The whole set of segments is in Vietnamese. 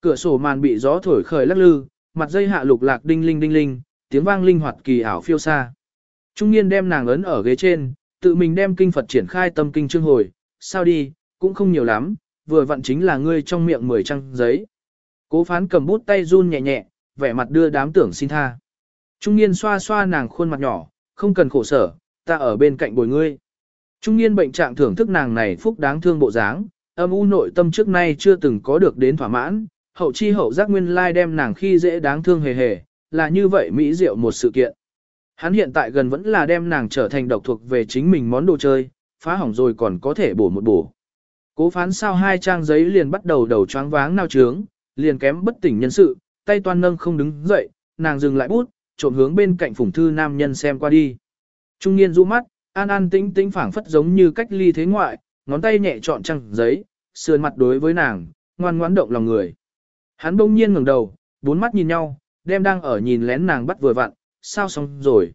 Cửa sổ màn bị gió thổi khởi lắc lư, mặt dây hạ lục lạc đinh linh đinh linh, tiếng vang linh hoạt kỳ ảo phiêu xa. Trung niên đem nàng ấn ở ghế trên, tự mình đem kinh Phật triển khai tâm kinh chương hồi, sao đi, cũng không nhiều lắm, vừa vặn chính là ngươi trong miệng mười trang giấy. Cố phán cầm bút tay run nhẹ nhẹ, vẻ mặt đưa đám tưởng xin tha. Trung niên xoa xoa nàng khuôn mặt nhỏ, không cần khổ sở, ta ở bên cạnh bồi ngươi. Trung niên bệnh trạng thưởng thức nàng này phúc đáng thương bộ dáng, âm u nội tâm trước nay chưa từng có được đến thỏa mãn, hậu chi hậu giác nguyên lai đem nàng khi dễ đáng thương hề hề, là như vậy mỹ diệu một sự kiện. Hắn hiện tại gần vẫn là đem nàng trở thành độc thuộc về chính mình món đồ chơi, phá hỏng rồi còn có thể bổ một bổ. Cố phán sao hai trang giấy liền bắt đầu đầu choáng váng nao trướng, liền kém bất tỉnh nhân sự, tay toan nâng không đứng dậy, nàng dừng lại bút, trộm hướng bên cạnh phủng thư nam nhân xem qua đi. Trung niên rũ mắt, an an tĩnh tĩnh phảng phất giống như cách ly thế ngoại, ngón tay nhẹ chọn trang giấy, sườn mặt đối với nàng, ngoan ngoãn động lòng người. Hắn bỗng nhiên ngẩng đầu, bốn mắt nhìn nhau, đem đang ở nhìn lén nàng bắt vừa vặn, sao xong rồi.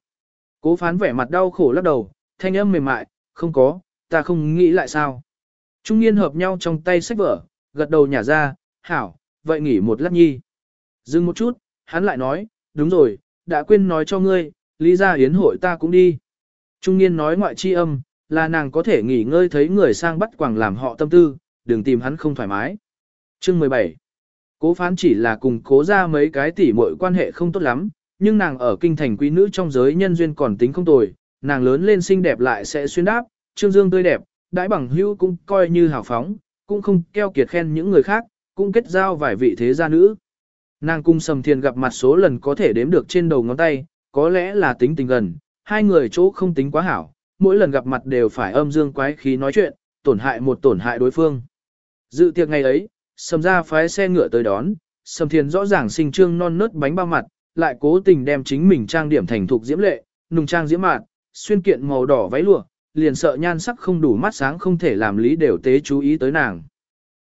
Cố phán vẻ mặt đau khổ lắc đầu, thanh âm mềm mại, không có, ta không nghĩ lại sao. Trung niên hợp nhau trong tay sách vở, gật đầu nhả ra, hảo, vậy nghỉ một lát nhi. Dừng một chút, hắn lại nói, đúng rồi, đã quên nói cho ngươi, lý ra yến hội ta cũng đi. Trung niên nói ngoại chi âm, là nàng có thể nghỉ ngơi thấy người sang bắt quảng làm họ tâm tư, đừng tìm hắn không thoải mái. Chương 17 Cố phán chỉ là cùng cố ra mấy cái tỉ muội quan hệ không tốt lắm, nhưng nàng ở kinh thành quý nữ trong giới nhân duyên còn tính không tồi, nàng lớn lên xinh đẹp lại sẽ xuyên đáp, trương dương tươi đẹp, đãi bằng hữu cũng coi như hào phóng, cũng không keo kiệt khen những người khác, cũng kết giao vài vị thế gia nữ. Nàng cung sầm thiền gặp mặt số lần có thể đếm được trên đầu ngón tay, có lẽ là tính tình gần, hai người chỗ không tính quá hảo, mỗi lần gặp mặt đều phải âm dương quái khí nói chuyện, tổn hại một tổn hại đối phương. Dự tiệc ngày ấy, sầm ra phái xe ngựa tới đón, sầm thiền rõ ràng sinh trương non nớt bánh bao mặt, lại cố tình đem chính mình trang điểm thành thục diễm lệ, nùng trang diễm mạn, xuyên kiện màu đỏ váy lụa, liền sợ nhan sắc không đủ mắt sáng không thể làm lý đều tế chú ý tới nàng.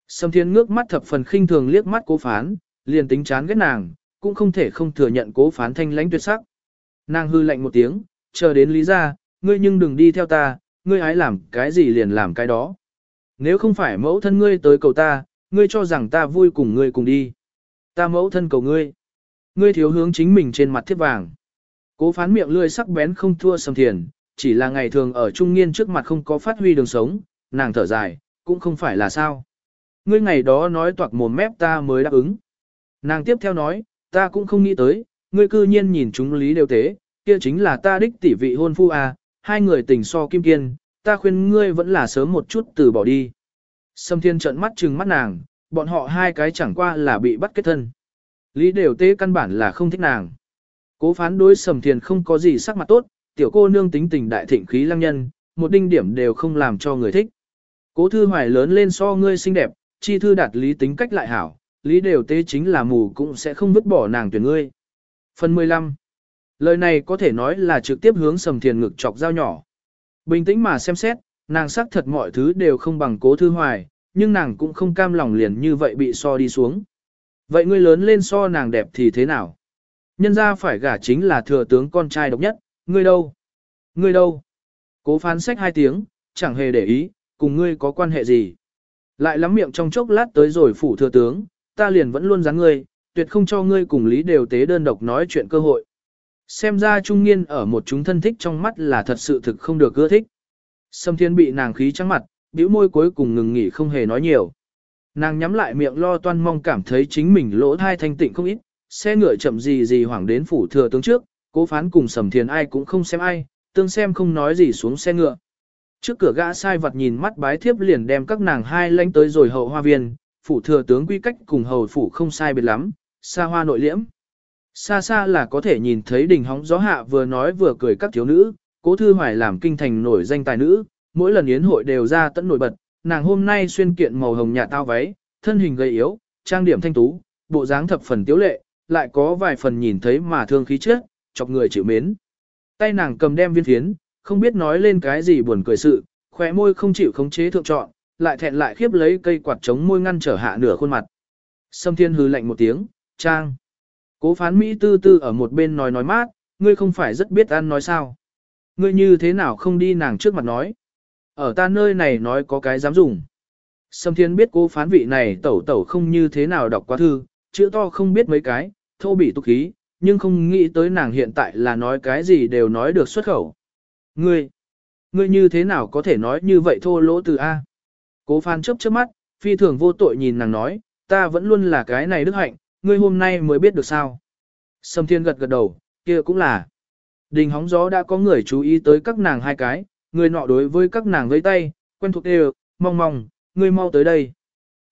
Sầm thiên ngước mắt thập phần khinh thường liếc mắt cố phán, liền tính chán ghét nàng, cũng không thể không thừa nhận cố phán thanh lãnh tuyệt sắc. Nàng hư lạnh một tiếng, chờ đến lý ra, ngươi nhưng đừng đi theo ta, ngươi ái làm cái gì liền làm cái đó. Nếu không phải mẫu thân ngươi tới cầu ta, ngươi cho rằng ta vui cùng ngươi cùng đi. Ta mẫu thân cầu ngươi. Ngươi thiếu hướng chính mình trên mặt thiết vàng. Cố phán miệng lươi sắc bén không thua sầm thiền, chỉ là ngày thường ở trung niên trước mặt không có phát huy đường sống, nàng thở dài, cũng không phải là sao. Ngươi ngày đó nói toạc mồm mép ta mới đáp ứng. Nàng tiếp theo nói, ta cũng không nghĩ tới, ngươi cư nhiên nhìn chúng lý đều tế, kia chính là ta đích tỷ vị hôn phu à, hai người tình so kim kiên, ta khuyên ngươi vẫn là sớm một chút từ bỏ đi. Sâm thiên trợn mắt trừng mắt nàng, bọn họ hai cái chẳng qua là bị bắt kết thân. Lý đều tế căn bản là không thích nàng. Cố phán đối sầm Thiên không có gì sắc mặt tốt, tiểu cô nương tính tình đại thịnh khí lăng nhân, một đinh điểm đều không làm cho người thích. Cố thư hoài lớn lên so ngươi xinh đẹp, chi thư đạt lý tính cách lại hảo, lý đều tế chính là mù cũng sẽ không vứt bỏ nàng tuyển ngươi. Phần 15 Lời này có thể nói là trực tiếp hướng sầm thiền ngực chọc dao nhỏ. Bình tĩnh mà xem xét, nàng xác thật mọi thứ đều không bằng cố thư hoài, nhưng nàng cũng không cam lòng liền như vậy bị so đi xuống. Vậy ngươi lớn lên so nàng đẹp thì thế nào? Nhân ra phải gả chính là thừa tướng con trai độc nhất, ngươi đâu? Ngươi đâu? Cố phán sách hai tiếng, chẳng hề để ý, cùng ngươi có quan hệ gì? Lại lắm miệng trong chốc lát tới rồi phủ thừa tướng, ta liền vẫn luôn dáng ngươi, tuyệt không cho ngươi cùng lý đều tế đơn độc nói chuyện cơ hội. Xem ra trung niên ở một chúng thân thích trong mắt là thật sự thực không được ưa thích. Sâm thiên bị nàng khí trắng mặt, bĩu môi cuối cùng ngừng nghỉ không hề nói nhiều. Nàng nhắm lại miệng lo toan mong cảm thấy chính mình lỗ thai thanh tịnh không ít, xe ngựa chậm gì gì hoảng đến phủ thừa tướng trước, cố phán cùng sầm thiền ai cũng không xem ai, tương xem không nói gì xuống xe ngựa. Trước cửa gã sai vật nhìn mắt bái thiếp liền đem các nàng hai lánh tới rồi hậu hoa viên, phủ thừa tướng quy cách cùng hầu phủ không sai biệt lắm, xa hoa nội liễm. Xa xa là có thể nhìn thấy đỉnh hóng gió hạ vừa nói vừa cười các thiếu nữ, cố thư hoài làm kinh thành nổi danh tài nữ, mỗi lần yến hội đều ra tận nổi bật, nàng hôm nay xuyên kiện màu hồng nhà tao váy, thân hình gầy yếu, trang điểm thanh tú, bộ dáng thập phần tiếu lệ, lại có vài phần nhìn thấy mà thương khí trước, chọc người chịu mến. Tay nàng cầm đem viên phiến, không biết nói lên cái gì buồn cười sự, khóe môi không chịu khống chế thượng trọn, lại thẹn lại khiếp lấy cây quạt chống môi ngăn trở hạ nửa khuôn mặt. Sâm Thiên hừ lạnh một tiếng, "Trang." Cố Phán Mỹ tư tư ở một bên nói nói mát, "Ngươi không phải rất biết ăn nói sao? Ngươi như thế nào không đi nàng trước mặt nói?" Ở ta nơi này nói có cái dám dùng. Sâm Thiên biết cô phán vị này tẩu tẩu không như thế nào đọc qua thư, chữ to không biết mấy cái, thô bị tục khí, nhưng không nghĩ tới nàng hiện tại là nói cái gì đều nói được xuất khẩu. Ngươi, ngươi như thế nào có thể nói như vậy thô lỗ từ A? Cố phán chấp chớp mắt, phi thường vô tội nhìn nàng nói, ta vẫn luôn là cái này đức hạnh, ngươi hôm nay mới biết được sao. Sâm thiên gật gật đầu, kia cũng là. Đình hóng gió đã có người chú ý tới các nàng hai cái, người nọ đối với các nàng với tay, quen thuộc đều, mong mong, người mau tới đây.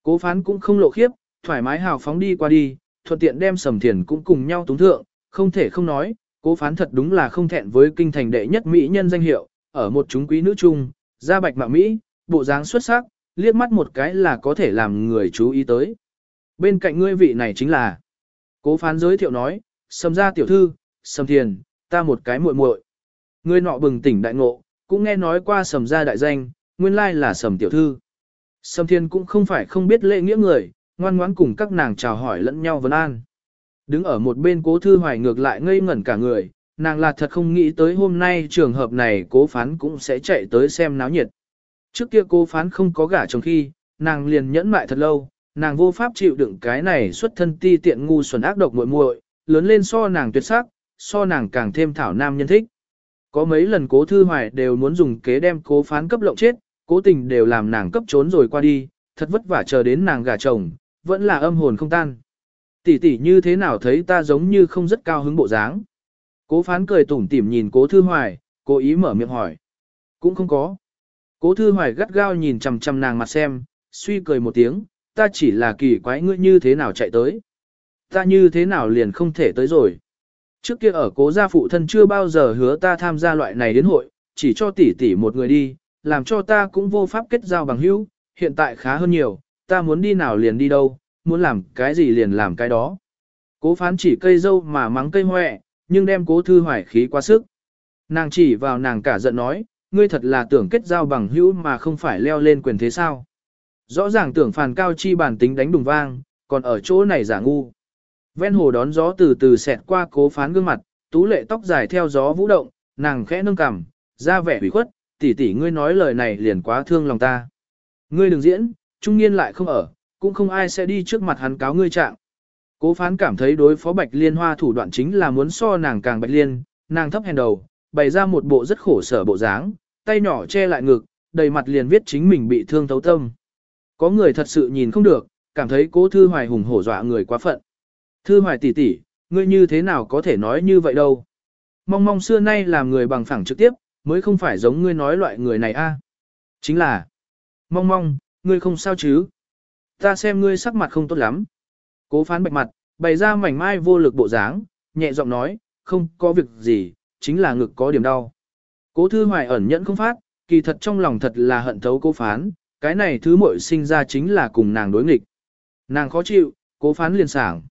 Cố phán cũng không lộ khiếp, thoải mái hào phóng đi qua đi, thuận tiện đem sầm thiền cũng cùng nhau túng thượng, không thể không nói, cố phán thật đúng là không thẹn với kinh thành đệ nhất mỹ nhân danh hiệu, ở một chúng quý nữ chung, da bạch mạng Mỹ, bộ dáng xuất sắc, liếc mắt một cái là có thể làm người chú ý tới. Bên cạnh ngươi vị này chính là, cố phán giới thiệu nói, sầm gia tiểu thư, sầm thiền, ta một cái muội muội. Ngươi nọ bừng tỉnh đại ngộ, cũng nghe nói qua sầm gia đại danh, nguyên lai là sầm tiểu thư. Sầm thiên cũng không phải không biết lễ nghĩa người, ngoan ngoãn cùng các nàng chào hỏi lẫn nhau vấn an. Đứng ở một bên cố thư hoài ngược lại ngây ngẩn cả người, nàng là thật không nghĩ tới hôm nay trường hợp này cố phán cũng sẽ chạy tới xem náo nhiệt. Trước kia cố phán không có gả chồng khi, nàng liền nhẫn mại thật lâu, nàng vô pháp chịu đựng cái này xuất thân ti tiện ngu xuẩn ác độc muội muội, lớn lên so nàng tuyệt sắc, so nàng càng thêm thảo nam nhân thích. Có mấy lần cố thư hoài đều muốn dùng kế đem cố phán cấp lộng chết, cố tình đều làm nàng cấp trốn rồi qua đi, thật vất vả chờ đến nàng gả chồng, vẫn là âm hồn không tan. Tỷ tỷ như thế nào thấy ta giống như không rất cao hứng bộ dáng. Cố phán cười tủm tỉm nhìn cố thư hoài, cố ý mở miệng hỏi. Cũng không có. Cố thư hoài gắt gao nhìn chằm chằm nàng mặt xem, suy cười một tiếng, ta chỉ là kỳ quái ngươi như thế nào chạy tới. Ta như thế nào liền không thể tới rồi. Trước kia ở cố gia phụ thân chưa bao giờ hứa ta tham gia loại này đến hội, chỉ cho tỷ tỷ một người đi, làm cho ta cũng vô pháp kết giao bằng hữu, hiện tại khá hơn nhiều, ta muốn đi nào liền đi đâu, muốn làm cái gì liền làm cái đó. Cố phán chỉ cây dâu mà mắng cây hoẹ, nhưng đem cố thư hoài khí quá sức. Nàng chỉ vào nàng cả giận nói, ngươi thật là tưởng kết giao bằng hữu mà không phải leo lên quyền thế sao. Rõ ràng tưởng phàn cao chi bản tính đánh đùng vang, còn ở chỗ này giả ngu. Ven hồ đón gió từ từ xẹt qua cố phán gương mặt, tú lệ tóc dài theo gió vũ động, nàng khẽ nâng cằm, ra vẻ ủy khuất, tỷ tỷ ngươi nói lời này liền quá thương lòng ta. Ngươi đừng diễn, trung niên lại không ở, cũng không ai sẽ đi trước mặt hắn cáo ngươi trạng. Cố phán cảm thấy đối phó bạch liên hoa thủ đoạn chính là muốn so nàng càng bạch liên, nàng thấp hèn đầu, bày ra một bộ rất khổ sở bộ dáng, tay nhỏ che lại ngực, đầy mặt liền viết chính mình bị thương thấu tâm. Có người thật sự nhìn không được, cảm thấy cố thư hoài hùng hổ dọa người quá phận. Thư hoài tỷ tỷ, ngươi như thế nào có thể nói như vậy đâu. Mong mong xưa nay làm người bằng phẳng trực tiếp, mới không phải giống ngươi nói loại người này a. Chính là, mong mong, ngươi không sao chứ. Ta xem ngươi sắc mặt không tốt lắm. Cố phán bạch mặt, bày ra mảnh mai vô lực bộ dáng, nhẹ giọng nói, không có việc gì, chính là ngực có điểm đau. Cố thư hoài ẩn nhẫn không phát, kỳ thật trong lòng thật là hận thấu cố phán, cái này thứ muội sinh ra chính là cùng nàng đối nghịch. Nàng khó chịu, cố phán liền sảng.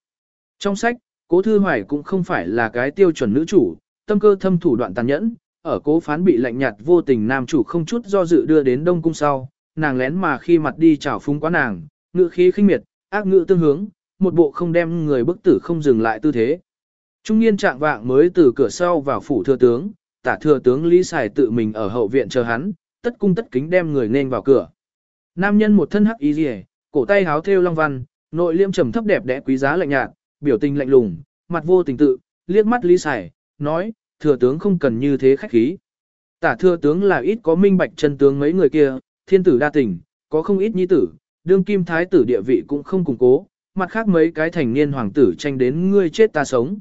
Trong sách, cố thư hoài cũng không phải là cái tiêu chuẩn nữ chủ, tâm cơ thâm thủ đoạn tàn nhẫn, ở cố phán bị lạnh nhạt vô tình nam chủ không chút do dự đưa đến đông cung sau, nàng lén mà khi mặt đi chào phúng quá nàng, ngữ khí khinh miệt, ác ngữ tương hướng, một bộ không đem người bức tử không dừng lại tư thế. Trung niên trạng vạng mới từ cửa sau vào phủ thừa tướng, tả thừa tướng Lý Sài tự mình ở hậu viện chờ hắn, tất cung tất kính đem người nên vào cửa. Nam nhân một thân hắc y rìa, cổ tay háo thêu long văn, nội liêm trầm thấp đẹp đẽ quý giá lạnh nhạt, biểu tình lạnh lùng, mặt vô tình tự, liếc mắt Lý Sải, nói, thừa tướng không cần như thế khách khí. Tả thừa tướng là ít có minh bạch chân tướng mấy người kia, thiên tử đa tình, có không ít nhi tử, đương kim thái tử địa vị cũng không củng cố, mặt khác mấy cái thành niên hoàng tử tranh đến ngươi chết ta sống.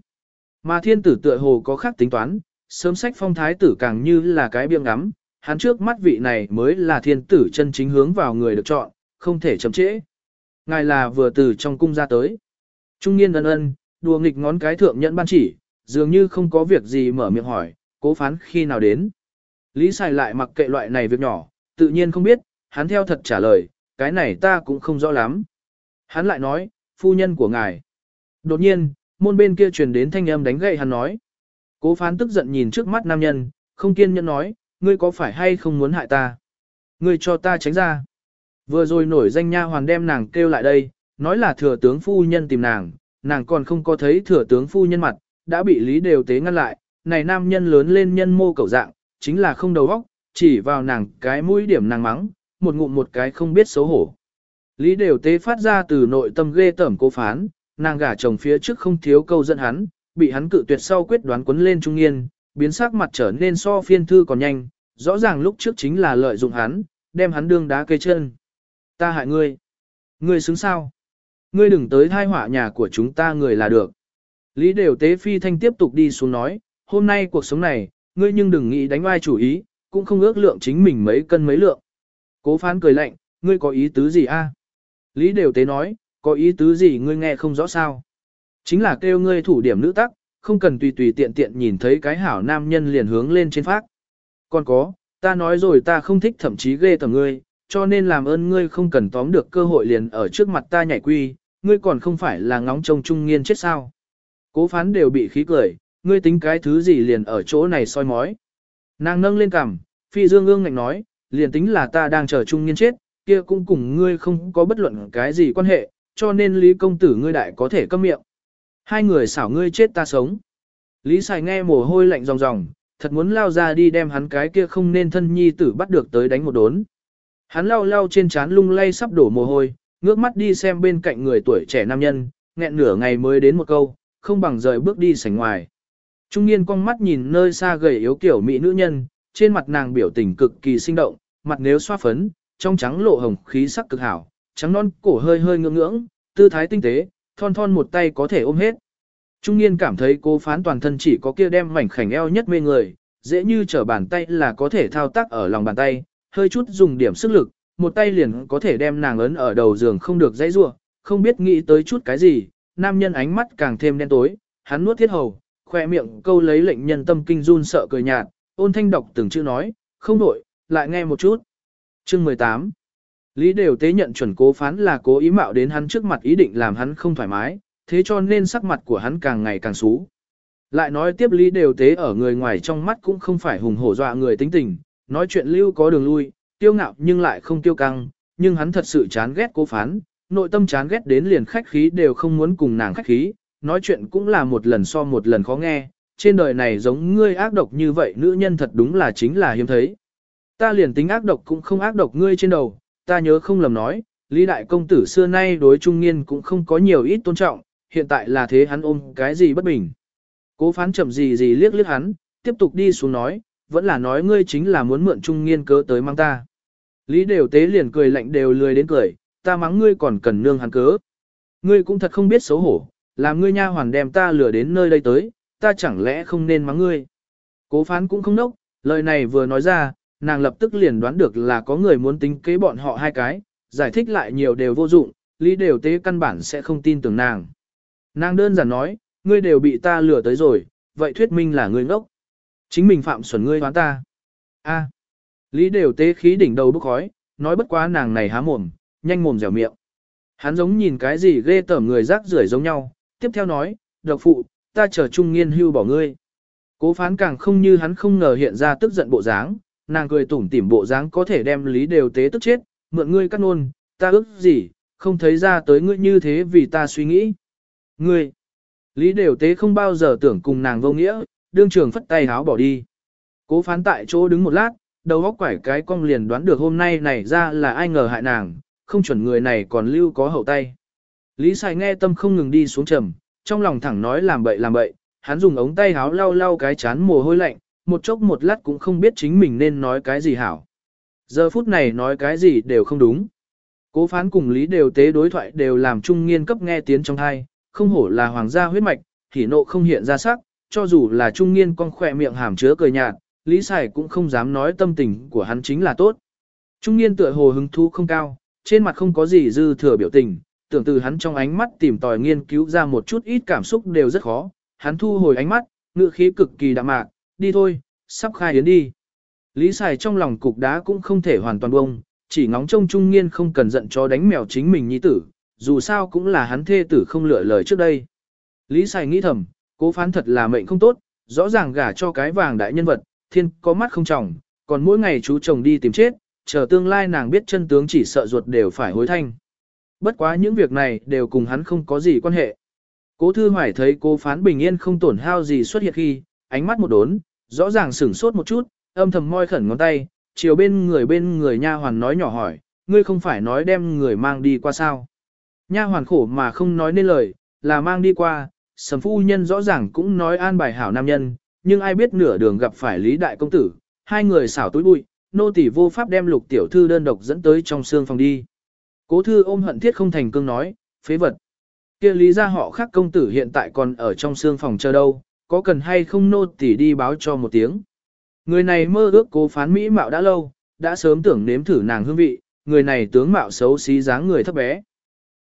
Mà thiên tử tựa hồ có khác tính toán, sớm sách phong thái tử càng như là cái biêng ngắm, hắn trước mắt vị này mới là thiên tử chân chính hướng vào người được chọn, không thể chậm trễ. Ngài là vừa từ trong cung ra tới. Trung niên ân ân, đùa nghịch ngón cái thượng nhẫn ban chỉ, dường như không có việc gì mở miệng hỏi, cố phán khi nào đến. Lý xài lại mặc kệ loại này việc nhỏ, tự nhiên không biết, hắn theo thật trả lời, cái này ta cũng không rõ lắm. Hắn lại nói, phu nhân của ngài. Đột nhiên, môn bên kia truyền đến thanh âm đánh gậy hắn nói. Cố phán tức giận nhìn trước mắt nam nhân, không kiên nhẫn nói, ngươi có phải hay không muốn hại ta? Ngươi cho ta tránh ra. Vừa rồi nổi danh nha hoàn đem nàng kêu lại đây, nói là thừa tướng phu nhân tìm nàng, nàng còn không có thấy thừa tướng phu nhân mặt, đã bị lý đều tế ngăn lại, này nam nhân lớn lên nhân mô cầu dạng, chính là không đầu óc, chỉ vào nàng cái mũi điểm nàng mắng, một ngụm một cái không biết xấu hổ. Lý đều tế phát ra từ nội tâm ghê tởm cố phán, nàng gả chồng phía trước không thiếu câu dẫn hắn, bị hắn cự tuyệt sau quyết đoán quấn lên trung niên, biến sắc mặt trở nên so phiên thư còn nhanh, rõ ràng lúc trước chính là lợi dụng hắn, đem hắn đương đá cây chân. Ta hại ngươi. Ngươi xứng sao? Ngươi đừng tới thai họa nhà của chúng ta người là được. Lý đều tế phi thanh tiếp tục đi xuống nói, hôm nay cuộc sống này, ngươi nhưng đừng nghĩ đánh vai chủ ý, cũng không ước lượng chính mình mấy cân mấy lượng. Cố phán cười lạnh, ngươi có ý tứ gì a? Lý đều tế nói, có ý tứ gì ngươi nghe không rõ sao. Chính là kêu ngươi thủ điểm nữ tắc, không cần tùy tùy tiện tiện nhìn thấy cái hảo nam nhân liền hướng lên trên phát. Còn có, ta nói rồi ta không thích thậm chí ghê tầm ngươi, cho nên làm ơn ngươi không cần tóm được cơ hội liền ở trước mặt ta nhảy quy, ngươi còn không phải là ngóng trông trung nghiên chết sao. Cố phán đều bị khí cười, ngươi tính cái thứ gì liền ở chỗ này soi mói. Nàng nâng lên cằm, phi dương ương ngạnh nói, liền tính là ta đang chờ trung nghiên chết, kia cũng cùng ngươi không có bất luận cái gì quan hệ, cho nên Lý công tử ngươi đại có thể câm miệng. Hai người xảo ngươi chết ta sống. Lý Sài nghe mồ hôi lạnh ròng ròng, thật muốn lao ra đi đem hắn cái kia không nên thân nhi tử bắt được tới đánh một đốn. Hắn lau lau trên trán lung lay sắp đổ mồ hôi, ngước mắt đi xem bên cạnh người tuổi trẻ nam nhân, nghẹn nửa ngày mới đến một câu, không bằng rời bước đi sảnh ngoài. Trung niên con mắt nhìn nơi xa gầy yếu kiểu mỹ nữ nhân, trên mặt nàng biểu tình cực kỳ sinh động, mặt nếu xoa phấn, trong trắng lộ hồng khí sắc cực hảo, trắng non cổ hơi hơi ngưỡng ngưỡng, tư thái tinh tế, thon thon một tay có thể ôm hết. Trung niên cảm thấy cô phán toàn thân chỉ có kia đem mảnh khảnh eo nhất mê người, dễ như trở bàn tay là có thể thao tác ở lòng bàn tay, hơi chút dùng điểm sức lực, một tay liền có thể đem nàng ấn ở đầu giường không được dãy rua, không biết nghĩ tới chút cái gì, nam nhân ánh mắt càng thêm đen tối, hắn nuốt thiết hầu, khoe miệng câu lấy lệnh nhân tâm kinh run sợ cười nhạt, ôn thanh đọc từng chữ nói, không đổi, lại nghe một chút. Chương 18 Lý đều tế nhận chuẩn cố phán là cố ý mạo đến hắn trước mặt ý định làm hắn không thoải mái, thế cho nên sắc mặt của hắn càng ngày càng xú. Lại nói tiếp Lý đều tế ở người ngoài trong mắt cũng không phải hùng hổ dọa người tính tình, nói chuyện lưu có đường lui, tiêu ngạo nhưng lại không tiêu căng, nhưng hắn thật sự chán ghét cố phán, nội tâm chán ghét đến liền khách khí đều không muốn cùng nàng khách khí, nói chuyện cũng là một lần so một lần khó nghe, trên đời này giống ngươi ác độc như vậy nữ nhân thật đúng là chính là hiếm thấy. Ta liền tính ác độc cũng không ác độc ngươi trên đầu, ta nhớ không lầm nói, Lý Đại Công Tử xưa nay đối trung niên cũng không có nhiều ít tôn trọng, hiện tại là thế hắn ôm cái gì bất bình. Cố phán chậm gì gì liếc liếc hắn, tiếp tục đi xuống nói, vẫn là nói ngươi chính là muốn mượn trung nghiên cớ tới mang ta. Lý đều tế liền cười lạnh đều lười đến cười, ta mắng ngươi còn cần nương hắn cớ. Ngươi cũng thật không biết xấu hổ, làm ngươi nha hoàn đem ta lừa đến nơi đây tới, ta chẳng lẽ không nên mắng ngươi. Cố phán cũng không nốc, lời này vừa nói ra, nàng lập tức liền đoán được là có người muốn tính kế bọn họ hai cái, giải thích lại nhiều đều vô dụng, lý đều tế căn bản sẽ không tin tưởng nàng. Nàng đơn giản nói, ngươi đều bị ta lừa tới rồi, vậy thuyết minh là ngươi ngốc. Chính mình phạm xuẩn ngươi hoán ta. A. Lý đều tế khí đỉnh đầu bức khói, nói bất quá nàng này há mồm, nhanh mồm dẻo miệng. Hắn giống nhìn cái gì ghê tởm người rác rưởi giống nhau, tiếp theo nói, độc phụ, ta chờ trung nghiên hưu bỏ ngươi. Cố phán càng không như hắn không ngờ hiện ra tức giận bộ dáng, nàng cười tủm tỉm bộ dáng có thể đem lý đều tế tức chết, mượn ngươi cắt nôn, ta ước gì, không thấy ra tới ngươi như thế vì ta suy nghĩ. Ngươi, lý đều tế không bao giờ tưởng cùng nàng vô nghĩa, đương trường phất tay háo bỏ đi. Cố phán tại chỗ đứng một lát, đầu góc quải cái cong liền đoán được hôm nay này ra là ai ngờ hại nàng, không chuẩn người này còn lưu có hậu tay. Lý Sài nghe tâm không ngừng đi xuống trầm, trong lòng thẳng nói làm bậy làm bậy, hắn dùng ống tay háo lau lau cái chán mồ hôi lạnh, một chốc một lát cũng không biết chính mình nên nói cái gì hảo. Giờ phút này nói cái gì đều không đúng. Cố phán cùng Lý đều tế đối thoại đều làm trung nghiên cấp nghe tiếng trong thai, không hổ là hoàng gia huyết mạch, thì nộ không hiện ra sắc, cho dù là trung Niên con khỏe miệng hàm chứa cười nhạt, Lý Sải cũng không dám nói tâm tình của hắn chính là tốt. Trung Niên tựa hồ hứng thú không cao, trên mặt không có gì dư thừa biểu tình, tưởng từ hắn trong ánh mắt tìm tòi nghiên cứu ra một chút ít cảm xúc đều rất khó. Hắn thu hồi ánh mắt, ngựa khí cực kỳ đạm mạc, đi thôi, sắp khai yến đi. Lý Sài trong lòng cục đá cũng không thể hoàn toàn bông, chỉ ngóng trông trung Niên không cần giận cho đánh mèo chính mình nhi tử, dù sao cũng là hắn thê tử không lựa lời trước đây. Lý Sài nghĩ thầm, cố phán thật là mệnh không tốt, rõ ràng gả cho cái vàng đại nhân vật, thiên có mắt không trọng, còn mỗi ngày chú chồng đi tìm chết, chờ tương lai nàng biết chân tướng chỉ sợ ruột đều phải hối thanh. Bất quá những việc này đều cùng hắn không có gì quan hệ. Cố thư hoài thấy Cố phán bình yên không tổn hao gì xuất hiện khi, ánh mắt một đốn, rõ ràng sửng sốt một chút, âm thầm moi khẩn ngón tay, chiều bên người bên người nha hoàn nói nhỏ hỏi, ngươi không phải nói đem người mang đi qua sao. Nha hoàn khổ mà không nói nên lời, là mang đi qua, sầm phu nhân rõ ràng cũng nói an bài hảo nam nhân, nhưng ai biết nửa đường gặp phải Lý Đại Công Tử, hai người xảo túi bụi, nô tỳ vô pháp đem lục tiểu thư đơn độc dẫn tới trong xương phòng đi. Cố thư ôm hận thiết không thành cương nói, phế vật. kia lý ra họ khác công tử hiện tại còn ở trong xương phòng chờ đâu, có cần hay không nô tỳ đi báo cho một tiếng. Người này mơ ước cố phán mỹ mạo đã lâu, đã sớm tưởng nếm thử nàng hương vị, người này tướng mạo xấu xí dáng người thấp bé.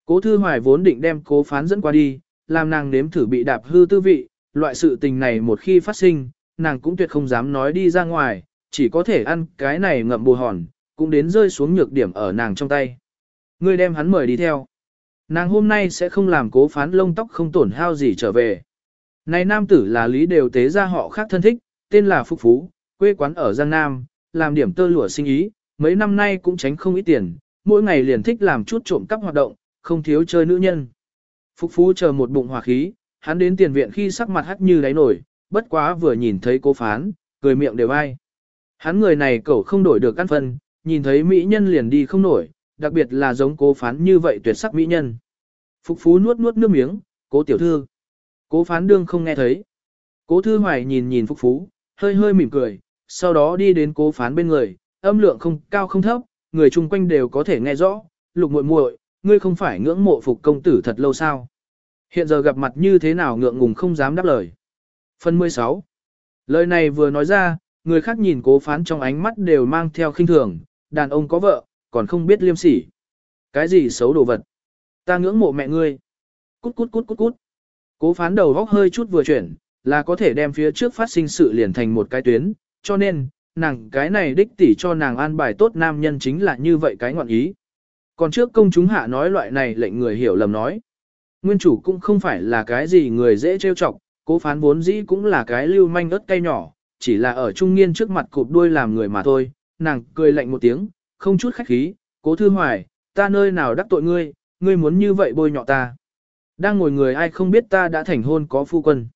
Cố thư hoài vốn định đem cố phán dẫn qua đi, làm nàng nếm thử bị đạp hư tư vị, loại sự tình này một khi phát sinh, nàng cũng tuyệt không dám nói đi ra ngoài, chỉ có thể ăn cái này ngậm bù hòn, cũng đến rơi xuống nhược điểm ở nàng trong tay. Ngươi đem hắn mời đi theo. Nàng hôm nay sẽ không làm cố phán lông tóc không tổn hao gì trở về. Này nam tử là lý đều tế ra họ khác thân thích, tên là Phúc Phú, quê quán ở Giang Nam, làm điểm tơ lụa sinh ý, mấy năm nay cũng tránh không ít tiền, mỗi ngày liền thích làm chút trộm cắp hoạt động, không thiếu chơi nữ nhân. Phúc Phú chờ một bụng hỏa khí, hắn đến tiền viện khi sắc mặt hắt như đáy nổi, bất quá vừa nhìn thấy cô phán, cười miệng đều ai. Hắn người này cậu không đổi được căn phân, nhìn thấy mỹ nhân liền đi không nổi, đặc biệt là giống cố phán như vậy tuyệt sắc mỹ nhân. Phúc Phú nuốt nuốt nước miếng, cố tiểu thư. Cố phán đương không nghe thấy. Cố thư hoài nhìn nhìn Phúc Phú, hơi hơi mỉm cười, sau đó đi đến cố phán bên người, âm lượng không cao không thấp, người chung quanh đều có thể nghe rõ, lục muội muội, ngươi không phải ngưỡng mộ phục công tử thật lâu sao. Hiện giờ gặp mặt như thế nào ngượng ngùng không dám đáp lời. Phần 16 Lời này vừa nói ra, người khác nhìn cố phán trong ánh mắt đều mang theo khinh thường, đàn ông có vợ, còn không biết liêm sỉ. Cái gì xấu đồ vật? Ta ngưỡng mộ mẹ ngươi. Cút cút cút cút cút. Cố phán đầu góc hơi chút vừa chuyển, là có thể đem phía trước phát sinh sự liền thành một cái tuyến, cho nên, nàng cái này đích tỷ cho nàng an bài tốt nam nhân chính là như vậy cái ngọn ý. Còn trước công chúng hạ nói loại này lệnh người hiểu lầm nói. Nguyên chủ cũng không phải là cái gì người dễ trêu chọc, cố phán vốn dĩ cũng là cái lưu manh ớt cay nhỏ, chỉ là ở trung niên trước mặt cụp đuôi làm người mà thôi, nàng cười lạnh một tiếng, không chút khách khí, cố thư hoài, ta nơi nào đắc tội ngươi, ngươi muốn như vậy bôi nhọ ta. Đang ngồi người ai không biết ta đã thành hôn có phu quân.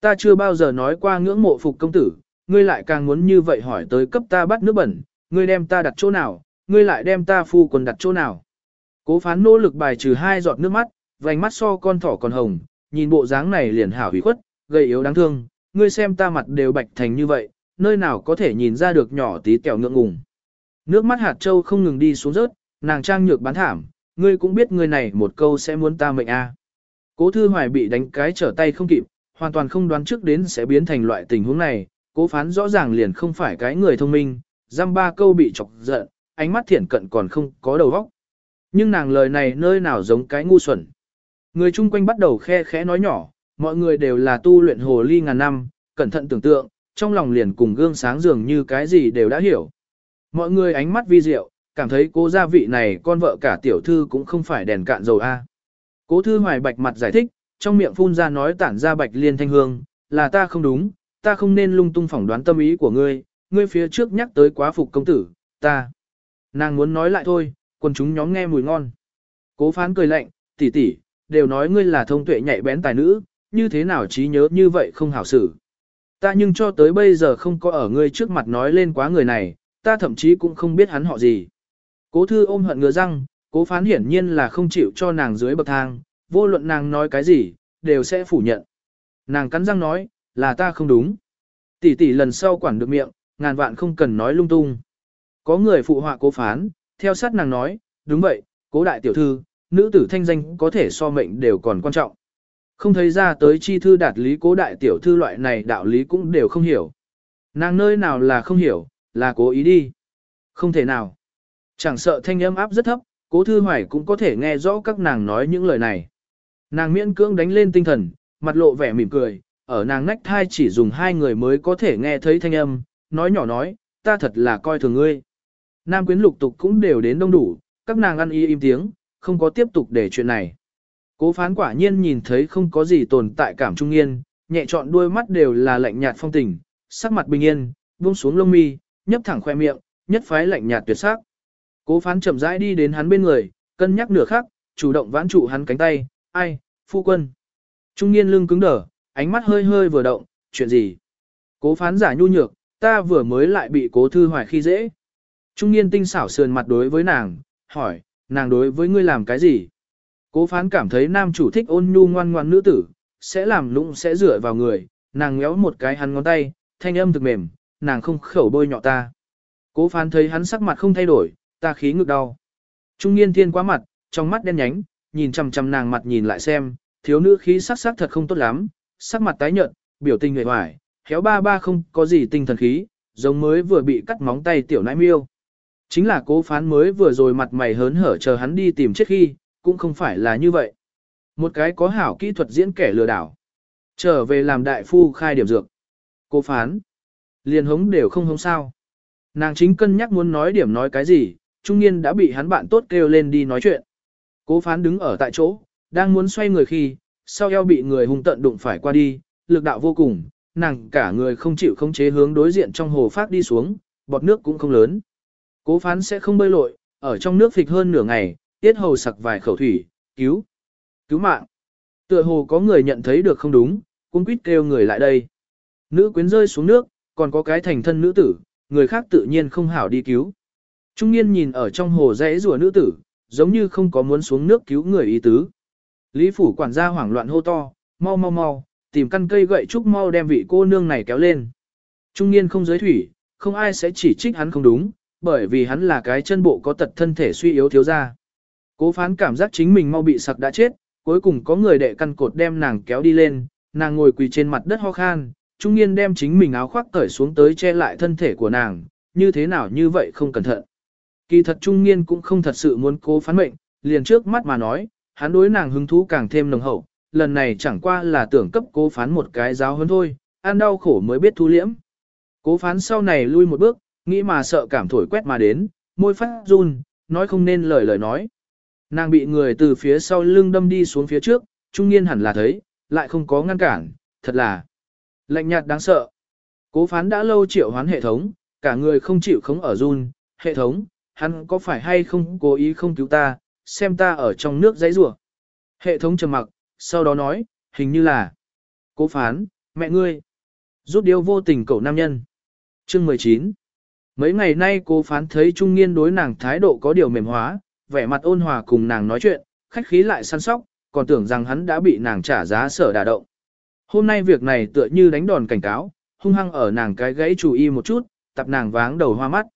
Ta chưa bao giờ nói qua ngưỡng mộ phục công tử, ngươi lại càng muốn như vậy hỏi tới cấp ta bắt nước bẩn, ngươi đem ta đặt chỗ nào, ngươi lại đem ta phu quần đặt chỗ nào. Cố phán nỗ lực bài trừ hai giọt nước mắt, vành mắt so con thỏ còn hồng, nhìn bộ dáng này liền hảo hủy khuất, gây yếu đáng thương, ngươi xem ta mặt đều bạch thành như vậy, nơi nào có thể nhìn ra được nhỏ tí kẹo ngượng ngùng. Nước mắt hạt châu không ngừng đi xuống rớt, nàng trang nhược bán thảm, ngươi cũng biết ngươi này một câu sẽ muốn ta mệnh a. Cố thư hoài bị đánh cái trở tay không kịp, hoàn toàn không đoán trước đến sẽ biến thành loại tình huống này, cố phán rõ ràng liền không phải cái người thông minh, giam ba câu bị chọc giận, ánh mắt thiển cận còn không có đầu óc. Nhưng nàng lời này nơi nào giống cái ngu xuẩn. Người chung quanh bắt đầu khe khẽ nói nhỏ, mọi người đều là tu luyện hồ ly ngàn năm, cẩn thận tưởng tượng, trong lòng liền cùng gương sáng dường như cái gì đều đã hiểu. Mọi người ánh mắt vi diệu, cảm thấy cố gia vị này con vợ cả tiểu thư cũng không phải đèn cạn dầu A. Cố thư hoài bạch mặt giải thích, trong miệng phun ra nói tản ra bạch liên thanh hương, là ta không đúng, ta không nên lung tung phỏng đoán tâm ý của ngươi, ngươi phía trước nhắc tới quá phục công tử, ta. Nàng muốn nói lại thôi, quần chúng nhóm nghe mùi ngon. Cố phán cười lạnh, tỷ tỷ, đều nói ngươi là thông tuệ nhạy bén tài nữ, như thế nào trí nhớ như vậy không hảo xử. Ta nhưng cho tới bây giờ không có ở ngươi trước mặt nói lên quá người này, ta thậm chí cũng không biết hắn họ gì. Cố thư ôm hận ngựa răng, cố phán hiển nhiên là không chịu cho nàng dưới bậc thang, vô luận nàng nói cái gì, đều sẽ phủ nhận. Nàng cắn răng nói, là ta không đúng. Tỷ tỷ lần sau quản được miệng, ngàn vạn không cần nói lung tung. Có người phụ họa cố phán, theo sát nàng nói, đúng vậy, cố đại tiểu thư, nữ tử thanh danh có thể so mệnh đều còn quan trọng. Không thấy ra tới chi thư đạt lý cố đại tiểu thư loại này đạo lý cũng đều không hiểu. Nàng nơi nào là không hiểu, là cố ý đi. Không thể nào. Chẳng sợ thanh âm áp rất thấp, cố thư hoài cũng có thể nghe rõ các nàng nói những lời này. Nàng miễn cưỡng đánh lên tinh thần, mặt lộ vẻ mỉm cười, ở nàng nách thai chỉ dùng hai người mới có thể nghe thấy thanh âm, nói nhỏ nói, ta thật là coi thường ngươi. Nam quyến lục tục cũng đều đến đông đủ, các nàng ăn y im tiếng, không có tiếp tục để chuyện này. Cố phán quả nhiên nhìn thấy không có gì tồn tại cảm trung yên, nhẹ chọn đuôi mắt đều là lạnh nhạt phong tình, sắc mặt bình yên, buông xuống lông mi, nhấp thẳng khoe miệng, nhất phái lạnh nhạt tuyệt sắc. Cố phán chậm rãi đi đến hắn bên người, cân nhắc nửa khắc, chủ động vãn trụ hắn cánh tay, ai, phu quân. Trung niên lưng cứng đờ, ánh mắt hơi hơi vừa động, chuyện gì? Cố phán giả nhu nhược, ta vừa mới lại bị cố thư hoài khi dễ. Trung niên tinh xảo sườn mặt đối với nàng, hỏi, nàng đối với ngươi làm cái gì? Cố phán cảm thấy nam chủ thích ôn nhu ngoan ngoan nữ tử, sẽ làm lũng sẽ rửa vào người, nàng ngéo một cái hắn ngón tay, thanh âm thực mềm, nàng không khẩu bôi nhọ ta. Cố phán thấy hắn sắc mặt không thay đổi, ta khí ngực đau. Trung niên thiên quá mặt, trong mắt đen nhánh, nhìn chằm chằm nàng mặt nhìn lại xem, thiếu nữ khí sắc sắc thật không tốt lắm, sắc mặt tái nhợt, biểu tình người hoài, khéo ba ba không có gì tinh thần khí, giống mới vừa bị cắt móng tay tiểu nãi miêu. Chính là cố phán mới vừa rồi mặt mày hớn hở chờ hắn đi tìm chết khi, cũng không phải là như vậy. Một cái có hảo kỹ thuật diễn kẻ lừa đảo. Trở về làm đại phu khai điểm dược. Cố phán. Liền hống đều không hống sao. Nàng chính cân nhắc muốn nói điểm nói cái gì, trung niên đã bị hắn bạn tốt kêu lên đi nói chuyện. Cố phán đứng ở tại chỗ, đang muốn xoay người khi, sau eo bị người hung tận đụng phải qua đi, lực đạo vô cùng, nàng cả người không chịu khống chế hướng đối diện trong hồ phát đi xuống, bọt nước cũng không lớn. Cố phán sẽ không bơi lội, ở trong nước phịch hơn nửa ngày, tiết hầu sặc vài khẩu thủy, cứu, cứu mạng. Tựa hồ có người nhận thấy được không đúng, cũng quýt kêu người lại đây. Nữ quyến rơi xuống nước, còn có cái thành thân nữ tử, người khác tự nhiên không hảo đi cứu. Trung niên nhìn ở trong hồ rẽ rùa nữ tử, giống như không có muốn xuống nước cứu người ý tứ. Lý phủ quản gia hoảng loạn hô to, mau mau mau, tìm căn cây gậy trúc mau đem vị cô nương này kéo lên. Trung niên không giới thủy, không ai sẽ chỉ trích hắn không đúng, bởi vì hắn là cái chân bộ có tật thân thể suy yếu thiếu ra. Cố phán cảm giác chính mình mau bị sặc đã chết, cuối cùng có người đệ căn cột đem nàng kéo đi lên, nàng ngồi quỳ trên mặt đất ho khan, trung niên đem chính mình áo khoác cởi xuống tới che lại thân thể của nàng, như thế nào như vậy không cẩn thận. Kỳ thật trung niên cũng không thật sự muốn cố phán mệnh, liền trước mắt mà nói, hắn đối nàng hứng thú càng thêm nồng hậu, lần này chẳng qua là tưởng cấp cố phán một cái giáo hơn thôi, ăn đau khổ mới biết thu liễm. Cố phán sau này lui một bước, nghĩ mà sợ cảm thổi quét mà đến, môi phát run, nói không nên lời lời nói. Nàng bị người từ phía sau lưng đâm đi xuống phía trước, trung niên hẳn là thấy, lại không có ngăn cản, thật là lạnh nhạt đáng sợ. Cố phán đã lâu triệu hoán hệ thống, cả người không chịu khống ở run, hệ thống, hắn có phải hay không cố ý không cứu ta, xem ta ở trong nước giấy rủa. Hệ thống trầm mặc, sau đó nói, hình như là cố phán, mẹ ngươi. Rút điếu vô tình cậu nam nhân. Chương 19 Mấy ngày nay cô phán thấy trung niên đối nàng thái độ có điều mềm hóa, vẻ mặt ôn hòa cùng nàng nói chuyện, khách khí lại săn sóc, còn tưởng rằng hắn đã bị nàng trả giá sở đả động. Hôm nay việc này tựa như đánh đòn cảnh cáo, hung hăng ở nàng cái gãy chú ý một chút, tập nàng váng đầu hoa mắt.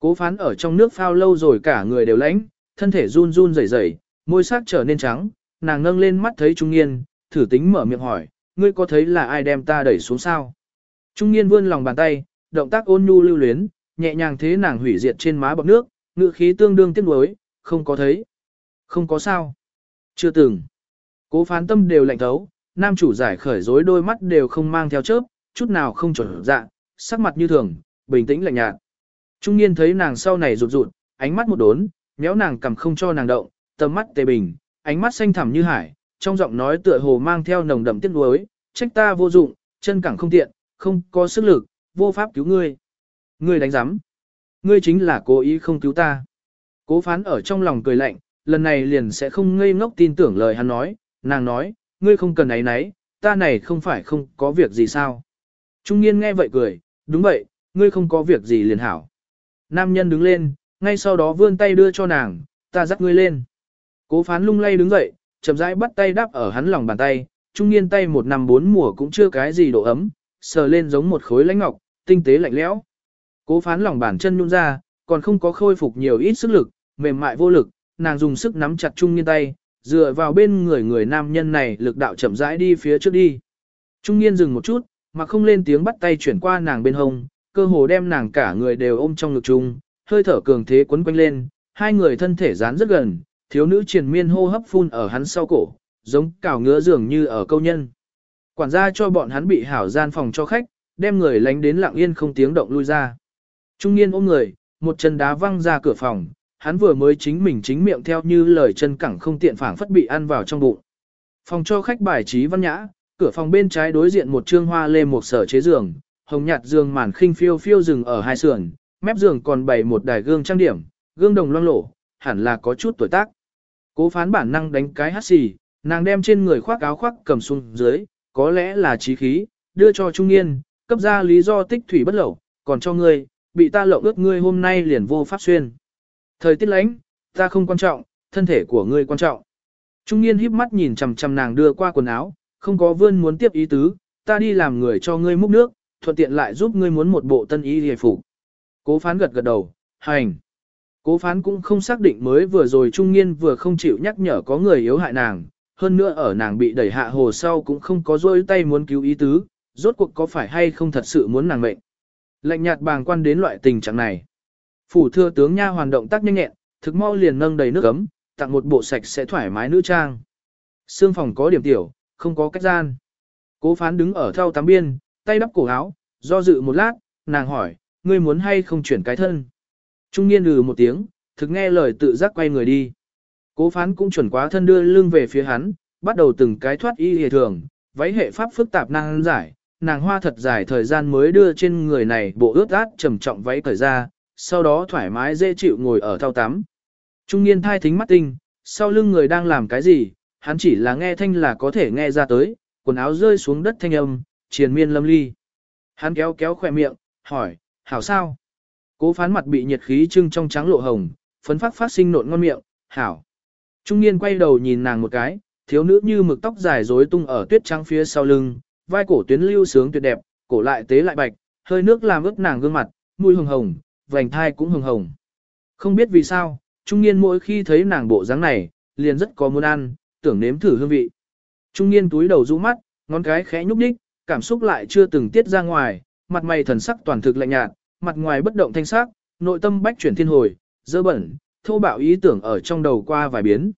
Cố phán ở trong nước phao lâu rồi cả người đều lãnh, thân thể run run rẩy rẩy, môi sắc trở nên trắng, nàng ngâng lên mắt thấy Trung Nghiên, thử tính mở miệng hỏi, ngươi có thấy là ai đem ta đẩy xuống sao? Trung Nghiên vươn lòng bàn tay, động tác ôn nhu lưu luyến, nhẹ nhàng thế nàng hủy diệt trên má bọc nước, ngựa khí tương đương tiếc nuối, không có thấy. Không có sao. Chưa từng. Cố phán tâm đều lạnh thấu, nam chủ giải khởi rối đôi mắt đều không mang theo chớp, chút nào không chuẩn dạ, sắc mặt như thường, bình tĩnh lạnh nhạt. Trung niên thấy nàng sau này rụt rụt, ánh mắt một đốn, méo nàng cầm không cho nàng động, tầm mắt tề bình, ánh mắt xanh thẳm như hải, trong giọng nói tựa hồ mang theo nồng đậm tiếc nuối, trách ta vô dụng, chân cẳng không tiện, không có sức lực, vô pháp cứu ngươi. Ngươi đánh giám. Ngươi chính là cố ý không cứu ta. Cố phán ở trong lòng cười lạnh, lần này liền sẽ không ngây ngốc tin tưởng lời hắn nói, nàng nói, ngươi không cần ấy nấy, ta này không phải không có việc gì sao. Trung niên nghe vậy cười, đúng vậy, ngươi không có việc gì liền hảo. Nam nhân đứng lên, ngay sau đó vươn tay đưa cho nàng, ta dắt ngươi lên. Cố phán lung lay đứng dậy, chậm rãi bắt tay đắp ở hắn lòng bàn tay, trung niên tay một năm bốn mùa cũng chưa cái gì độ ấm, sờ lên giống một khối lãnh ngọc, tinh tế lạnh lẽo. Cố phán lòng bàn chân nhún ra, còn không có khôi phục nhiều ít sức lực, mềm mại vô lực, nàng dùng sức nắm chặt trung niên tay, dựa vào bên người người nam nhân này lực đạo chậm rãi đi phía trước đi. Trung niên dừng một chút, mà không lên tiếng bắt tay chuyển qua nàng bên hông, cơ hồ đem nàng cả người đều ôm trong ngực chung, hơi thở cường thế quấn quanh lên, hai người thân thể dán rất gần, thiếu nữ triền miên hô hấp phun ở hắn sau cổ, giống cào ngứa dường như ở câu nhân. Quản gia cho bọn hắn bị hảo gian phòng cho khách, đem người lánh đến lặng yên không tiếng động lui ra. Trung niên ôm người, một chân đá văng ra cửa phòng, hắn vừa mới chính mình chính miệng theo như lời chân cẳng không tiện phảng phất bị ăn vào trong bụng. Phòng cho khách bài trí văn nhã, cửa phòng bên trái đối diện một trương hoa lê một sở chế giường, hồng nhạt giường màn khinh phiêu phiêu rừng ở hai sườn, mép giường còn bày một đài gương trang điểm, gương đồng loang lổ, hẳn là có chút tuổi tác. Cố phán bản năng đánh cái hát xì, nàng đem trên người khoác áo khoác cầm xuống dưới, có lẽ là trí khí, đưa cho trung niên, cấp ra lý do tích thủy bất lẩu, còn cho ngươi, bị ta lộng ước ngươi hôm nay liền vô pháp xuyên. Thời tiết lánh, ta không quan trọng, thân thể của ngươi quan trọng. Trung niên híp mắt nhìn chằm chằm nàng đưa qua quần áo, không có vươn muốn tiếp ý tứ, ta đi làm người cho ngươi múc nước, thuận tiện lại giúp ngươi muốn một bộ tân y hề phục. Cố phán gật gật đầu, hành. Cố phán cũng không xác định mới vừa rồi trung niên vừa không chịu nhắc nhở có người yếu hại nàng, hơn nữa ở nàng bị đẩy hạ hồ sau cũng không có rôi tay muốn cứu ý tứ, rốt cuộc có phải hay không thật sự muốn nàng mệnh. Lạnh nhạt bàng quan đến loại tình trạng này. Phủ thưa tướng nha hoàn động tác nhanh nhẹn, thực mau liền nâng đầy nước ấm, tặng một bộ sạch sẽ thoải mái nữ trang. Sương phòng có điểm tiểu, không có cách gian. Cố phán đứng ở thau tắm biên, tay đắp cổ áo, do dự một lát, nàng hỏi, ngươi muốn hay không chuyển cái thân. Trung niên lừ một tiếng, thực nghe lời tự giác quay người đi. Cố phán cũng chuẩn quá thân đưa lưng về phía hắn, bắt đầu từng cái thoát y hề thường, váy hệ pháp phức tạp năng giải, nàng hoa thật dài thời gian mới đưa trên người này bộ ướt át trầm trọng váy cởi ra, sau đó thoải mái dễ chịu ngồi ở thao tắm. Trung niên thai thính mắt tinh, sau lưng người đang làm cái gì, hắn chỉ là nghe thanh là có thể nghe ra tới, quần áo rơi xuống đất thanh âm, triền miên lâm ly. Hắn kéo kéo khỏe miệng, hỏi, hảo sao? Cố phán mặt bị nhiệt khí trưng trong trắng lộ hồng, phấn phát phát sinh nộn ngon miệng, hảo. Trung niên quay đầu nhìn nàng một cái, thiếu nữ như mực tóc dài rối tung ở tuyết trắng phía sau lưng, vai cổ tuyến lưu sướng tuyệt đẹp, cổ lại tế lại bạch, hơi nước làm ướt nàng gương mặt, mũi hồng hồng, vành thai cũng hồng hồng. Không biết vì sao, trung niên mỗi khi thấy nàng bộ dáng này, liền rất có muốn ăn, tưởng nếm thử hương vị. Trung niên túi đầu rũ mắt, ngón cái khẽ nhúc nhích, cảm xúc lại chưa từng tiết ra ngoài, mặt mày thần sắc toàn thực lạnh nhạt, mặt ngoài bất động thanh sắc, nội tâm bách chuyển thiên hồi, dơ bẩn, thô bạo ý tưởng ở trong đầu qua vài biến.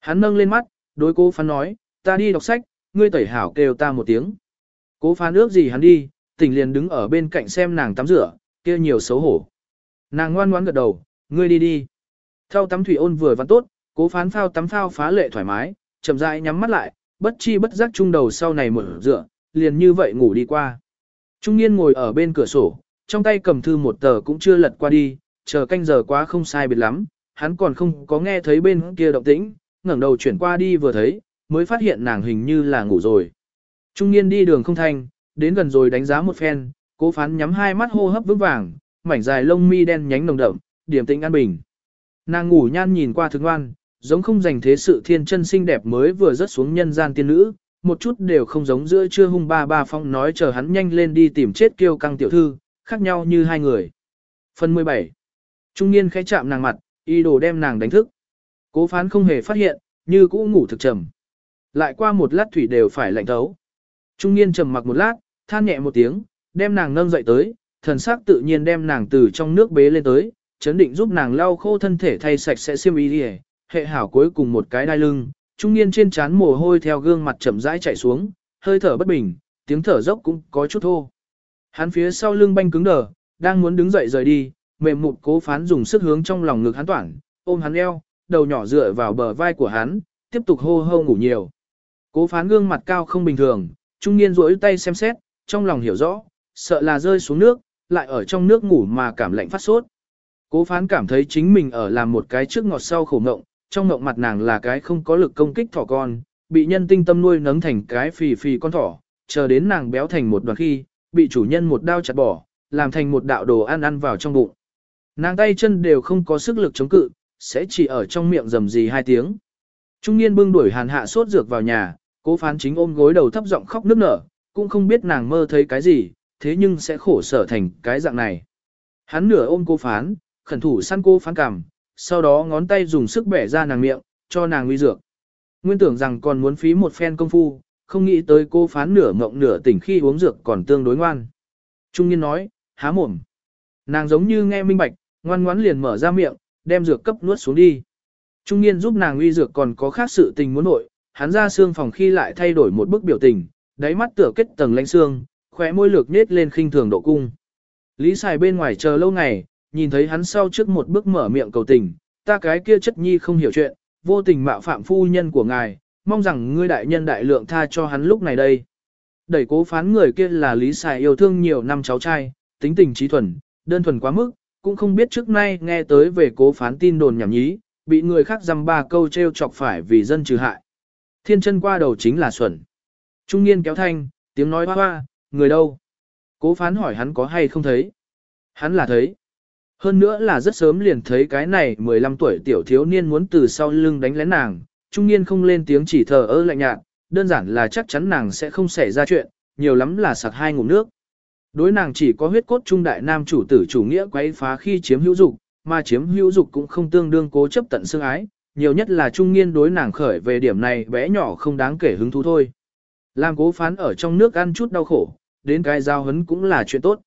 Hắn nâng lên mắt, đối cố phán nói, ta đi đọc sách, ngươi tẩy hảo kêu ta một tiếng. Cố phán ước gì hắn đi, tỉnh liền đứng ở bên cạnh xem nàng tắm rửa, kia nhiều xấu hổ. Nàng ngoan ngoãn gật đầu, ngươi đi đi. Thao tắm thủy ôn vừa văn tốt, cố phán phao tắm phao phá lệ thoải mái, chậm rãi nhắm mắt lại, bất chi bất giác trung đầu sau này mở rửa, liền như vậy ngủ đi qua. Trung niên ngồi ở bên cửa sổ, trong tay cầm thư một tờ cũng chưa lật qua đi, chờ canh giờ quá không sai biệt lắm, hắn còn không có nghe thấy bên kia động tĩnh, ngẩng đầu chuyển qua đi vừa thấy, mới phát hiện nàng hình như là ngủ rồi. Trung niên đi đường không thanh, đến gần rồi đánh giá một phen, cố phán nhắm hai mắt hô hấp vững vàng, mảnh dài lông mi đen nhánh nồng đậm, điểm tĩnh an bình. Nàng ngủ nhan nhìn qua thức ngoan, giống không dành thế sự thiên chân xinh đẹp mới vừa rớt xuống nhân gian tiên nữ, một chút đều không giống giữa chưa hung ba ba phong nói chờ hắn nhanh lên đi tìm chết kêu căng tiểu thư, khác nhau như hai người. Phần 17 Trung niên khẽ chạm nàng mặt, y đồ đem nàng đánh thức. Cố phán không hề phát hiện, như cũ ngủ thực trầm. Lại qua một lát thủy đều phải lạnh thấu. Trung niên trầm mặc một lát, than nhẹ một tiếng, đem nàng nâng dậy tới, thần sắc tự nhiên đem nàng từ trong nước bế lên tới, chấn định giúp nàng lau khô thân thể thay sạch sẽ xiêm y đi hệ hảo cuối cùng một cái đai lưng, trung niên trên trán mồ hôi theo gương mặt chậm rãi chảy xuống, hơi thở bất bình, tiếng thở dốc cũng có chút thô. Hắn phía sau lưng banh cứng đờ, đang muốn đứng dậy rời đi, mềm mụt cố phán dùng sức hướng trong lòng ngực hắn toản, ôm hắn eo, đầu nhỏ dựa vào bờ vai của hắn, tiếp tục hô hô ngủ nhiều. Cố phán gương mặt cao không bình thường, trung niên duỗi tay xem xét, trong lòng hiểu rõ, sợ là rơi xuống nước, lại ở trong nước ngủ mà cảm lạnh phát sốt. Cố phán cảm thấy chính mình ở làm một cái trước ngọt sau khổ ngộng, trong ngộng mặt nàng là cái không có lực công kích thỏ con, bị nhân tinh tâm nuôi nấng thành cái phì phì con thỏ, chờ đến nàng béo thành một đoàn khi, bị chủ nhân một đao chặt bỏ, làm thành một đạo đồ ăn ăn vào trong bụng. Nàng tay chân đều không có sức lực chống cự, sẽ chỉ ở trong miệng rầm gì hai tiếng. Trung niên bưng đuổi hàn hạ sốt dược vào nhà, cố phán chính ôm gối đầu thấp giọng khóc nức nở, cũng không biết nàng mơ thấy cái gì, thế nhưng sẽ khổ sở thành cái dạng này. Hắn nửa ôm cô phán, khẩn thủ săn cô phán cằm, sau đó ngón tay dùng sức bẻ ra nàng miệng, cho nàng uy dược. Nguyên tưởng rằng còn muốn phí một phen công phu, không nghĩ tới cô phán nửa mộng nửa tỉnh khi uống dược còn tương đối ngoan. Trung niên nói, há mồm. Nàng giống như nghe minh bạch, ngoan ngoãn liền mở ra miệng, đem dược cấp nuốt xuống đi. Trung niên giúp nàng uy dược còn có khác sự tình muốn nội, hắn ra xương phòng khi lại thay đổi một bức biểu tình, đáy mắt tựa kết tầng lánh xương, khóe môi lược nết lên khinh thường độ cung. Lý xài bên ngoài chờ lâu ngày, nhìn thấy hắn sau trước một bước mở miệng cầu tình, ta cái kia chất nhi không hiểu chuyện, vô tình mạo phạm phu nhân của ngài, mong rằng ngươi đại nhân đại lượng tha cho hắn lúc này đây. Đẩy cố phán người kia là lý xài yêu thương nhiều năm cháu trai, tính tình trí thuần, đơn thuần quá mức, cũng không biết trước nay nghe tới về cố phán tin đồn nhảm nhí, bị người khác dăm ba câu treo chọc phải vì dân trừ hại. Thiên chân qua đầu chính là xuẩn. Trung niên kéo thanh, tiếng nói hoa hoa, người đâu? Cố phán hỏi hắn có hay không thấy. Hắn là thấy. Hơn nữa là rất sớm liền thấy cái này 15 tuổi tiểu thiếu niên muốn từ sau lưng đánh lén nàng, trung niên không lên tiếng chỉ thờ ơ lạnh nhạt, đơn giản là chắc chắn nàng sẽ không xảy ra chuyện, nhiều lắm là sặc hai ngụm nước. Đối nàng chỉ có huyết cốt trung đại nam chủ tử chủ nghĩa quấy phá khi chiếm hữu dục, mà chiếm hữu dục cũng không tương đương cố chấp tận xương ái, nhiều nhất là trung niên đối nàng khởi về điểm này bé nhỏ không đáng kể hứng thú thôi. Làm cố phán ở trong nước ăn chút đau khổ, đến cái giao hấn cũng là chuyện tốt.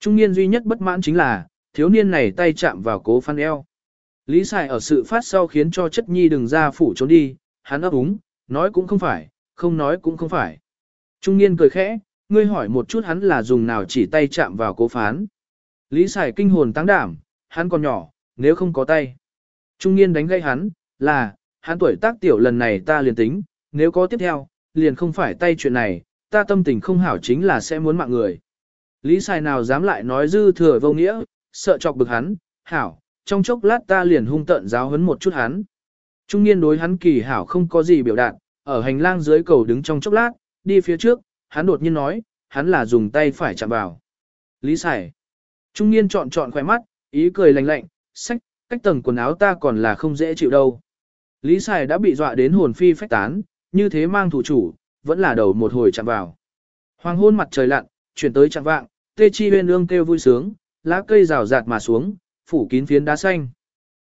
Trung niên duy nhất bất mãn chính là, thiếu niên này tay chạm vào cố phán eo. Lý Sài ở sự phát sau khiến cho chất nhi đừng ra phủ trốn đi, hắn ấp úng, nói cũng không phải, không nói cũng không phải. Trung niên cười khẽ, ngươi hỏi một chút hắn là dùng nào chỉ tay chạm vào cố phán. Lý Sài kinh hồn tăng đảm, hắn còn nhỏ, nếu không có tay. Trung niên đánh gây hắn, là, hắn tuổi tác tiểu lần này ta liền tính, nếu có tiếp theo, liền không phải tay chuyện này, ta tâm tình không hảo chính là sẽ muốn mạng người. Lý Sài nào dám lại nói dư thừa vô nghĩa, sợ chọc bực hắn, hảo, trong chốc lát ta liền hung tận giáo huấn một chút hắn. Trung niên đối hắn kỳ hảo không có gì biểu đạt, ở hành lang dưới cầu đứng trong chốc lát, đi phía trước, hắn đột nhiên nói, hắn là dùng tay phải chạm vào. Lý Sải. Trung niên chọn chọn khỏe mắt, ý cười lạnh lạnh, sách, cách tầng quần áo ta còn là không dễ chịu đâu. Lý Sải đã bị dọa đến hồn phi phách tán, như thế mang thủ chủ, vẫn là đầu một hồi chạm vào. Hoàng hôn mặt trời lặn, chuyển tới chạm vạng, tê chi huyên ương kêu vui sướng, lá cây rào rạt mà xuống, phủ kín phiến đá xanh.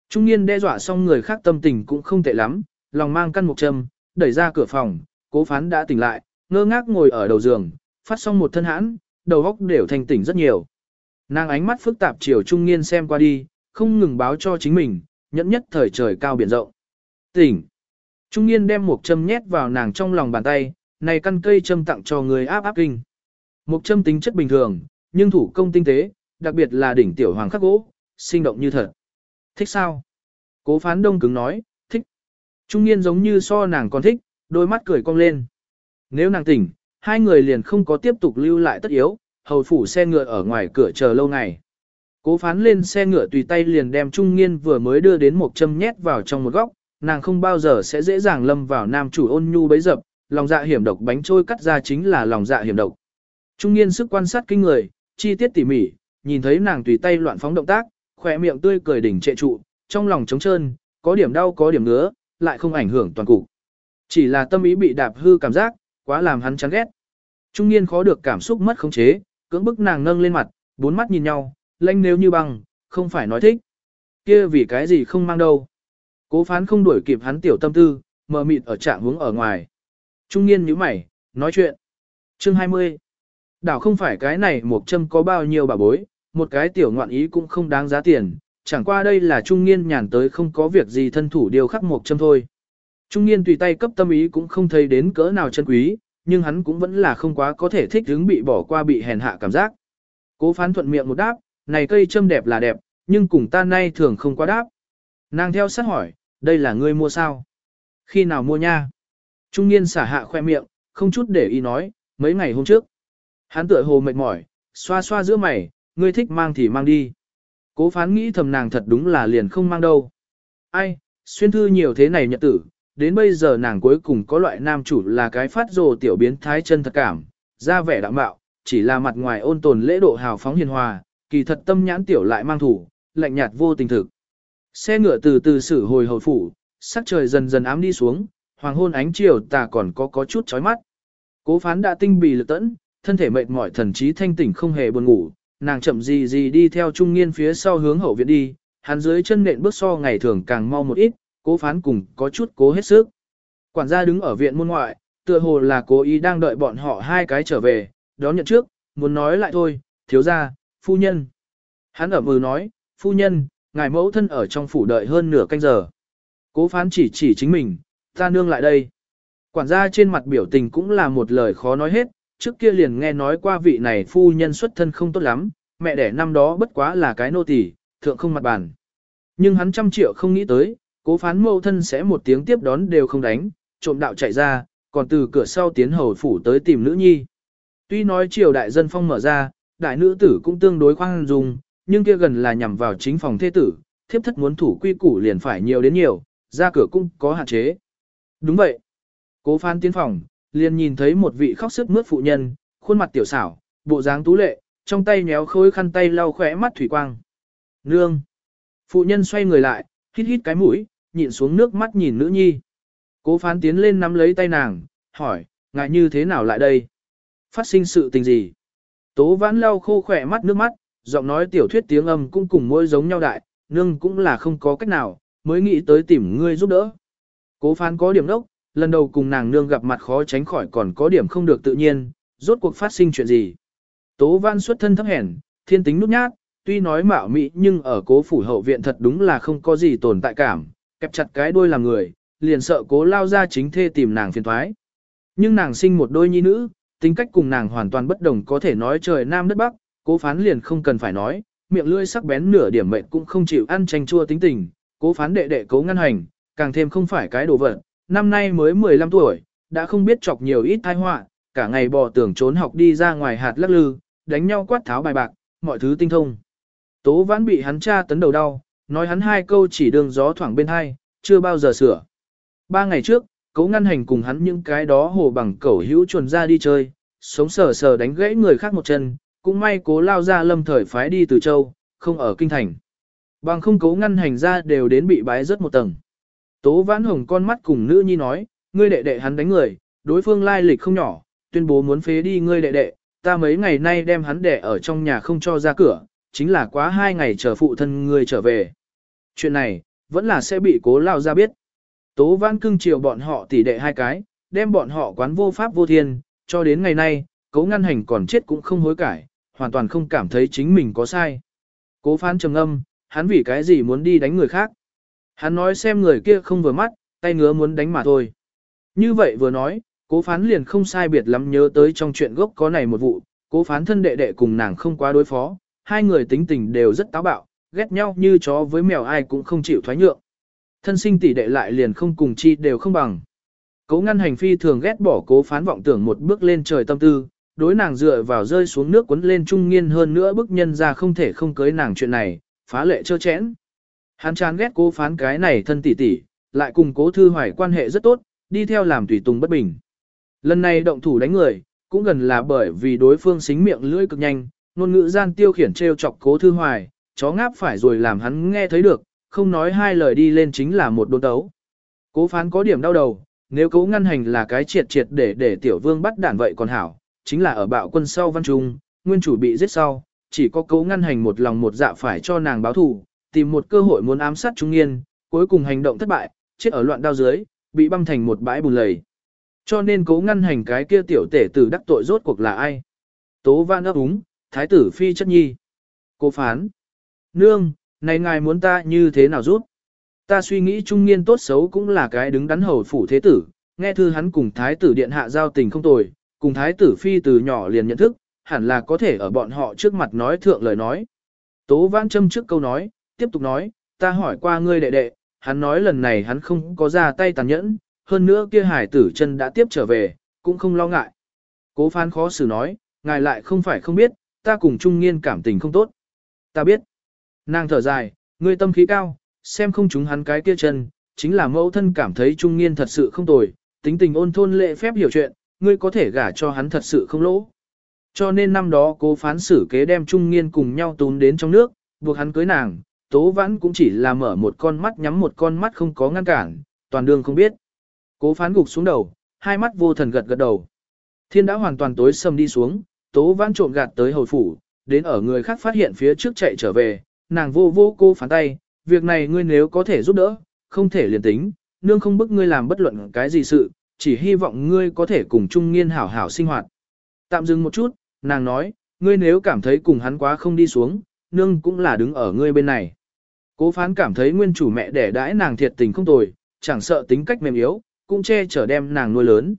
Trung niên đe dọa xong người khác tâm tình cũng không tệ lắm, lòng mang căn một châm, đẩy ra cửa phòng, cố phán đã tỉnh lại, ngơ ngác ngồi ở đầu giường, phát xong một thân hãn, đầu óc đều thành tỉnh rất nhiều. Nàng ánh mắt phức tạp chiều trung niên xem qua đi, không ngừng báo cho chính mình, nhẫn nhất thời trời cao biển rộng. Tỉnh. Trung niên đem một châm nhét vào nàng trong lòng bàn tay, này căn cây châm tặng cho người áp áp kinh. Một châm tính chất bình thường, nhưng thủ công tinh tế, đặc biệt là đỉnh tiểu hoàng khắc gỗ, sinh động như thật. Thích sao? Cố phán đông cứng nói, thích. Trung niên giống như so nàng còn thích, đôi mắt cười cong lên. Nếu nàng tỉnh, hai người liền không có tiếp tục lưu lại tất yếu, hầu phủ xe ngựa ở ngoài cửa chờ lâu ngày. Cố phán lên xe ngựa tùy tay liền đem Trung Nghiên vừa mới đưa đến một châm nhét vào trong một góc, nàng không bao giờ sẽ dễ dàng lâm vào nam chủ ôn nhu bấy dập, lòng dạ hiểm độc bánh trôi cắt ra chính là lòng dạ hiểm độc. Trung niên sức quan sát kinh người, chi tiết tỉ mỉ, nhìn thấy nàng tùy tay loạn phóng động tác, khỏe miệng tươi cười đỉnh trệ trụ, trong lòng trống trơn, có điểm đau có điểm ngứa, lại không ảnh hưởng toàn cục. Chỉ là tâm ý bị đạp hư cảm giác, quá làm hắn chán ghét. Trung niên khó được cảm xúc mất khống chế, cưỡng bức nàng nâng lên mặt, bốn mắt nhìn nhau, lanh nếu như băng, không phải nói thích. Kia vì cái gì không mang đâu. Cố phán không đuổi kịp hắn tiểu tâm tư, mờ mịt ở trạng hướng ở ngoài. Trung niên nhíu mày, nói chuyện. Chương 20. Đảo không phải cái này một châm có bao nhiêu bà bối, một cái tiểu ngoạn ý cũng không đáng giá tiền, chẳng qua đây là trung niên nhàn tới không có việc gì thân thủ điều khắc một châm thôi. Trung niên tùy tay cấp tâm ý cũng không thấy đến cỡ nào chân quý, nhưng hắn cũng vẫn là không quá có thể thích hứng bị bỏ qua bị hèn hạ cảm giác. Cố phán thuận miệng một đáp, này cây châm đẹp là đẹp, nhưng cùng ta nay thường không quá đáp. Nàng theo sát hỏi, đây là ngươi mua sao? Khi nào mua nha? Trung niên xả hạ khoe miệng, không chút để ý nói, mấy ngày hôm trước. Hắn tựa hồ mệt mỏi, xoa xoa giữa mày, ngươi thích mang thì mang đi. Cố phán nghĩ thầm nàng thật đúng là liền không mang đâu. Ai, xuyên thư nhiều thế này nhận tử, đến bây giờ nàng cuối cùng có loại nam chủ là cái phát rồ tiểu biến thái chân thật cảm, ra vẻ đạm bạo, chỉ là mặt ngoài ôn tồn lễ độ hào phóng hiền hòa, kỳ thật tâm nhãn tiểu lại mang thủ, lạnh nhạt vô tình thực. Xe ngựa từ từ xử hồi hồi phủ, sắc trời dần dần ám đi xuống, hoàng hôn ánh chiều tà còn có có chút chói mắt. Cố phán đã tinh bì lực tẫn, thân thể mệt mỏi thần trí thanh tỉnh không hề buồn ngủ, nàng chậm gì gì đi theo trung niên phía sau hướng hậu viện đi, hắn dưới chân nện bước so ngày thường càng mau một ít, cố phán cùng có chút cố hết sức. Quản gia đứng ở viện môn ngoại, tựa hồ là cố ý đang đợi bọn họ hai cái trở về, đón nhận trước, muốn nói lại thôi, thiếu gia, phu nhân. Hắn ở mừ nói, phu nhân, ngài mẫu thân ở trong phủ đợi hơn nửa canh giờ. Cố phán chỉ chỉ chính mình, ta nương lại đây. Quản gia trên mặt biểu tình cũng là một lời khó nói hết, trước kia liền nghe nói qua vị này phu nhân xuất thân không tốt lắm, mẹ đẻ năm đó bất quá là cái nô tỳ, thượng không mặt bàn. Nhưng hắn trăm triệu không nghĩ tới, cố phán mẫu thân sẽ một tiếng tiếp đón đều không đánh, trộm đạo chạy ra, còn từ cửa sau tiến hầu phủ tới tìm nữ nhi. Tuy nói triều đại dân phong mở ra, đại nữ tử cũng tương đối khoan dung, nhưng kia gần là nhằm vào chính phòng thế tử, thiếp thất muốn thủ quy củ liền phải nhiều đến nhiều, ra cửa cũng có hạn chế. Đúng vậy. Cố phán tiến phòng, liền nhìn thấy một vị khóc sức mướt phụ nhân, khuôn mặt tiểu xảo, bộ dáng tú lệ, trong tay nhéo khối khăn tay lau khỏe mắt thủy quang. Nương! Phụ nhân xoay người lại, hít hít cái mũi, nhịn xuống nước mắt nhìn nữ nhi. Cố phán tiến lên nắm lấy tay nàng, hỏi, ngại như thế nào lại đây? Phát sinh sự tình gì? Tố vãn lau khô khỏe mắt nước mắt, giọng nói tiểu thuyết tiếng âm cũng cùng mỗi giống nhau đại, nương cũng là không có cách nào, mới nghĩ tới tìm ngươi giúp đỡ. Cố phán có điểm đốc, lần đầu cùng nàng nương gặp mặt khó tránh khỏi còn có điểm không được tự nhiên, rốt cuộc phát sinh chuyện gì. Tố văn xuất thân thấp hèn, thiên tính nút nhát, tuy nói mạo mị nhưng ở cố phủ hậu viện thật đúng là không có gì tồn tại cảm, kẹp chặt cái đuôi làm người, liền sợ cố lao ra chính thê tìm nàng phiền thoái. Nhưng nàng sinh một đôi nhi nữ, tính cách cùng nàng hoàn toàn bất đồng có thể nói trời nam đất bắc, cố phán liền không cần phải nói, miệng lưỡi sắc bén nửa điểm mệnh cũng không chịu ăn tranh chua tính tình, cố phán đệ đệ cố ngăn hành, càng thêm không phải cái đồ vật, năm nay mới 15 tuổi, đã không biết chọc nhiều ít tai họa, cả ngày bò tưởng trốn học đi ra ngoài hạt lắc lư, đánh nhau quát tháo bài bạc, mọi thứ tinh thông. Tố vãn bị hắn cha tấn đầu đau, nói hắn hai câu chỉ đường gió thoảng bên hai, chưa bao giờ sửa. Ba ngày trước, cố ngăn hành cùng hắn những cái đó hồ bằng cẩu hữu chuồn ra đi chơi, sống sờ sờ đánh gãy người khác một chân, cũng may cố lao ra lâm thời phái đi từ châu, không ở kinh thành. Bằng không cố ngăn hành ra đều đến bị bái rớt một tầng. Tố vãn hồng con mắt cùng nữ nhi nói, ngươi đệ đệ hắn đánh người, đối phương lai lịch không nhỏ, tuyên bố muốn phế đi ngươi đệ đệ, ta mấy ngày nay đem hắn đệ ở trong nhà không cho ra cửa, chính là quá hai ngày chờ phụ thân ngươi trở về. Chuyện này, vẫn là sẽ bị cố lao ra biết. Tố vãn cưng chiều bọn họ tỉ đệ hai cái, đem bọn họ quán vô pháp vô thiên, cho đến ngày nay, cố ngăn hành còn chết cũng không hối cải, hoàn toàn không cảm thấy chính mình có sai. Cố phán trầm âm, hắn vì cái gì muốn đi đánh người khác. Hắn nói xem người kia không vừa mắt, tay ngứa muốn đánh mà thôi. Như vậy vừa nói, cố phán liền không sai biệt lắm nhớ tới trong chuyện gốc có này một vụ, cố phán thân đệ đệ cùng nàng không quá đối phó, hai người tính tình đều rất táo bạo, ghét nhau như chó với mèo ai cũng không chịu thoái nhượng. Thân sinh tỷ đệ lại liền không cùng chi đều không bằng. Cố ngăn hành phi thường ghét bỏ cố phán vọng tưởng một bước lên trời tâm tư, đối nàng dựa vào rơi xuống nước quấn lên trung nghiên hơn nữa bức nhân ra không thể không cưới nàng chuyện này, phá lệ trơ chẽn. Hắn chán ghét cố phán cái này thân tỷ tỷ, lại cùng cố thư hoài quan hệ rất tốt, đi theo làm tùy tùng bất bình. Lần này động thủ đánh người, cũng gần là bởi vì đối phương xính miệng lưỡi cực nhanh, ngôn ngữ gian tiêu khiển trêu chọc cố thư hoài, chó ngáp phải rồi làm hắn nghe thấy được, không nói hai lời đi lên chính là một đôn tấu. Cố phán có điểm đau đầu, nếu cố ngăn hành là cái triệt triệt để để tiểu vương bắt đản vậy còn hảo, chính là ở bạo quân sau văn trung, nguyên chủ bị giết sau, chỉ có cố ngăn hành một lòng một dạ phải cho nàng báo thù, tìm một cơ hội muốn ám sát Trung Nghiên, cuối cùng hành động thất bại, chết ở loạn đao dưới, bị băm thành một bãi bùn lầy. Cho nên cố ngăn hành cái kia tiểu tể tử đắc tội rốt cuộc là ai? Tố Văn ấp úng, thái tử phi chất nhi. Cô phán. Nương, này ngài muốn ta như thế nào rút? Ta suy nghĩ trung niên tốt xấu cũng là cái đứng đắn hầu phủ thế tử, nghe thư hắn cùng thái tử điện hạ giao tình không tồi, cùng thái tử phi từ nhỏ liền nhận thức, hẳn là có thể ở bọn họ trước mặt nói thượng lời nói. Tố vãn châm trước câu nói, tiếp tục nói, ta hỏi qua ngươi đệ đệ, hắn nói lần này hắn không có ra tay tàn nhẫn, hơn nữa kia hải tử chân đã tiếp trở về, cũng không lo ngại. Cố phán khó xử nói, ngài lại không phải không biết, ta cùng trung nghiên cảm tình không tốt. Ta biết. Nàng thở dài, ngươi tâm khí cao, xem không chúng hắn cái kia chân, chính là mẫu thân cảm thấy trung nghiên thật sự không tồi, tính tình ôn thôn lệ phép hiểu chuyện, ngươi có thể gả cho hắn thật sự không lỗ. Cho nên năm đó cố phán xử kế đem trung nghiên cùng nhau tún đến trong nước, buộc hắn cưới nàng, Tố Vãn cũng chỉ là mở một con mắt nhắm một con mắt không có ngăn cản, toàn đường không biết. Cố phán gục xuống đầu, hai mắt vô thần gật gật đầu. Thiên đã hoàn toàn tối sầm đi xuống, Tố Vãn trộm gạt tới hồi phủ, đến ở người khác phát hiện phía trước chạy trở về, nàng vô vô cô phán tay, việc này ngươi nếu có thể giúp đỡ, không thể liền tính, nương không bức ngươi làm bất luận cái gì sự, chỉ hy vọng ngươi có thể cùng Trung Nghiên hảo hảo sinh hoạt. Tạm dừng một chút, nàng nói, ngươi nếu cảm thấy cùng hắn quá không đi xuống, nương cũng là đứng ở ngươi bên này. Cố phán cảm thấy nguyên chủ mẹ đẻ đãi nàng thiệt tình không tồi, chẳng sợ tính cách mềm yếu, cũng che chở đem nàng nuôi lớn.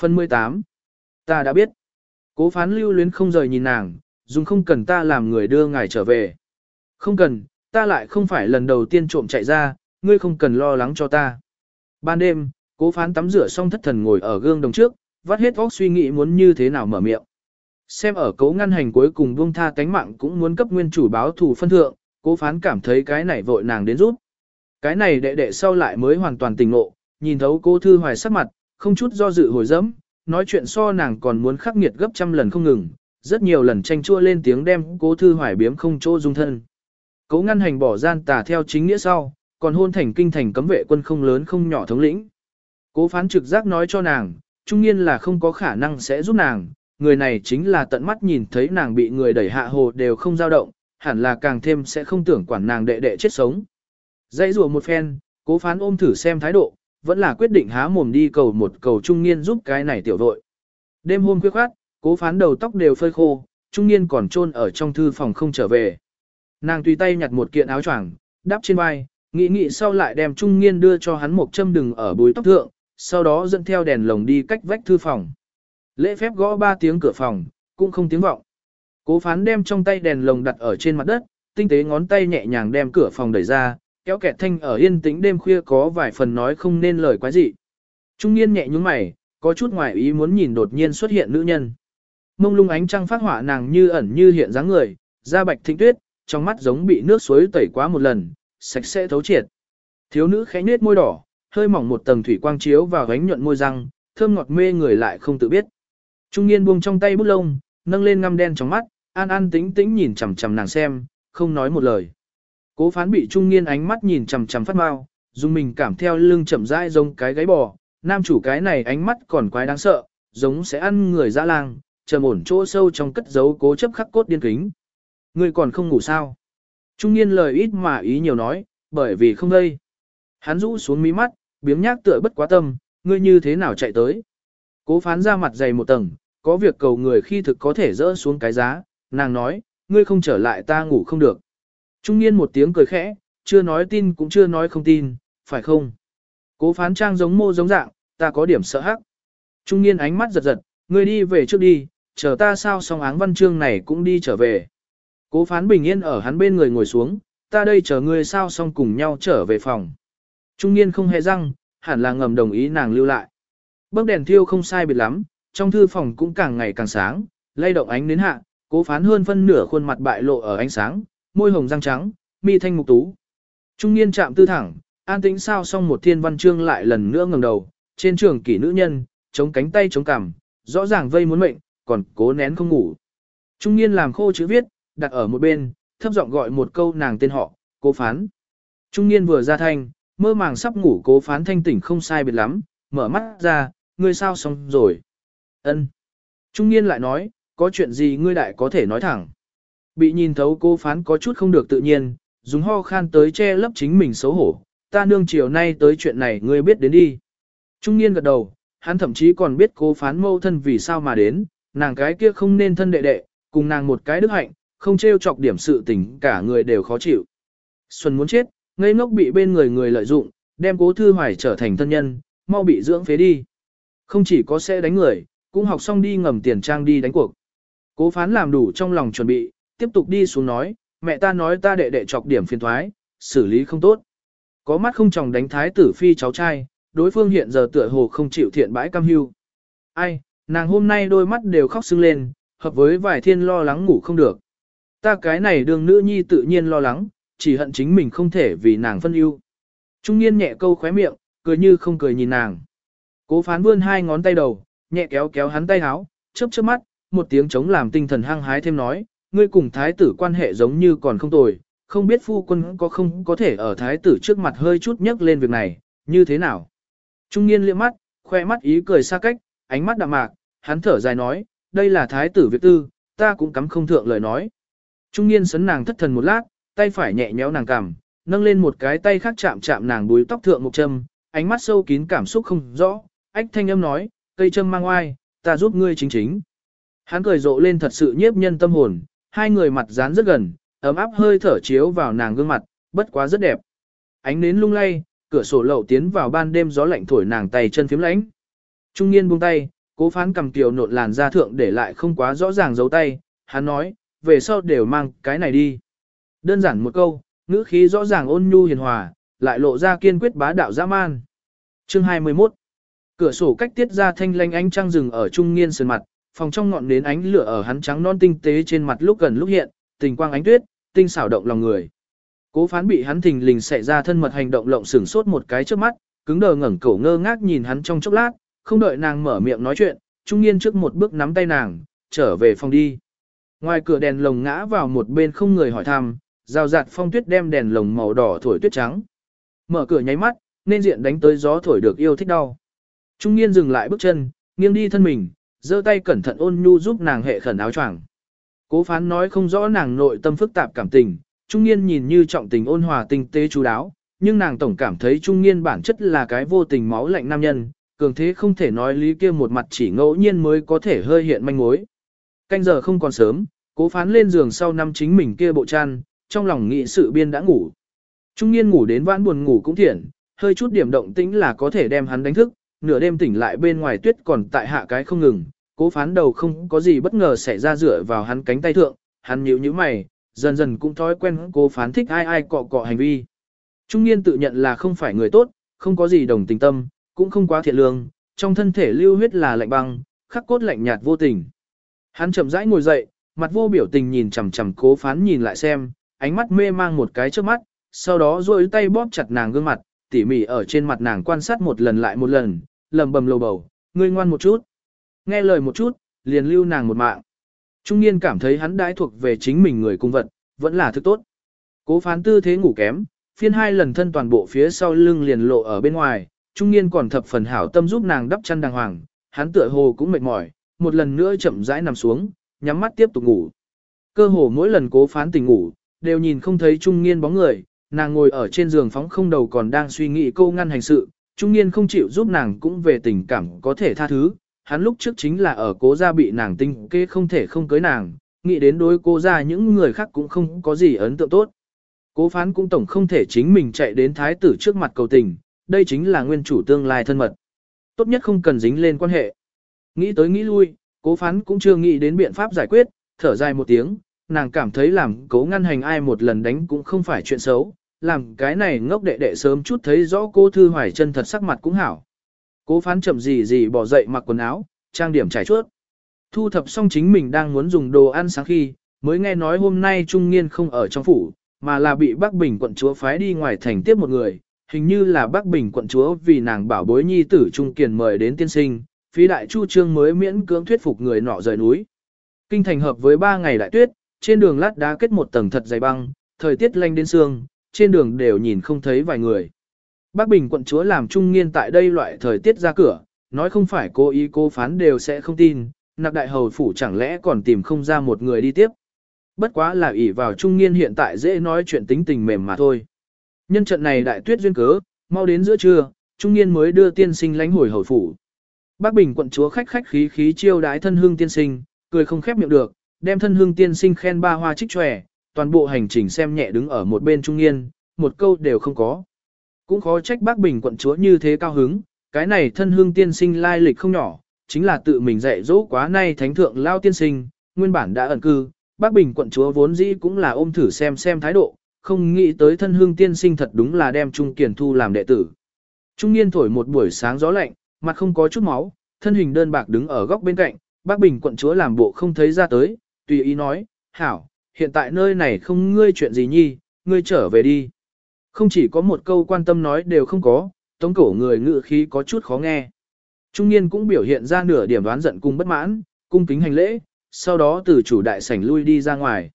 Phần 18. Ta đã biết. Cố phán lưu luyến không rời nhìn nàng, dùng không cần ta làm người đưa ngài trở về. Không cần, ta lại không phải lần đầu tiên trộm chạy ra, ngươi không cần lo lắng cho ta. Ban đêm, cố phán tắm rửa xong thất thần ngồi ở gương đồng trước, vắt hết óc suy nghĩ muốn như thế nào mở miệng. Xem ở cố ngăn hành cuối cùng buông tha cánh mạng cũng muốn cấp nguyên chủ báo thù phân thượng, cố phán cảm thấy cái này vội nàng đến giúp. Cái này đệ đệ sau lại mới hoàn toàn tỉnh ngộ, nhìn thấu cô thư hoài sắc mặt, không chút do dự hồi dẫm, nói chuyện so nàng còn muốn khắc nghiệt gấp trăm lần không ngừng, rất nhiều lần tranh chua lên tiếng đem Cố thư hoài biếm không chỗ dung thân. Cố ngăn hành bỏ gian tà theo chính nghĩa sau, còn hôn thành kinh thành cấm vệ quân không lớn không nhỏ thống lĩnh. Cố phán trực giác nói cho nàng, trung niên là không có khả năng sẽ giúp nàng, người này chính là tận mắt nhìn thấy nàng bị người đẩy hạ hồ đều không dao động, hẳn là càng thêm sẽ không tưởng quản nàng đệ đệ chết sống. Dãy rùa một phen, cố phán ôm thử xem thái độ, vẫn là quyết định há mồm đi cầu một cầu trung niên giúp cái này tiểu đội. Đêm hôm khuya khoát, cố phán đầu tóc đều phơi khô, trung niên còn chôn ở trong thư phòng không trở về. Nàng tùy tay nhặt một kiện áo choàng, đắp trên vai, nghĩ nghĩ sau lại đem trung niên đưa cho hắn một châm đừng ở bùi tóc thượng, sau đó dẫn theo đèn lồng đi cách vách thư phòng. Lễ phép gõ ba tiếng cửa phòng, cũng không tiếng vọng. Cố phán đem trong tay đèn lồng đặt ở trên mặt đất, tinh tế ngón tay nhẹ nhàng đem cửa phòng đẩy ra, kéo kẹt thanh ở yên tĩnh đêm khuya có vài phần nói không nên lời quái gì. Trung niên nhẹ nhúng mày, có chút ngoài ý muốn nhìn đột nhiên xuất hiện nữ nhân. Mông lung ánh trăng phát họa nàng như ẩn như hiện dáng người, da bạch thịnh tuyết, trong mắt giống bị nước suối tẩy quá một lần, sạch sẽ thấu triệt. Thiếu nữ khẽ nết môi đỏ, hơi mỏng một tầng thủy quang chiếu vào gánh nhuận môi răng, thơm ngọt mê người lại không tự biết. Trung niên buông trong tay bút lông, nâng lên ngăm đen trong mắt, an an tĩnh tĩnh nhìn chằm chằm nàng xem, không nói một lời. Cố phán bị trung niên ánh mắt nhìn chằm chằm phát mau, dùng mình cảm theo lưng chậm rãi giống cái gáy bò, nam chủ cái này ánh mắt còn quái đáng sợ, giống sẽ ăn người dã lang, trầm ổn chỗ sâu trong cất giấu cố chấp khắc cốt điên kính. Ngươi còn không ngủ sao? Trung niên lời ít mà ý nhiều nói, bởi vì không đây. Hắn rũ xuống mí mắt, biếng nhác tựa bất quá tâm, ngươi như thế nào chạy tới. Cố phán ra mặt dày một tầng, có việc cầu người khi thực có thể dỡ xuống cái giá, nàng nói, ngươi không trở lại ta ngủ không được. Trung niên một tiếng cười khẽ, chưa nói tin cũng chưa nói không tin, phải không? Cố phán trang giống mô giống dạng, ta có điểm sợ hắc. Trung niên ánh mắt giật giật, ngươi đi về trước đi, chờ ta sao xong áng văn chương này cũng đi trở về. Cố phán bình yên ở hắn bên người ngồi xuống, ta đây chờ ngươi sao xong cùng nhau trở về phòng. Trung niên không hề răng, hẳn là ngầm đồng ý nàng lưu lại. Bấc đèn thiêu không sai biệt lắm, trong thư phòng cũng càng ngày càng sáng, lay động ánh đến hạ, cố phán hơn phân nửa khuôn mặt bại lộ ở ánh sáng, môi hồng răng trắng, mi thanh mục tú. Trung niên chạm tư thẳng, an tĩnh sao xong một thiên văn chương lại lần nữa ngẩng đầu, trên trường kỷ nữ nhân, chống cánh tay chống cằm, rõ ràng vây muốn mệnh, còn cố nén không ngủ. Trung niên làm khô chữ viết, đặt ở một bên, thấp giọng gọi một câu nàng tên họ, cố phán. Trung niên vừa ra thanh, mơ màng sắp ngủ cố phán thanh tỉnh không sai biệt lắm, mở mắt ra, ngươi sao xong rồi. ân Trung niên lại nói, có chuyện gì ngươi đại có thể nói thẳng. Bị nhìn thấu cô phán có chút không được tự nhiên, dùng ho khan tới che lấp chính mình xấu hổ. Ta nương chiều nay tới chuyện này ngươi biết đến đi. Trung niên gật đầu, hắn thậm chí còn biết cô phán mâu thân vì sao mà đến, nàng cái kia không nên thân đệ đệ, cùng nàng một cái đức hạnh, không trêu chọc điểm sự tình cả người đều khó chịu. Xuân muốn chết, ngây ngốc bị bên người người lợi dụng, đem cố thư hoài trở thành thân nhân, mau bị dưỡng phế đi. Không chỉ có sẽ đánh người, cũng học xong đi ngầm tiền trang đi đánh cuộc. Cố phán làm đủ trong lòng chuẩn bị, tiếp tục đi xuống nói, mẹ ta nói ta đệ đệ chọc điểm phiền thoái, xử lý không tốt. Có mắt không chồng đánh thái tử phi cháu trai, đối phương hiện giờ tựa hồ không chịu thiện bãi cam hưu. Ai, nàng hôm nay đôi mắt đều khóc sưng lên, hợp với vài thiên lo lắng ngủ không được. Ta cái này đường nữ nhi tự nhiên lo lắng, chỉ hận chính mình không thể vì nàng phân ưu. Trung niên nhẹ câu khóe miệng, cười như không cười nhìn nàng. Cố phán vươn hai ngón tay đầu, nhẹ kéo kéo hắn tay háo, chớp chớp mắt, một tiếng chống làm tinh thần hăng hái thêm nói, ngươi cùng thái tử quan hệ giống như còn không tồi, không biết phu quân có không có thể ở thái tử trước mặt hơi chút nhắc lên việc này, như thế nào. Trung niên liếc mắt, khoe mắt ý cười xa cách, ánh mắt đạm mạc, hắn thở dài nói, đây là thái tử việc tư, ta cũng cắm không thượng lời nói. Trung niên sấn nàng thất thần một lát, tay phải nhẹ nhéo nàng cằm, nâng lên một cái tay khác chạm chạm nàng đuôi tóc thượng một châm, ánh mắt sâu kín cảm xúc không rõ, ách thanh âm nói, cây châm mang oai, ta giúp ngươi chính chính. Hắn cười rộ lên thật sự nhiếp nhân tâm hồn, hai người mặt dán rất gần, ấm áp hơi thở chiếu vào nàng gương mặt, bất quá rất đẹp. Ánh nến lung lay, cửa sổ lậu tiến vào ban đêm gió lạnh thổi nàng tay chân phím lánh. Trung niên buông tay, cố phán cầm tiểu nộn làn da thượng để lại không quá rõ ràng dấu tay, hắn nói, về sau đều mang cái này đi. Đơn giản một câu, ngữ khí rõ ràng ôn nhu hiền hòa, lại lộ ra kiên quyết bá đạo dã man. Chương 21 Cửa sổ cách tiết ra thanh lanh ánh trăng rừng ở trung niên sườn mặt, phòng trong ngọn nến ánh lửa ở hắn trắng non tinh tế trên mặt lúc gần lúc hiện, tình quang ánh tuyết, tinh xảo động lòng người. Cố phán bị hắn thình lình xảy ra thân mật hành động lộng sửng sốt một cái trước mắt, cứng đờ ngẩng cổ ngơ ngác nhìn hắn trong chốc lát, không đợi nàng mở miệng nói chuyện, trung niên trước một bước nắm tay nàng, trở về phòng đi. Ngoài cửa đèn lồng ngã vào một bên không người hỏi thăm, rào rạt phong tuyết đem đèn lồng màu đỏ thổi tuyết trắng. Mở cửa nháy mắt, nên diện đánh tới gió thổi được yêu thích đau. Trung niên dừng lại bước chân, nghiêng đi thân mình, giơ tay cẩn thận ôn nhu giúp nàng hệ khẩn áo choàng. Cố phán nói không rõ nàng nội tâm phức tạp cảm tình, trung niên nhìn như trọng tình ôn hòa tinh tế chú đáo, nhưng nàng tổng cảm thấy trung niên bản chất là cái vô tình máu lạnh nam nhân, cường thế không thể nói lý kia một mặt chỉ ngẫu nhiên mới có thể hơi hiện manh mối. Canh giờ không còn sớm, cố phán lên giường sau năm chính mình kia bộ chăn, trong lòng nghị sự biên đã ngủ. Trung niên ngủ đến vãn buồn ngủ cũng thiện, hơi chút điểm động tĩnh là có thể đem hắn đánh thức, nửa đêm tỉnh lại bên ngoài tuyết còn tại hạ cái không ngừng, cố phán đầu không có gì bất ngờ xảy ra dựa vào hắn cánh tay thượng, hắn nhíu nhíu mày, dần dần cũng thói quen cố phán thích ai ai cọ cọ hành vi. Trung niên tự nhận là không phải người tốt, không có gì đồng tình tâm, cũng không quá thiện lương, trong thân thể lưu huyết là lạnh băng, khắc cốt lạnh nhạt vô tình. Hắn chậm rãi ngồi dậy, mặt vô biểu tình nhìn chằm chằm cố phán nhìn lại xem, ánh mắt mê mang một cái trước mắt, sau đó duỗi tay bóp chặt nàng gương mặt, tỉ mỉ ở trên mặt nàng quan sát một lần lại một lần, lầm bầm lầu bầu, ngươi ngoan một chút. Nghe lời một chút, liền lưu nàng một mạng. Trung niên cảm thấy hắn đãi thuộc về chính mình người cung vật, vẫn là thức tốt. Cố phán tư thế ngủ kém, phiên hai lần thân toàn bộ phía sau lưng liền lộ ở bên ngoài, trung niên còn thập phần hảo tâm giúp nàng đắp chăn đàng hoàng, hắn tựa hồ cũng mệt mỏi, một lần nữa chậm rãi nằm xuống, nhắm mắt tiếp tục ngủ. Cơ hồ mỗi lần cố phán tỉnh ngủ, đều nhìn không thấy trung niên bóng người, nàng ngồi ở trên giường phóng không đầu còn đang suy nghĩ câu ngăn hành sự, trung niên không chịu giúp nàng cũng về tình cảm có thể tha thứ, hắn lúc trước chính là ở cố gia bị nàng tinh kê không thể không cưới nàng, nghĩ đến đối cố gia những người khác cũng không có gì ấn tượng tốt. Cố phán cũng tổng không thể chính mình chạy đến thái tử trước mặt cầu tình, đây chính là nguyên chủ tương lai thân mật. Tốt nhất không cần dính lên quan hệ. Nghĩ tới nghĩ lui, cố phán cũng chưa nghĩ đến biện pháp giải quyết, thở dài một tiếng, nàng cảm thấy làm cố ngăn hành ai một lần đánh cũng không phải chuyện xấu, làm cái này ngốc đệ đệ sớm chút thấy rõ cô Thư Hoài chân thật sắc mặt cũng hảo. Cố phán chậm gì gì bỏ dậy mặc quần áo, trang điểm trải chuốt. Thu thập xong chính mình đang muốn dùng đồ ăn sáng khi, mới nghe nói hôm nay Trung Nghiên không ở trong phủ, mà là bị Bắc Bình quận chúa phái đi ngoài thành tiếp một người, hình như là Bắc Bình quận chúa vì nàng bảo bối nhi tử Trung Kiền mời đến tiên sinh, phí đại chu trương mới miễn cưỡng thuyết phục người nọ rời núi. Kinh thành hợp với ba ngày đại tuyết, trên đường lát đá kết một tầng thật dày băng, thời tiết lanh đến xương, trên đường đều nhìn không thấy vài người. Bác Bình quận chúa làm trung nghiên tại đây loại thời tiết ra cửa, nói không phải cô ý cô phán đều sẽ không tin, nặc đại hầu phủ chẳng lẽ còn tìm không ra một người đi tiếp. Bất quá là ỷ vào trung nghiên hiện tại dễ nói chuyện tính tình mềm mà thôi. Nhân trận này đại tuyết duyên cớ, mau đến giữa trưa, trung nghiên mới đưa tiên sinh lánh hồi hầu phủ. Bác Bình quận chúa khách khách khí khí chiêu đái thân hương tiên sinh, cười không khép miệng được, đem thân hương tiên sinh khen ba hoa trích tròe, toàn bộ hành trình xem nhẹ đứng ở một bên trung niên, một câu đều không có. Cũng khó trách bác Bình quận chúa như thế cao hứng, cái này thân hương tiên sinh lai lịch không nhỏ, chính là tự mình dạy dỗ quá nay thánh thượng lao tiên sinh, nguyên bản đã ẩn cư, bác Bình quận chúa vốn dĩ cũng là ôm thử xem xem thái độ, không nghĩ tới thân hương tiên sinh thật đúng là đem Trung Kiền Thu làm đệ tử. Trung niên thổi một buổi sáng gió lạnh, mặt không có chút máu, thân hình đơn bạc đứng ở góc bên cạnh, bác Bình quận chúa làm bộ không thấy ra tới, tùy ý nói, hảo, hiện tại nơi này không ngươi chuyện gì nhi, ngươi trở về đi. Không chỉ có một câu quan tâm nói đều không có, tống cổ người ngự khí có chút khó nghe. Trung niên cũng biểu hiện ra nửa điểm đoán giận cung bất mãn, cung kính hành lễ, sau đó từ chủ đại sảnh lui đi ra ngoài.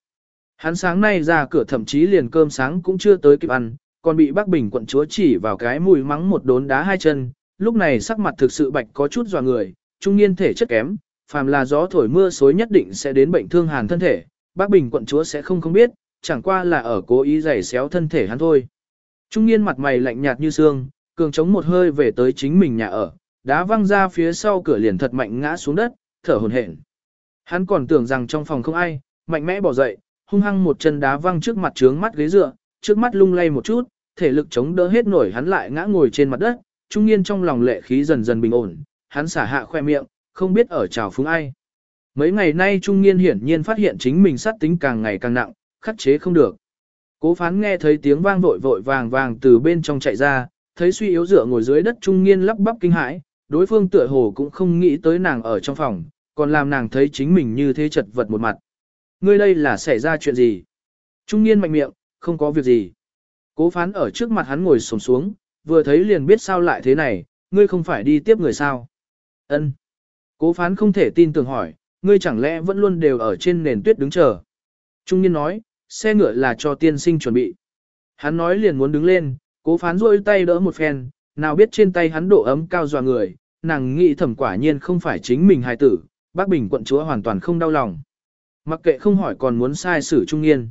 Hắn sáng nay ra cửa thậm chí liền cơm sáng cũng chưa tới kịp ăn, còn bị bác Bình quận chúa chỉ vào cái mùi mắng một đốn đá hai chân, lúc này sắc mặt thực sự bạch có chút dò người, trung niên thể chất kém, phàm là gió thổi mưa xối nhất định sẽ đến bệnh thương hàn thân thể, bác Bình quận chúa sẽ không không biết, chẳng qua là ở cố ý giày xéo thân thể hắn thôi. Trung niên mặt mày lạnh nhạt như xương, cường chống một hơi về tới chính mình nhà ở, đá văng ra phía sau cửa liền thật mạnh ngã xuống đất, thở hổn hển. Hắn còn tưởng rằng trong phòng không ai, mạnh mẽ bỏ dậy, hung hăng một chân đá văng trước mặt trướng mắt ghế dựa, trước mắt lung lay một chút, thể lực chống đỡ hết nổi hắn lại ngã ngồi trên mặt đất, trung niên trong lòng lệ khí dần dần bình ổn, hắn xả hạ khoe miệng, không biết ở trào phúng ai. Mấy ngày nay trung niên hiển nhiên phát hiện chính mình sát tính càng ngày càng nặng, khắc chế không được. Cố phán nghe thấy tiếng vang vội vội vàng vàng từ bên trong chạy ra, thấy suy yếu dựa ngồi dưới đất trung niên lắp bắp kinh hãi, đối phương tựa hồ cũng không nghĩ tới nàng ở trong phòng, còn làm nàng thấy chính mình như thế chật vật một mặt. Ngươi đây là xảy ra chuyện gì? Trung niên mạnh miệng, không có việc gì. Cố phán ở trước mặt hắn ngồi sồm xuống, vừa thấy liền biết sao lại thế này, ngươi không phải đi tiếp người sao? Ân. Cố phán không thể tin tưởng hỏi, ngươi chẳng lẽ vẫn luôn đều ở trên nền tuyết đứng chờ? Trung niên nói, xe ngựa là cho tiên sinh chuẩn bị. Hắn nói liền muốn đứng lên, cố phán rôi tay đỡ một phen, nào biết trên tay hắn độ ấm cao dọa người, nàng nghĩ thẩm quả nhiên không phải chính mình hài tử, bác Bình quận chúa hoàn toàn không đau lòng. Mặc kệ không hỏi còn muốn sai xử Trung Niên.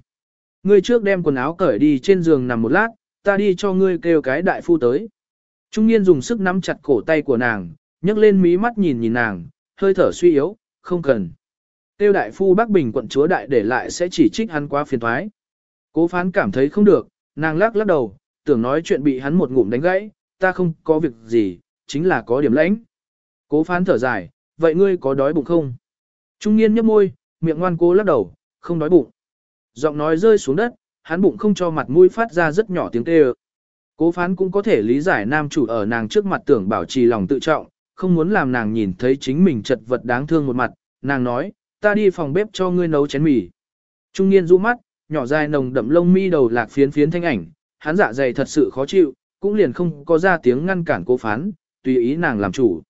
Ngươi trước đem quần áo cởi đi trên giường nằm một lát, ta đi cho ngươi kêu cái đại phu tới. Trung Niên dùng sức nắm chặt cổ tay của nàng, nhấc lên mí mắt nhìn nhìn nàng, hơi thở suy yếu, không cần. Tiêu đại phu Bắc Bình quận chúa đại để lại sẽ chỉ trích hắn quá phiền thoái. Cố phán cảm thấy không được, nàng lắc lắc đầu, tưởng nói chuyện bị hắn một ngụm đánh gãy, ta không có việc gì, chính là có điểm lãnh. Cố phán thở dài, vậy ngươi có đói bụng không? Trung niên nhấp môi, miệng ngoan cố lắc đầu, không đói bụng. Giọng nói rơi xuống đất, hắn bụng không cho mặt mũi phát ra rất nhỏ tiếng kêu. Cố phán cũng có thể lý giải nam chủ ở nàng trước mặt tưởng bảo trì lòng tự trọng, không muốn làm nàng nhìn thấy chính mình chật vật đáng thương một mặt, nàng nói, ta đi phòng bếp cho ngươi nấu chén mì. Trung niên rũ mắt, nhỏ dài nồng đậm lông mi đầu lạc phiến phiến thanh ảnh, hắn dạ dày thật sự khó chịu, cũng liền không có ra tiếng ngăn cản cố phán, tùy ý nàng làm chủ.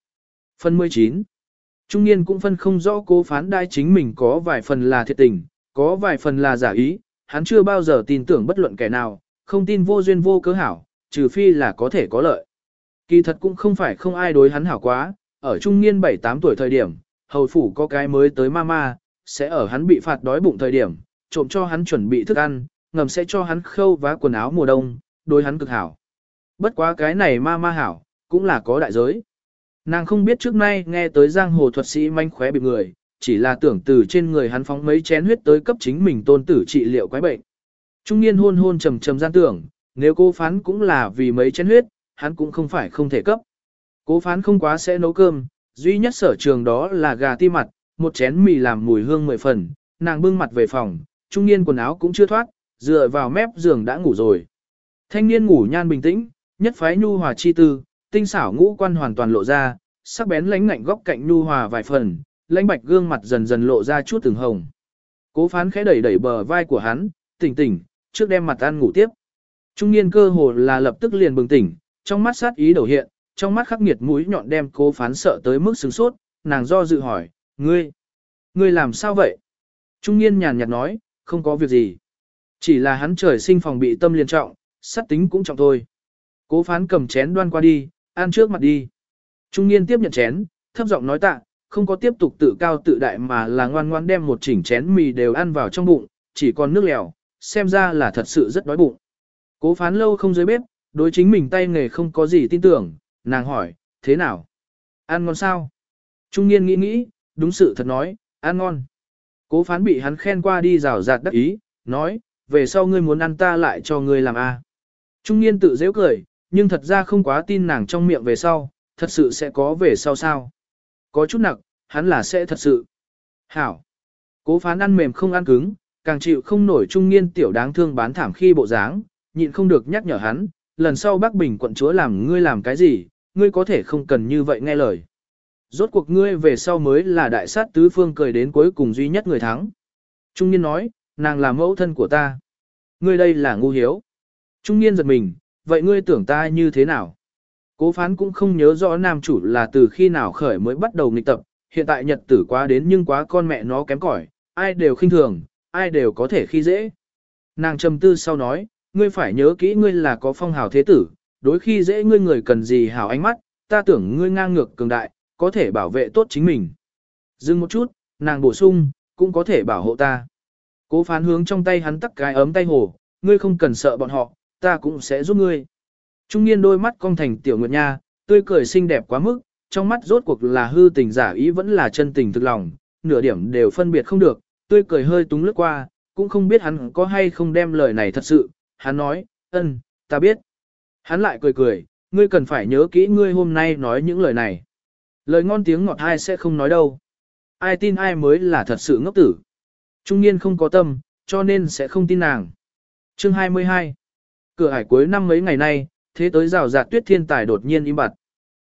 Phần 19 Trung niên cũng phân không rõ cố phán đai chính mình có vài phần là thiệt tình, có vài phần là giả ý, hắn chưa bao giờ tin tưởng bất luận kẻ nào, không tin vô duyên vô cớ hảo, trừ phi là có thể có lợi. Kỳ thật cũng không phải không ai đối hắn hảo quá, ở trung niên 7-8 tuổi thời điểm, hầu phủ có cái mới tới mama, sẽ ở hắn bị phạt đói bụng thời điểm, trộm cho hắn chuẩn bị thức ăn, ngầm sẽ cho hắn khâu vá quần áo mùa đông, đối hắn cực hảo. Bất quá cái này mama hảo, cũng là có đại giới. Nàng không biết trước nay nghe tới giang hồ thuật sĩ manh khóe bị người, chỉ là tưởng từ trên người hắn phóng mấy chén huyết tới cấp chính mình tôn tử trị liệu quái bệnh. Trung niên hôn hôn trầm trầm gian tưởng, nếu cô phán cũng là vì mấy chén huyết, hắn cũng không phải không thể cấp. Cố phán không quá sẽ nấu cơm, duy nhất sở trường đó là gà ti mặt, một chén mì làm mùi hương mười phần, nàng bưng mặt về phòng, trung niên quần áo cũng chưa thoát, dựa vào mép giường đã ngủ rồi. Thanh niên ngủ nhan bình tĩnh, nhất phái nhu hòa chi tư, tinh xảo ngũ quan hoàn toàn lộ ra, sắc bén lánh ngạnh góc cạnh nhu hòa vài phần, lãnh bạch gương mặt dần dần lộ ra chút từng hồng. Cố phán khẽ đẩy đẩy bờ vai của hắn, tỉnh tỉnh, trước đem mặt ăn ngủ tiếp. Trung niên cơ hồ là lập tức liền bừng tỉnh, trong mắt sát ý đầu hiện, trong mắt khắc nghiệt mũi nhọn đem cố phán sợ tới mức sửng sốt, nàng do dự hỏi, ngươi, ngươi làm sao vậy? Trung niên nhàn nhạt nói, không có việc gì. Chỉ là hắn trời sinh phòng bị tâm liên trọng, sát tính cũng trọng thôi. Cố phán cầm chén đoan qua đi, ăn trước mặt đi. Trung niên tiếp nhận chén, thấp giọng nói tạ, không có tiếp tục tự cao tự đại mà là ngoan ngoan đem một chỉnh chén mì đều ăn vào trong bụng, chỉ còn nước lèo, xem ra là thật sự rất đói bụng. Cố phán lâu không dưới bếp, đối chính mình tay nghề không có gì tin tưởng, nàng hỏi, thế nào? Ăn ngon sao? Trung niên nghĩ nghĩ, đúng sự thật nói, ăn ngon. Cố phán bị hắn khen qua đi rào rạt đắc ý, nói, về sau ngươi muốn ăn ta lại cho ngươi làm a. Trung niên tự dễ cười, nhưng thật ra không quá tin nàng trong miệng về sau, thật sự sẽ có về sau sao. Có chút nặng, hắn là sẽ thật sự. Hảo. Cố phán ăn mềm không ăn cứng, càng chịu không nổi trung niên tiểu đáng thương bán thảm khi bộ dáng, nhịn không được nhắc nhở hắn, lần sau bác Bình quận chúa làm ngươi làm cái gì, ngươi có thể không cần như vậy nghe lời. Rốt cuộc ngươi về sau mới là đại sát tứ phương cười đến cuối cùng duy nhất người thắng. Trung niên nói, nàng là mẫu thân của ta. Ngươi đây là ngu hiếu. Trung niên giật mình, vậy ngươi tưởng ta như thế nào? Cố phán cũng không nhớ rõ nam chủ là từ khi nào khởi mới bắt đầu nghịch tập, hiện tại nhật tử quá đến nhưng quá con mẹ nó kém cỏi, ai đều khinh thường, ai đều có thể khi dễ. Nàng trầm tư sau nói, ngươi phải nhớ kỹ ngươi là có phong hào thế tử, đối khi dễ ngươi người cần gì hảo ánh mắt, ta tưởng ngươi ngang ngược cường đại, có thể bảo vệ tốt chính mình. Dừng một chút, nàng bổ sung, cũng có thể bảo hộ ta. Cố phán hướng trong tay hắn tắc cái ấm tay hồ, ngươi không cần sợ bọn họ, ta cũng sẽ giúp ngươi. Trung niên đôi mắt cong thành tiểu nguyệt nha, tươi cười xinh đẹp quá mức, trong mắt rốt cuộc là hư tình giả ý vẫn là chân tình thực lòng, nửa điểm đều phân biệt không được, tươi cười hơi túng lướt qua, cũng không biết hắn có hay không đem lời này thật sự, hắn nói, ân, ta biết. Hắn lại cười cười, ngươi cần phải nhớ kỹ ngươi hôm nay nói những lời này. Lời ngon tiếng ngọt ai sẽ không nói đâu. Ai tin ai mới là thật sự ngốc tử. Trung niên không có tâm, cho nên sẽ không tin nàng. Chương 22 Cửa hải cuối năm mấy ngày nay, thế tới rào rạt tuyết thiên tài đột nhiên im bặt.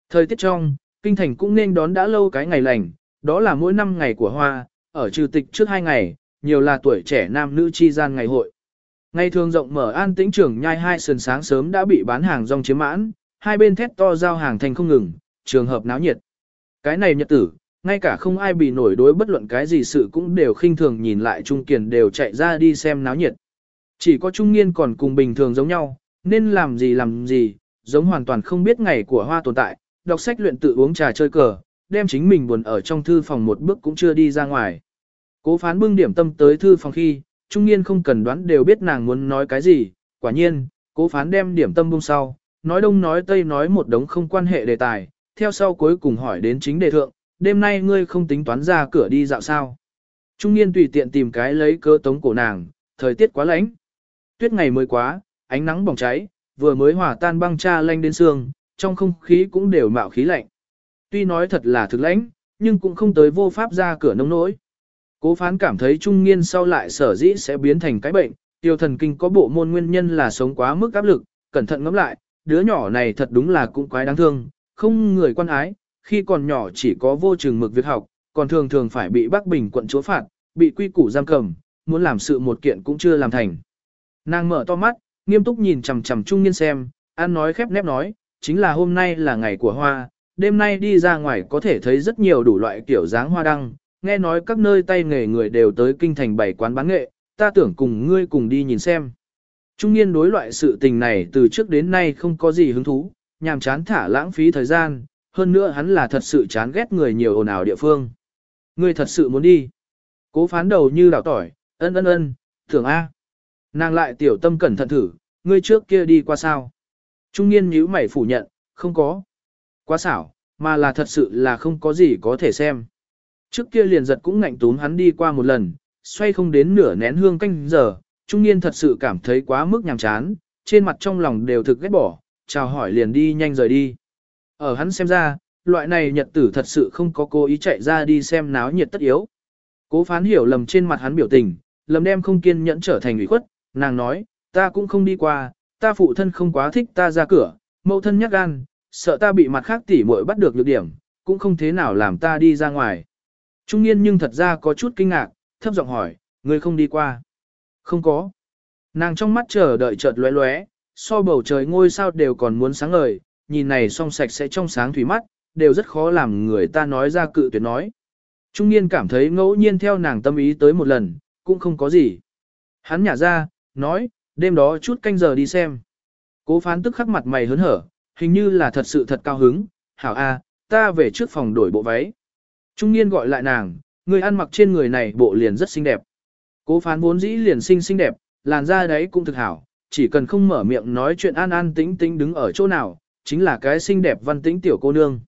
Thời tiết trong, kinh thành cũng nên đón đã lâu cái ngày lành, đó là mỗi năm ngày của hoa, ở trừ tịch trước hai ngày, nhiều là tuổi trẻ nam nữ chi gian ngày hội. Ngày thường rộng mở an tĩnh trưởng nhai hai sườn sáng sớm đã bị bán hàng rong chiếm mãn, hai bên thét to giao hàng thành không ngừng, trường hợp náo nhiệt. Cái này nhật tử, ngay cả không ai bị nổi đối bất luận cái gì sự cũng đều khinh thường nhìn lại Trung Kiền đều chạy ra đi xem náo nhiệt. Chỉ có Trung Nghiên còn cùng bình thường giống nhau, nên làm gì làm gì, giống hoàn toàn không biết ngày của hoa tồn tại, đọc sách luyện tự uống trà chơi cờ, đem chính mình buồn ở trong thư phòng một bước cũng chưa đi ra ngoài. Cố phán bưng điểm tâm tới thư phòng khi, trung niên không cần đoán đều biết nàng muốn nói cái gì, quả nhiên, cố phán đem điểm tâm bung sau, nói đông nói tây nói một đống không quan hệ đề tài, theo sau cuối cùng hỏi đến chính đề thượng, đêm nay ngươi không tính toán ra cửa đi dạo sao. Trung niên tùy tiện tìm cái lấy cơ tống cổ nàng, thời tiết quá lạnh. Tuyết ngày mới quá, ánh nắng bỏng cháy, vừa mới hòa tan băng cha lanh đến xương, trong không khí cũng đều mạo khí lạnh. Tuy nói thật là thực lãnh, nhưng cũng không tới vô pháp ra cửa nông nỗi. Cố phán cảm thấy trung niên sau lại sở dĩ sẽ biến thành cái bệnh, tiêu thần kinh có bộ môn nguyên nhân là sống quá mức áp lực, cẩn thận ngẫm lại, đứa nhỏ này thật đúng là cũng quái đáng thương, không người quan ái, khi còn nhỏ chỉ có vô chừng mực việc học, còn thường thường phải bị Bắc Bình quận chúa phạt, bị quy củ giam cầm, muốn làm sự một kiện cũng chưa làm thành. Nàng mở to mắt, nghiêm túc nhìn chằm chằm trung niên xem, ăn nói khép nép nói, chính là hôm nay là ngày của hoa, đêm nay đi ra ngoài có thể thấy rất nhiều đủ loại kiểu dáng hoa đăng, nghe nói các nơi tay nghề người đều tới kinh thành bảy quán bán nghệ, ta tưởng cùng ngươi cùng đi nhìn xem. Trung niên đối loại sự tình này từ trước đến nay không có gì hứng thú, nhàm chán thả lãng phí thời gian, hơn nữa hắn là thật sự chán ghét người nhiều ồn ào địa phương. Ngươi thật sự muốn đi. Cố phán đầu như đảo tỏi, ân ân ân, thưởng A. Nàng lại tiểu tâm cẩn thận thử, ngươi trước kia đi qua sao. Trung niên nhíu mày phủ nhận, không có. Quá xảo, mà là thật sự là không có gì có thể xem. Trước kia liền giật cũng ngạnh túm hắn đi qua một lần, xoay không đến nửa nén hương canh giờ, trung niên thật sự cảm thấy quá mức nhàm chán, trên mặt trong lòng đều thực ghét bỏ, chào hỏi liền đi nhanh rời đi. Ở hắn xem ra, loại này nhật tử thật sự không có cố ý chạy ra đi xem náo nhiệt tất yếu. Cố phán hiểu lầm trên mặt hắn biểu tình, lầm đem không kiên nhẫn trở thành ủy khuất, nàng nói, ta cũng không đi qua, ta phụ thân không quá thích ta ra cửa, mẫu thân nhắc gan, sợ ta bị mặt khác tỉ muội bắt được nhược điểm, cũng không thế nào làm ta đi ra ngoài. Trung niên nhưng thật ra có chút kinh ngạc, thấp giọng hỏi, ngươi không đi qua. Không có. Nàng trong mắt chờ đợi chợt lóe lóe, so bầu trời ngôi sao đều còn muốn sáng ngời, nhìn này song sạch sẽ trong sáng thủy mắt, đều rất khó làm người ta nói ra cự tuyệt nói. Trung niên cảm thấy ngẫu nhiên theo nàng tâm ý tới một lần, cũng không có gì. Hắn nhả ra, nói, đêm đó chút canh giờ đi xem. Cố phán tức khắc mặt mày hớn hở, hình như là thật sự thật cao hứng, hảo a, ta về trước phòng đổi bộ váy. Trung niên gọi lại nàng, người ăn mặc trên người này bộ liền rất xinh đẹp. Cố phán vốn dĩ liền xinh xinh đẹp, làn da đấy cũng thực hảo, chỉ cần không mở miệng nói chuyện an an tĩnh tĩnh đứng ở chỗ nào, chính là cái xinh đẹp văn tĩnh tiểu cô nương.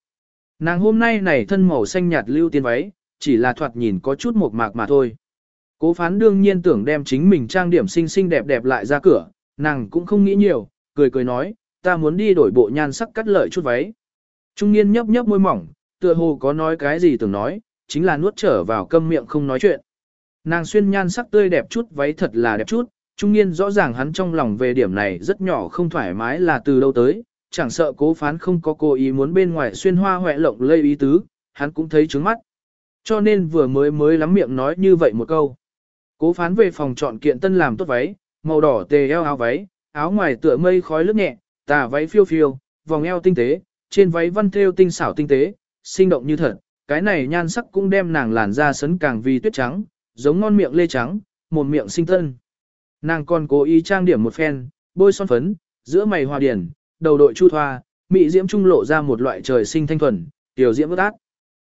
Nàng hôm nay này thân màu xanh nhạt lưu tiên váy, chỉ là thoạt nhìn có chút mộc mạc mà thôi. Cố phán đương nhiên tưởng đem chính mình trang điểm xinh xinh đẹp đẹp lại ra cửa, nàng cũng không nghĩ nhiều, cười cười nói, ta muốn đi đổi bộ nhan sắc cắt lợi chút váy. Trung niên nhấp nhấp môi mỏng, tựa hồ có nói cái gì tưởng nói, chính là nuốt trở vào câm miệng không nói chuyện. Nàng xuyên nhan sắc tươi đẹp chút váy thật là đẹp chút, trung niên rõ ràng hắn trong lòng về điểm này rất nhỏ không thoải mái là từ đâu tới, chẳng sợ cố phán không có cố ý muốn bên ngoài xuyên hoa hoẹ lộng lây ý tứ, hắn cũng thấy trướng mắt. Cho nên vừa mới mới lắm miệng nói như vậy một câu. Cố phán về phòng chọn kiện tân làm tốt váy, màu đỏ tề eo áo váy, áo ngoài tựa mây khói lướt nhẹ, tà váy phiêu phiêu, vòng eo tinh tế, trên váy văn thêu tinh xảo tinh tế, sinh động như thật, cái này nhan sắc cũng đem nàng làn da sấn càng vì tuyết trắng, giống ngon miệng lê trắng, một miệng sinh tân. Nàng còn cố ý trang điểm một phen, bôi son phấn, giữa mày hoa điển, đầu đội chu thoa, mỹ diễm trung lộ ra một loại trời sinh thanh thuần, tiểu diễm bất ác.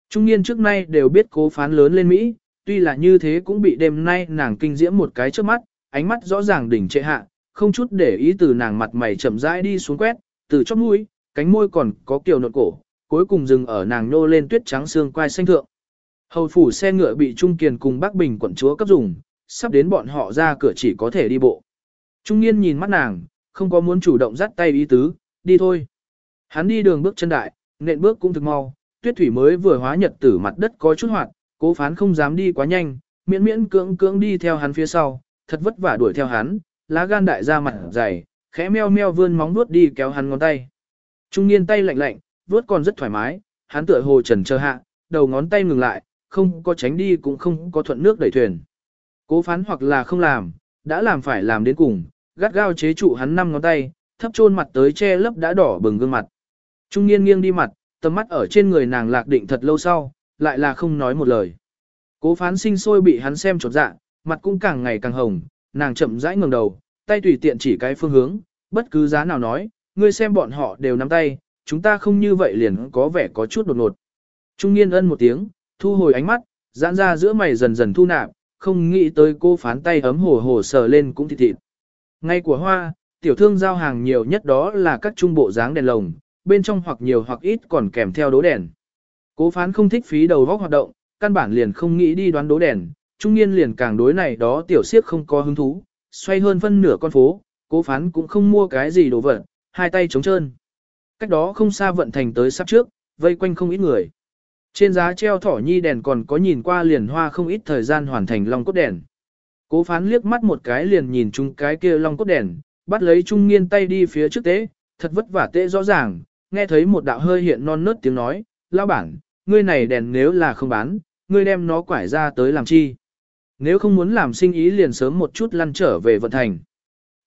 Trung niên trước nay đều biết cố phán lớn lên Mỹ, tuy là như thế cũng bị đêm nay nàng kinh diễm một cái trước mắt, ánh mắt rõ ràng đỉnh trệ hạ, không chút để ý từ nàng mặt mày chậm rãi đi xuống quét, từ chóp mũi, cánh môi còn có kiểu nộn cổ, cuối cùng dừng ở nàng nô lên tuyết trắng xương quai xanh thượng. Hầu phủ xe ngựa bị Trung Kiền cùng Bắc Bình quận chúa cấp dùng, sắp đến bọn họ ra cửa chỉ có thể đi bộ. Trung niên nhìn mắt nàng, không có muốn chủ động dắt tay ý tứ, đi thôi. Hắn đi đường bước chân đại, nện bước cũng thực mau, tuyết thủy mới vừa hóa nhật tử mặt đất có chút hoạt, cố phán không dám đi quá nhanh, miễn miễn cưỡng cưỡng đi theo hắn phía sau, thật vất vả đuổi theo hắn, lá gan đại ra mặt dày, khẽ meo meo vươn móng vuốt đi kéo hắn ngón tay. Trung niên tay lạnh lạnh, vuốt còn rất thoải mái, hắn tựa hồ trần chờ hạ, đầu ngón tay ngừng lại, không có tránh đi cũng không có thuận nước đẩy thuyền. Cố phán hoặc là không làm, đã làm phải làm đến cùng, gắt gao chế trụ hắn năm ngón tay, thấp chôn mặt tới che lấp đã đỏ bừng gương mặt. Trung niên nghiêng đi mặt, tầm mắt ở trên người nàng lạc định thật lâu sau, lại là không nói một lời. Cố phán sinh sôi bị hắn xem chột dạ, mặt cũng càng ngày càng hồng, nàng chậm rãi ngẩng đầu, tay tùy tiện chỉ cái phương hướng, bất cứ giá nào nói, ngươi xem bọn họ đều nắm tay, chúng ta không như vậy liền có vẻ có chút đột ngột. Trung niên ân một tiếng, thu hồi ánh mắt, giãn ra giữa mày dần dần thu nạp, không nghĩ tới cô phán tay ấm hồ hồ sờ lên cũng thịt thịt. Ngay của hoa, tiểu thương giao hàng nhiều nhất đó là các trung bộ dáng đèn lồng, bên trong hoặc nhiều hoặc ít còn kèm theo đố đèn. Cố phán không thích phí đầu vóc hoạt động, căn bản liền không nghĩ đi đoán đố đèn, trung niên liền càng đối này đó tiểu siếp không có hứng thú, xoay hơn phân nửa con phố, cố phán cũng không mua cái gì đồ vật, hai tay trống trơn. Cách đó không xa vận thành tới sắp trước, vây quanh không ít người. Trên giá treo thỏ nhi đèn còn có nhìn qua liền hoa không ít thời gian hoàn thành long cốt đèn. Cố phán liếc mắt một cái liền nhìn chung cái kia long cốt đèn, bắt lấy trung nghiên tay đi phía trước tế, thật vất vả tế rõ ràng, nghe thấy một đạo hơi hiện non nớt tiếng nói, lao bản, ngươi này đèn nếu là không bán, ngươi đem nó quải ra tới làm chi. Nếu không muốn làm sinh ý liền sớm một chút lăn trở về vận thành.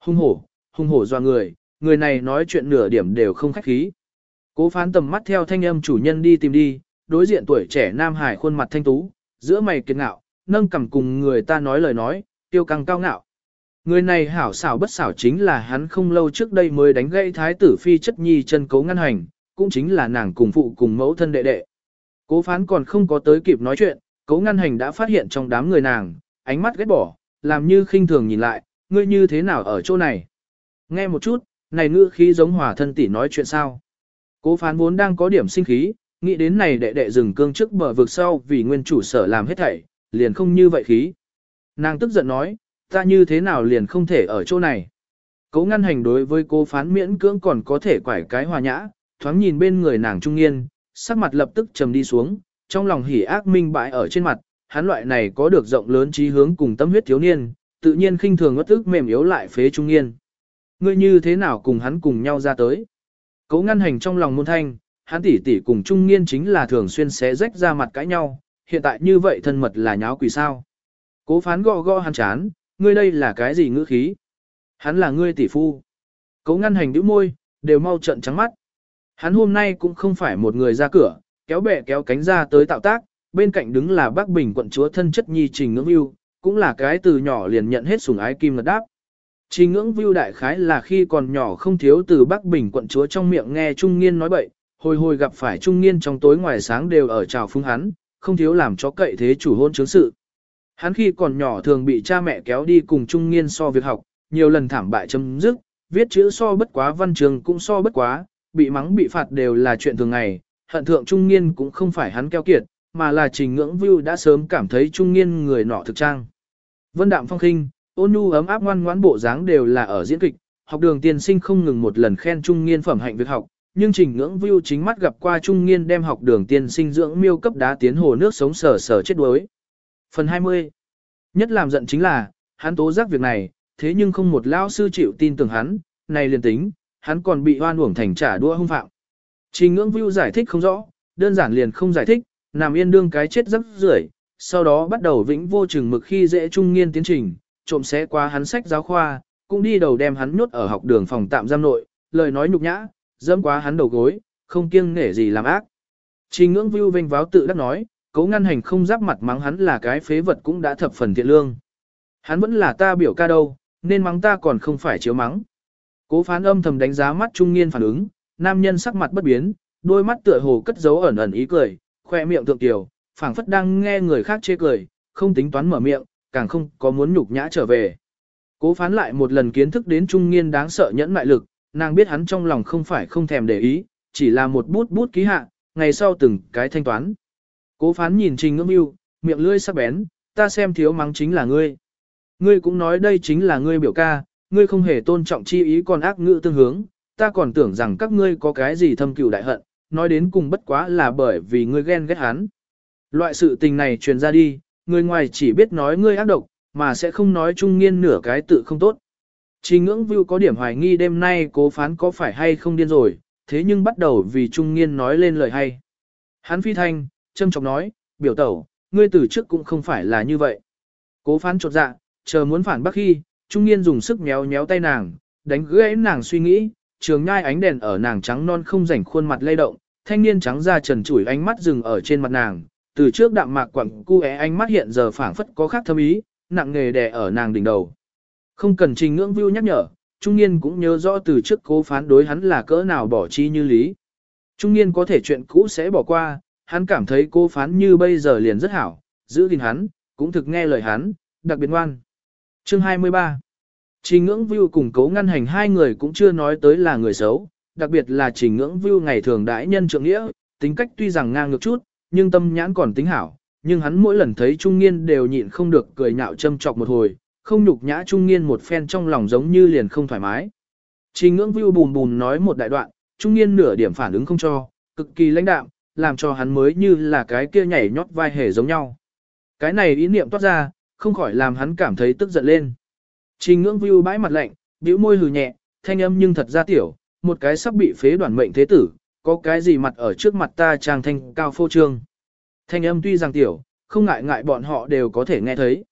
Hung hổ, hung hổ doa người, người này nói chuyện nửa điểm đều không khách khí. Cố phán tầm mắt theo thanh âm chủ nhân đi tìm đi, đối diện tuổi trẻ Nam Hải khuôn mặt thanh tú, giữa mày kiệt ngạo, nâng cầm cùng người ta nói lời nói, tiêu căng cao ngạo. Người này hảo xảo bất xảo chính là hắn không lâu trước đây mới đánh gãy thái tử phi chất nhi chân cấu ngăn hành, cũng chính là nàng cùng phụ cùng mẫu thân đệ đệ. Cố phán còn không có tới kịp nói chuyện, cấu ngăn hành đã phát hiện trong đám người nàng, ánh mắt ghét bỏ, làm như khinh thường nhìn lại, ngươi như thế nào ở chỗ này. Nghe một chút, này ngữ khí giống hòa thân tỷ nói chuyện sao. Cố phán vốn đang có điểm sinh khí, nghĩ đến này đệ đệ dừng cương trước bờ vực sau vì nguyên chủ sở làm hết thảy, liền không như vậy khí. Nàng tức giận nói, ta như thế nào liền không thể ở chỗ này. Cố ngăn hành đối với cố phán miễn cưỡng còn có thể quải cái hòa nhã, thoáng nhìn bên người nàng trung niên, sắc mặt lập tức trầm đi xuống, trong lòng hỉ ác minh bại ở trên mặt, hắn loại này có được rộng lớn trí hướng cùng tâm huyết thiếu niên, tự nhiên khinh thường ngất tức mềm yếu lại phế trung niên. Ngươi như thế nào cùng hắn cùng nhau ra tới? Cố ngăn hành trong lòng môn thanh, hắn tỷ tỷ cùng trung nghiên chính là thường xuyên xé rách ra mặt cãi nhau, hiện tại như vậy thân mật là nháo quỷ sao. Cố phán gõ gõ hắn chán, ngươi đây là cái gì ngữ khí? Hắn là ngươi tỷ phu. Cố ngăn hành đứa môi, đều mau trận trắng mắt. Hắn hôm nay cũng không phải một người ra cửa, kéo bè kéo cánh ra tới tạo tác, bên cạnh đứng là bác bình quận chúa thân chất nhi trình ngưỡng yêu, cũng là cái từ nhỏ liền nhận hết sủng ái kim ngật đáp. Trình ngưỡng view đại khái là khi còn nhỏ không thiếu từ Bắc bình quận chúa trong miệng nghe trung niên nói bậy, hồi hồi gặp phải trung niên trong tối ngoài sáng đều ở trào phúng hắn, không thiếu làm cho cậy thế chủ hôn chứng sự. Hắn khi còn nhỏ thường bị cha mẹ kéo đi cùng trung niên so việc học, nhiều lần thảm bại chấm dứt, viết chữ so bất quá văn trường cũng so bất quá, bị mắng bị phạt đều là chuyện thường ngày, hận thượng trung niên cũng không phải hắn keo kiệt, mà là trình ngưỡng view đã sớm cảm thấy trung niên người nọ thực trang. Vân đạm phong khinh, ôn nhu ấm áp ngoan ngoãn bộ dáng đều là ở diễn kịch, học đường tiên sinh không ngừng một lần khen trung nghiên phẩm hạnh việc học, nhưng trình ngưỡng view chính mắt gặp qua trung nghiên đem học đường tiên sinh dưỡng miêu cấp đá tiến hồ nước sống sờ sờ chết đuối. Phần 20 Nhất làm giận chính là, hắn tố giác việc này, thế nhưng không một lão sư chịu tin tưởng hắn, này liền tính, hắn còn bị oan uổng thành trả đua hung phạm. Trình ngưỡng view giải thích không rõ, đơn giản liền không giải thích, nằm yên đương cái chết rất rưởi, sau đó bắt đầu vĩnh vô chừng mực khi dễ trung nghiên tiến trình, trộm xé qua hắn sách giáo khoa, cũng đi đầu đem hắn nhốt ở học đường phòng tạm giam nội, lời nói nhục nhã, dẫm quá hắn đầu gối, không kiêng nể gì làm ác. Trình ngưỡng vưu vinh váo tự đắc nói, cấu ngăn hành không giáp mặt mắng hắn là cái phế vật cũng đã thập phần thiện lương. Hắn vẫn là ta biểu ca đâu, nên mắng ta còn không phải chiếu mắng. Cố phán âm thầm đánh giá mắt trung niên phản ứng, nam nhân sắc mặt bất biến, đôi mắt tựa hồ cất giấu ẩn ẩn ý cười, khoe miệng thượng tiểu, phảng phất đang nghe người khác chê cười, không tính toán mở miệng, càng không có muốn nhục nhã trở về. Cố phán lại một lần kiến thức đến trung niên đáng sợ nhẫn mại lực, nàng biết hắn trong lòng không phải không thèm để ý, chỉ là một bút bút ký hạ, ngày sau từng cái thanh toán. Cố phán nhìn trình ngưỡng yêu, miệng lưỡi sắc bén, ta xem thiếu mắng chính là ngươi. Ngươi cũng nói đây chính là ngươi biểu ca, ngươi không hề tôn trọng chi ý còn ác ngữ tương hướng, ta còn tưởng rằng các ngươi có cái gì thâm cừu đại hận, nói đến cùng bất quá là bởi vì ngươi ghen ghét hắn. Loại sự tình này truyền ra đi, người ngoài chỉ biết nói ngươi ác độc, mà sẽ không nói trung nghiên nửa cái tự không tốt. Trình ngưỡng view có điểm hoài nghi đêm nay cố phán có phải hay không điên rồi, thế nhưng bắt đầu vì trung nghiên nói lên lời hay. Hắn phi thanh, châm chọc nói, biểu tẩu, ngươi từ trước cũng không phải là như vậy. Cố phán chột dạ, chờ muốn phản bác khi, trung nghiên dùng sức méo méo tay nàng, đánh gãy nàng suy nghĩ, trường nhai ánh đèn ở nàng trắng non không rảnh khuôn mặt lay động, thanh niên trắng da trần trụi ánh mắt dừng ở trên mặt nàng, từ trước đạm mạc quặng cu é ánh mắt hiện giờ phảng phất có khác thâm ý, nặng nghề đè ở nàng đỉnh đầu. Không cần trình ngưỡng view nhắc nhở, trung niên cũng nhớ rõ từ trước cố phán đối hắn là cỡ nào bỏ chi như lý. Trung niên có thể chuyện cũ sẽ bỏ qua, hắn cảm thấy cô phán như bây giờ liền rất hảo, giữ gìn hắn, cũng thực nghe lời hắn, đặc biệt ngoan. Chương 23 Trình ngưỡng view cùng cố ngăn hành hai người cũng chưa nói tới là người xấu, đặc biệt là trình ngưỡng view ngày thường đãi nhân trượng nghĩa, tính cách tuy rằng ngang ngược chút, nhưng tâm nhãn còn tính hảo, nhưng hắn mỗi lần thấy trung niên đều nhịn không được cười nhạo châm chọc một hồi, không nhục nhã trung niên một phen trong lòng giống như liền không thoải mái. Trình ngưỡng view bùn bùn nói một đại đoạn, trung niên nửa điểm phản ứng không cho, cực kỳ lãnh đạm, làm cho hắn mới như là cái kia nhảy nhót vai hề giống nhau. Cái này ý niệm toát ra, không khỏi làm hắn cảm thấy tức giận lên. Trình ngưỡng view bãi mặt lạnh, bĩu môi hừ nhẹ, thanh âm nhưng thật ra tiểu, một cái sắp bị phế đoàn mệnh thế tử, có cái gì mặt ở trước mặt ta trang thanh cao phô trương. Thanh âm tuy rằng tiểu, không ngại ngại bọn họ đều có thể nghe thấy.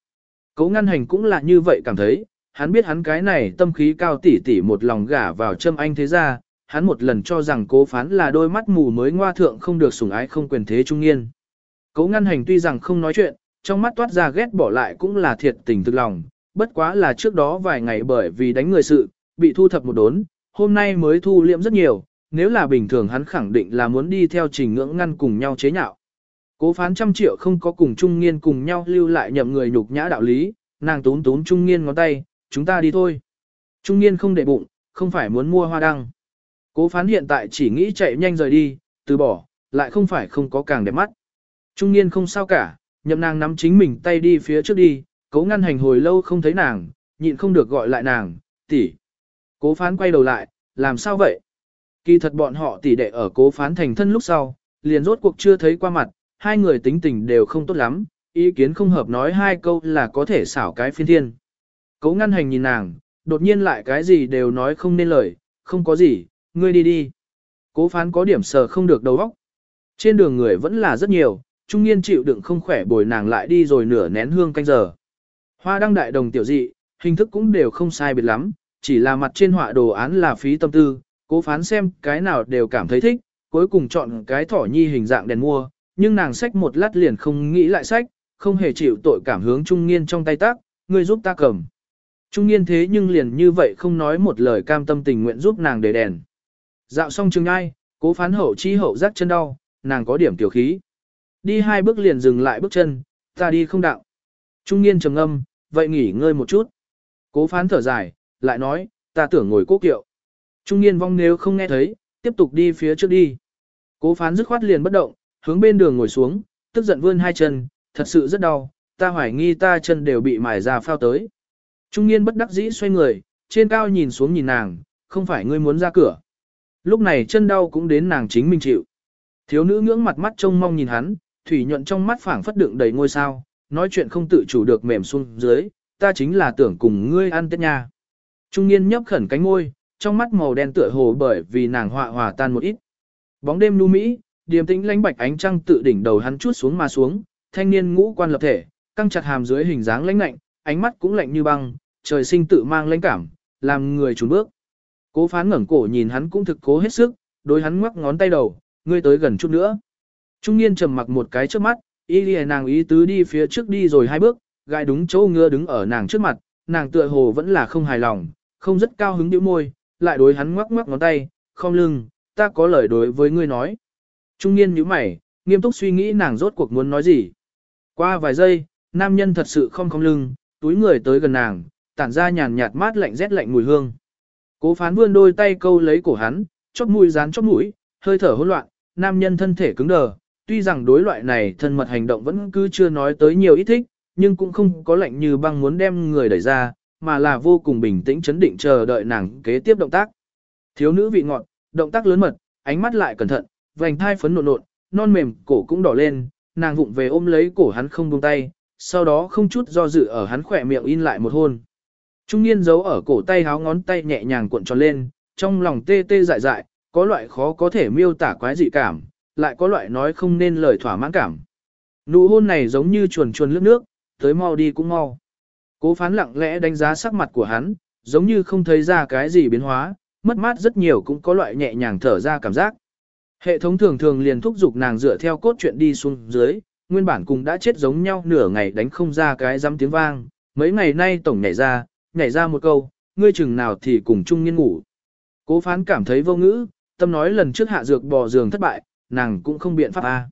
Cấu ngăn hành cũng là như vậy cảm thấy, hắn biết hắn cái này tâm khí cao tỉ tỉ một lòng gả vào châm anh thế ra, hắn một lần cho rằng cố phán là đôi mắt mù mới ngoa thượng không được sủng ái không quyền thế trung niên. Cấu ngăn hành tuy rằng không nói chuyện, trong mắt toát ra ghét bỏ lại cũng là thiệt tình thực lòng, bất quá là trước đó vài ngày bởi vì đánh người sự, bị thu thập một đốn, hôm nay mới thu liệm rất nhiều, nếu là bình thường hắn khẳng định là muốn đi theo trình ngưỡng ngăn cùng nhau chế nhạo. Cố phán trăm triệu không có cùng Trung Nghiên cùng nhau lưu lại nhậm người nhục nhã đạo lý, nàng tún tún Trung Nghiên ngón tay, chúng ta đi thôi. Trung Nghiên không để bụng, không phải muốn mua hoa đăng. Cố phán hiện tại chỉ nghĩ chạy nhanh rời đi, từ bỏ, lại không phải không có càng đẹp mắt. Trung Nghiên không sao cả, nhậm nàng nắm chính mình tay đi phía trước đi, cố ngăn hành hồi lâu không thấy nàng, nhịn không được gọi lại nàng, tỷ. Cố phán quay đầu lại, làm sao vậy? Kỳ thật bọn họ tỷ đệ ở cố phán thành thân lúc sau, liền rốt cuộc chưa thấy qua mặt, hai người tính tình đều không tốt lắm, ý kiến không hợp nói hai câu là có thể xảo cái phiên thiên. Cố ngăn hành nhìn nàng, đột nhiên lại cái gì đều nói không nên lời, không có gì, ngươi đi đi. Cố phán có điểm sờ không được đầu óc. Trên đường người vẫn là rất nhiều, trung niên chịu đựng không khỏe bồi nàng lại đi rồi nửa nén hương canh giờ. Hoa đăng đại đồng tiểu dị, hình thức cũng đều không sai biệt lắm, chỉ là mặt trên họa đồ án là phí tâm tư, cố phán xem cái nào đều cảm thấy thích, cuối cùng chọn cái thỏ nhi hình dạng đèn mua, nhưng nàng sách một lát liền không nghĩ lại sách, không hề chịu tội cảm hướng trung niên trong tay tác, ngươi giúp ta cầm. Trung niên thế nhưng liền như vậy không nói một lời cam tâm tình nguyện giúp nàng để đèn. Dạo xong trường ai, cố phán hậu chi hậu rắc chân đau, nàng có điểm tiểu khí. Đi hai bước liền dừng lại bước chân, ta đi không đạo. Trung niên trầm âm, vậy nghỉ ngơi một chút. Cố phán thở dài, lại nói, ta tưởng ngồi cố kiệu. Trung niên vong nếu không nghe thấy, tiếp tục đi phía trước đi. Cố phán dứt khoát liền bất động, hướng bên đường ngồi xuống, tức giận vươn hai chân, thật sự rất đau, ta hoài nghi ta chân đều bị mài ra phao tới. Trung niên bất đắc dĩ xoay người, trên cao nhìn xuống nhìn nàng, không phải ngươi muốn ra cửa. Lúc này chân đau cũng đến nàng chính mình chịu. Thiếu nữ ngưỡng mặt mắt trông mong nhìn hắn, thủy nhuận trong mắt phảng phất đựng đầy ngôi sao, nói chuyện không tự chủ được mềm xuống dưới, ta chính là tưởng cùng ngươi ăn tết nha. Trung niên nhấp khẩn cánh ngôi trong mắt màu đen tựa hồ bởi vì nàng họa hòa tan một ít. Bóng đêm nu mỹ, điềm tĩnh lãnh bạch ánh trăng tự đỉnh đầu hắn chút xuống mà xuống, thanh niên ngũ quan lập thể, căng chặt hàm dưới hình dáng lãnh lạnh, ánh mắt cũng lạnh như băng, trời sinh tự mang lãnh cảm, làm người chùn bước. Cố phán ngẩng cổ nhìn hắn cũng thực cố hết sức, đối hắn ngoắc ngón tay đầu, ngươi tới gần chút nữa. Trung niên trầm mặc một cái trước mắt, y lìa nàng ý tứ đi phía trước đi rồi hai bước, gai đúng chỗ ngựa đứng ở nàng trước mặt, nàng tựa hồ vẫn là không hài lòng, không rất cao hứng điệu môi, lại đối hắn ngoắc ngoắc ngón tay, không lưng, ta có lời đối với ngươi nói. Trung niên nhíu mày, nghiêm túc suy nghĩ nàng rốt cuộc muốn nói gì. Qua vài giây, nam nhân thật sự không không lưng, túi người tới gần nàng, tản ra nhàn nhạt mát lạnh rét lạnh mùi hương. Cố phán vươn đôi tay câu lấy cổ hắn, chóp mũi dán chóp mũi, hơi thở hỗn loạn, nam nhân thân thể cứng đờ, tuy rằng đối loại này thân mật hành động vẫn cứ chưa nói tới nhiều ít thích, nhưng cũng không có lạnh như băng muốn đem người đẩy ra, mà là vô cùng bình tĩnh chấn định chờ đợi nàng kế tiếp động tác. Thiếu nữ vị ngọt, động tác lớn mật, ánh mắt lại cẩn thận, vành thai phấn nộn nộn, non mềm, cổ cũng đỏ lên, nàng vụng về ôm lấy cổ hắn không buông tay, sau đó không chút do dự ở hắn khỏe miệng in lại một hôn. Trung niên giấu ở cổ tay háo ngón tay nhẹ nhàng cuộn tròn lên, trong lòng tê tê dại dại, có loại khó có thể miêu tả quái dị cảm, lại có loại nói không nên lời thỏa mãn cảm. Nụ hôn này giống như chuồn chuồn lướt nước, tới mau đi cũng mau. Cố phán lặng lẽ đánh giá sắc mặt của hắn, giống như không thấy ra cái gì biến hóa, mất mát rất nhiều cũng có loại nhẹ nhàng thở ra cảm giác. Hệ thống thường thường liền thúc giục nàng dựa theo cốt truyện đi xuống dưới, nguyên bản cùng đã chết giống nhau nửa ngày đánh không ra cái dám tiếng vang, mấy ngày nay tổng nhảy ra, nhảy ra một câu, ngươi chừng nào thì cùng chung nghiên ngủ. Cố phán cảm thấy vô ngữ, tâm nói lần trước hạ dược bò giường thất bại, nàng cũng không biện pháp a.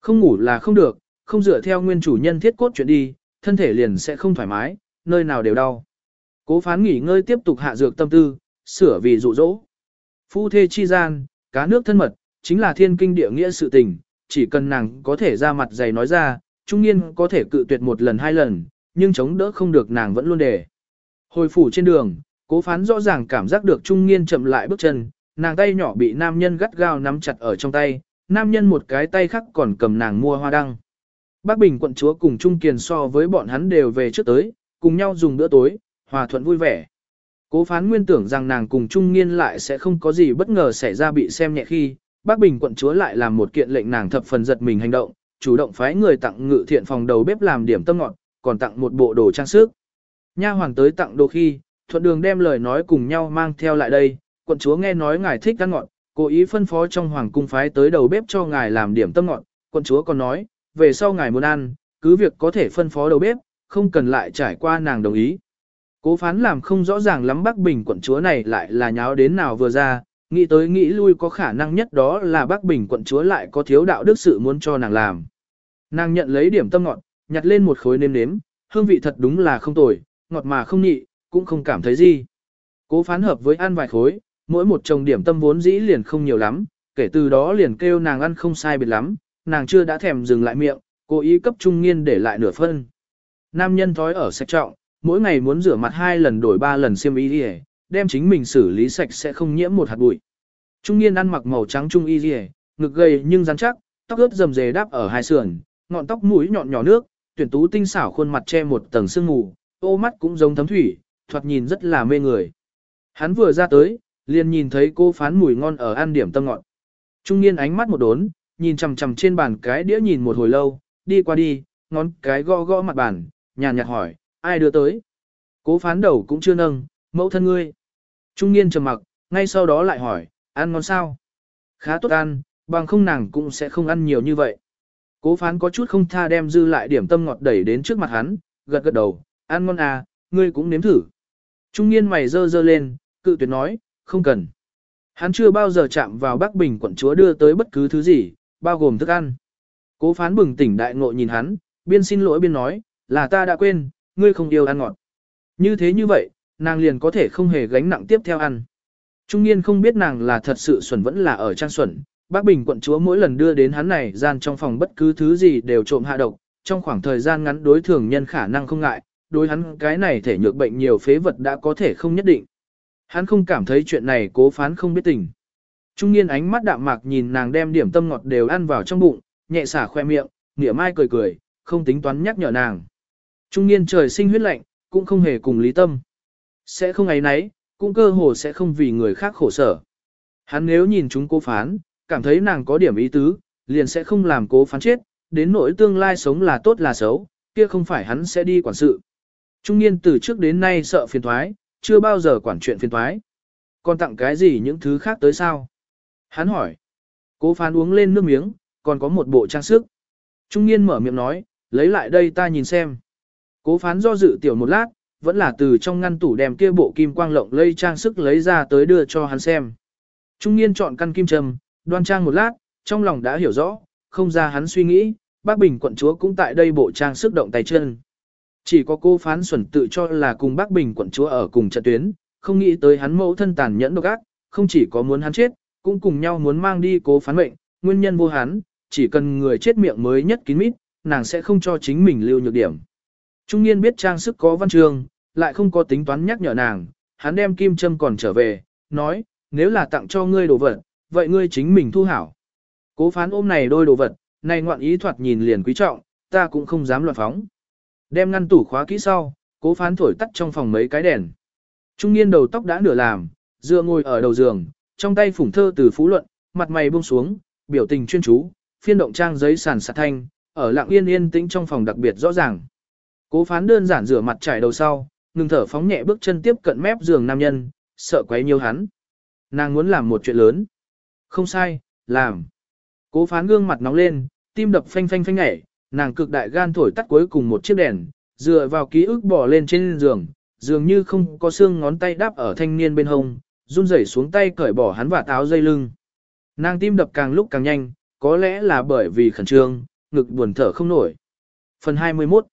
Không ngủ là không được, không dựa theo nguyên chủ nhân thiết cốt chuyện đi, thân thể liền sẽ không thoải mái, nơi nào đều đau. Cố phán nghỉ ngơi tiếp tục hạ dược tâm tư, sửa vì dụ dỗ. Phu thê chi gian, cá nước thân mật, chính là thiên kinh địa nghĩa sự tình, chỉ cần nàng có thể ra mặt dày nói ra, trung niên có thể cự tuyệt một lần hai lần, nhưng chống đỡ không được nàng vẫn luôn để. Hồi phủ trên đường, cố phán rõ ràng cảm giác được trung niên chậm lại bước chân, nàng tay nhỏ bị nam nhân gắt gao nắm chặt ở trong tay, nam nhân một cái tay khác còn cầm nàng mua hoa đăng. Bác Bình quận chúa cùng Trung Kiền so với bọn hắn đều về trước tới, cùng nhau dùng bữa tối, hòa thuận vui vẻ. Cố phán nguyên tưởng rằng nàng cùng Trung Nghiên lại sẽ không có gì bất ngờ xảy ra bị xem nhẹ khi, bác Bình quận chúa lại làm một kiện lệnh nàng thập phần giật mình hành động, chủ động phái người tặng ngự thiện phòng đầu bếp làm điểm tâm ngọt, còn tặng một bộ đồ trang sức. Nha hoàng tới tặng đồ khi, thuận đường đem lời nói cùng nhau mang theo lại đây, quận chúa nghe nói ngài thích ăn ngọt, cố ý phân phó trong hoàng cung phái tới đầu bếp cho ngài làm điểm tâm ngọt, quận chúa còn nói, về sau ngài muốn ăn, cứ việc có thể phân phó đầu bếp, không cần lại trải qua nàng đồng ý. Cố phán làm không rõ ràng lắm Bắc Bình quận chúa này lại là nháo đến nào vừa ra, nghĩ tới nghĩ lui có khả năng nhất đó là Bắc Bình quận chúa lại có thiếu đạo đức sự muốn cho nàng làm. Nàng nhận lấy điểm tâm ngọt, nhặt lên một khối nêm nếm, hương vị thật đúng là không tồi, ngọt mà không nhị, cũng không cảm thấy gì. Cố phán hợp với ăn vài khối, mỗi một chồng điểm tâm vốn dĩ liền không nhiều lắm, kể từ đó liền kêu nàng ăn không sai biệt lắm, nàng chưa đã thèm dừng lại miệng, cố ý cấp trung nghiên để lại nửa phân. Nam nhân thói ở sạch trọng, mỗi ngày muốn rửa mặt hai lần đổi ba lần xiêm y đi đem chính mình xử lý sạch sẽ không nhiễm một hạt bụi. Trung niên ăn mặc màu trắng trung y đi ngực gầy nhưng rắn chắc, tóc ướt rầm rề đáp ở hai sườn, ngọn tóc mũi nhọn nhỏ nước, tuyển tú tinh xảo khuôn mặt che một tầng sương mù, ô mắt cũng giống thấm thủy, thoạt nhìn rất là mê người. Hắn vừa ra tới, liền nhìn thấy cô phán mùi ngon ở ăn điểm tâm ngọn. Trung niên ánh mắt một đốn, nhìn chằm chằm trên bàn cái đĩa nhìn một hồi lâu, đi qua đi, ngón cái gõ gõ mặt bàn, nhàn nhạt hỏi, ai đưa tới? Cố phán đầu cũng chưa nâng, mẫu thân ngươi. Trung niên trầm mặc, ngay sau đó lại hỏi, ăn ngon sao? Khá tốt ăn, bằng không nàng cũng sẽ không ăn nhiều như vậy. Cố phán có chút không tha đem dư lại điểm tâm ngọt đẩy đến trước mặt hắn, gật gật đầu, ăn ngon à, ngươi cũng nếm thử. Trung niên mày dơ dơ lên, cự tuyệt nói, không cần. Hắn chưa bao giờ chạm vào Bắc Bình quận chúa đưa tới bất cứ thứ gì, bao gồm thức ăn. Cố phán bừng tỉnh đại ngộ nhìn hắn, biên xin lỗi biên nói, là ta đã quên, ngươi không yêu ăn ngọt. Như thế như vậy, nàng liền có thể không hề gánh nặng tiếp theo ăn. Trung niên không biết nàng là thật sự xuẩn vẫn là ở trang xuẩn, bác Bình quận chúa mỗi lần đưa đến hắn này gian trong phòng bất cứ thứ gì đều trộm hạ độc, trong khoảng thời gian ngắn đối thường nhân khả năng không ngại, đối hắn cái này thể nhược bệnh nhiều phế vật đã có thể không nhất định. Hắn không cảm thấy chuyện này cố phán không biết tình. Trung niên ánh mắt đạm mạc nhìn nàng đem điểm tâm ngọt đều ăn vào trong bụng, nhẹ xả khoe miệng, nghĩa mai cười cười, không tính toán nhắc nhở nàng. Trung niên trời sinh huyết lạnh, cũng không hề cùng lý tâm. Sẽ không ấy nấy, cũng cơ hồ sẽ không vì người khác khổ sở. Hắn nếu nhìn chúng cố phán, cảm thấy nàng có điểm ý tứ, liền sẽ không làm cố phán chết, đến nỗi tương lai sống là tốt là xấu, kia không phải hắn sẽ đi quản sự. Trung niên từ trước đến nay sợ phiền thoái, chưa bao giờ quản chuyện phiền thoái. Còn tặng cái gì những thứ khác tới sao? Hắn hỏi. Cố phán uống lên nước miếng, còn có một bộ trang sức. Trung niên mở miệng nói, lấy lại đây ta nhìn xem. Cố phán do dự tiểu một lát, vẫn là từ trong ngăn tủ đem kia bộ kim quang lộng lây trang sức lấy ra tới đưa cho hắn xem. Trung niên chọn căn kim trầm, đoan trang một lát, trong lòng đã hiểu rõ, không ra hắn suy nghĩ, bác Bình quận chúa cũng tại đây bộ trang sức động tay chân. Chỉ có cô phán xuẩn tự cho là cùng bác Bình quận chúa ở cùng trận tuyến, không nghĩ tới hắn mẫu thân tàn nhẫn độc ác, không chỉ có muốn hắn chết, cũng cùng nhau muốn mang đi cố phán mệnh, nguyên nhân vô hắn, chỉ cần người chết miệng mới nhất kín mít, nàng sẽ không cho chính mình lưu nhược điểm. Trung niên biết trang sức có văn trường, lại không có tính toán nhắc nhở nàng, hắn đem kim châm còn trở về, nói, nếu là tặng cho ngươi đồ vật, vậy ngươi chính mình thu hảo. Cố phán ôm này đôi đồ vật, này ngoạn ý thoạt nhìn liền quý trọng, ta cũng không dám loạn phóng. Đem ngăn tủ khóa kỹ sau, cố phán thổi tắt trong phòng mấy cái đèn. Trung niên đầu tóc đã nửa làm, dựa ngồi ở đầu giường, trong tay phủng thơ từ phú luận, mặt mày buông xuống, biểu tình chuyên chú, phiên động trang giấy sàn sạt thanh, ở lặng yên yên tĩnh trong phòng đặc biệt rõ ràng. Cố phán đơn giản rửa mặt trải đầu sau, ngừng thở phóng nhẹ bước chân tiếp cận mép giường nam nhân, sợ quấy nhiều hắn. Nàng muốn làm một chuyện lớn. Không sai, làm. Cố phán gương mặt nóng lên, tim đập phanh phanh phanh nhảy, nàng cực đại gan thổi tắt cuối cùng một chiếc đèn, dựa vào ký ức bỏ lên trên giường, dường như không có xương ngón tay đáp ở thanh niên bên hông, run rẩy xuống tay cởi bỏ hắn và táo dây lưng. Nàng tim đập càng lúc càng nhanh, có lẽ là bởi vì khẩn trương, ngực buồn thở không nổi. Phần 21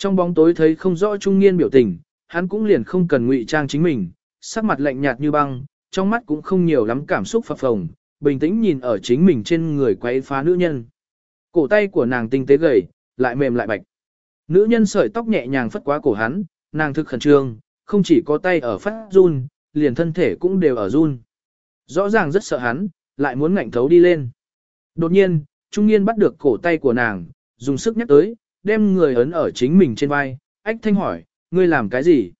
trong bóng tối thấy không rõ trung niên biểu tình, hắn cũng liền không cần ngụy trang chính mình, sắc mặt lạnh nhạt như băng, trong mắt cũng không nhiều lắm cảm xúc phập phồng, bình tĩnh nhìn ở chính mình trên người quấy phá nữ nhân. Cổ tay của nàng tinh tế gầy, lại mềm lại bạch. Nữ nhân sợi tóc nhẹ nhàng phất quá cổ hắn, nàng thực khẩn trương, không chỉ có tay ở phát run, liền thân thể cũng đều ở run. Rõ ràng rất sợ hắn, lại muốn ngạnh thấu đi lên. Đột nhiên, trung niên bắt được cổ tay của nàng, dùng sức nhắc tới, đem người ấn ở chính mình trên vai, ách thanh hỏi, ngươi làm cái gì?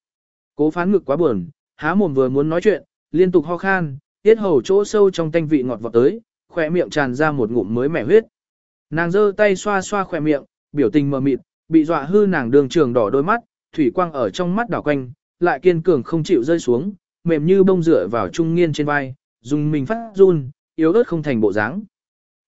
Cố phán ngực quá buồn, há mồm vừa muốn nói chuyện, liên tục ho khan, tiết hầu chỗ sâu trong tanh vị ngọt vọt tới, khỏe miệng tràn ra một ngụm mới mẻ huyết. Nàng giơ tay xoa xoa khỏe miệng, biểu tình mờ mịt, bị dọa hư nàng đường trường đỏ đôi mắt, thủy quang ở trong mắt đảo quanh, lại kiên cường không chịu rơi xuống, mềm như bông rửa vào trung niên trên vai, dùng mình phát run, yếu ớt không thành bộ dáng.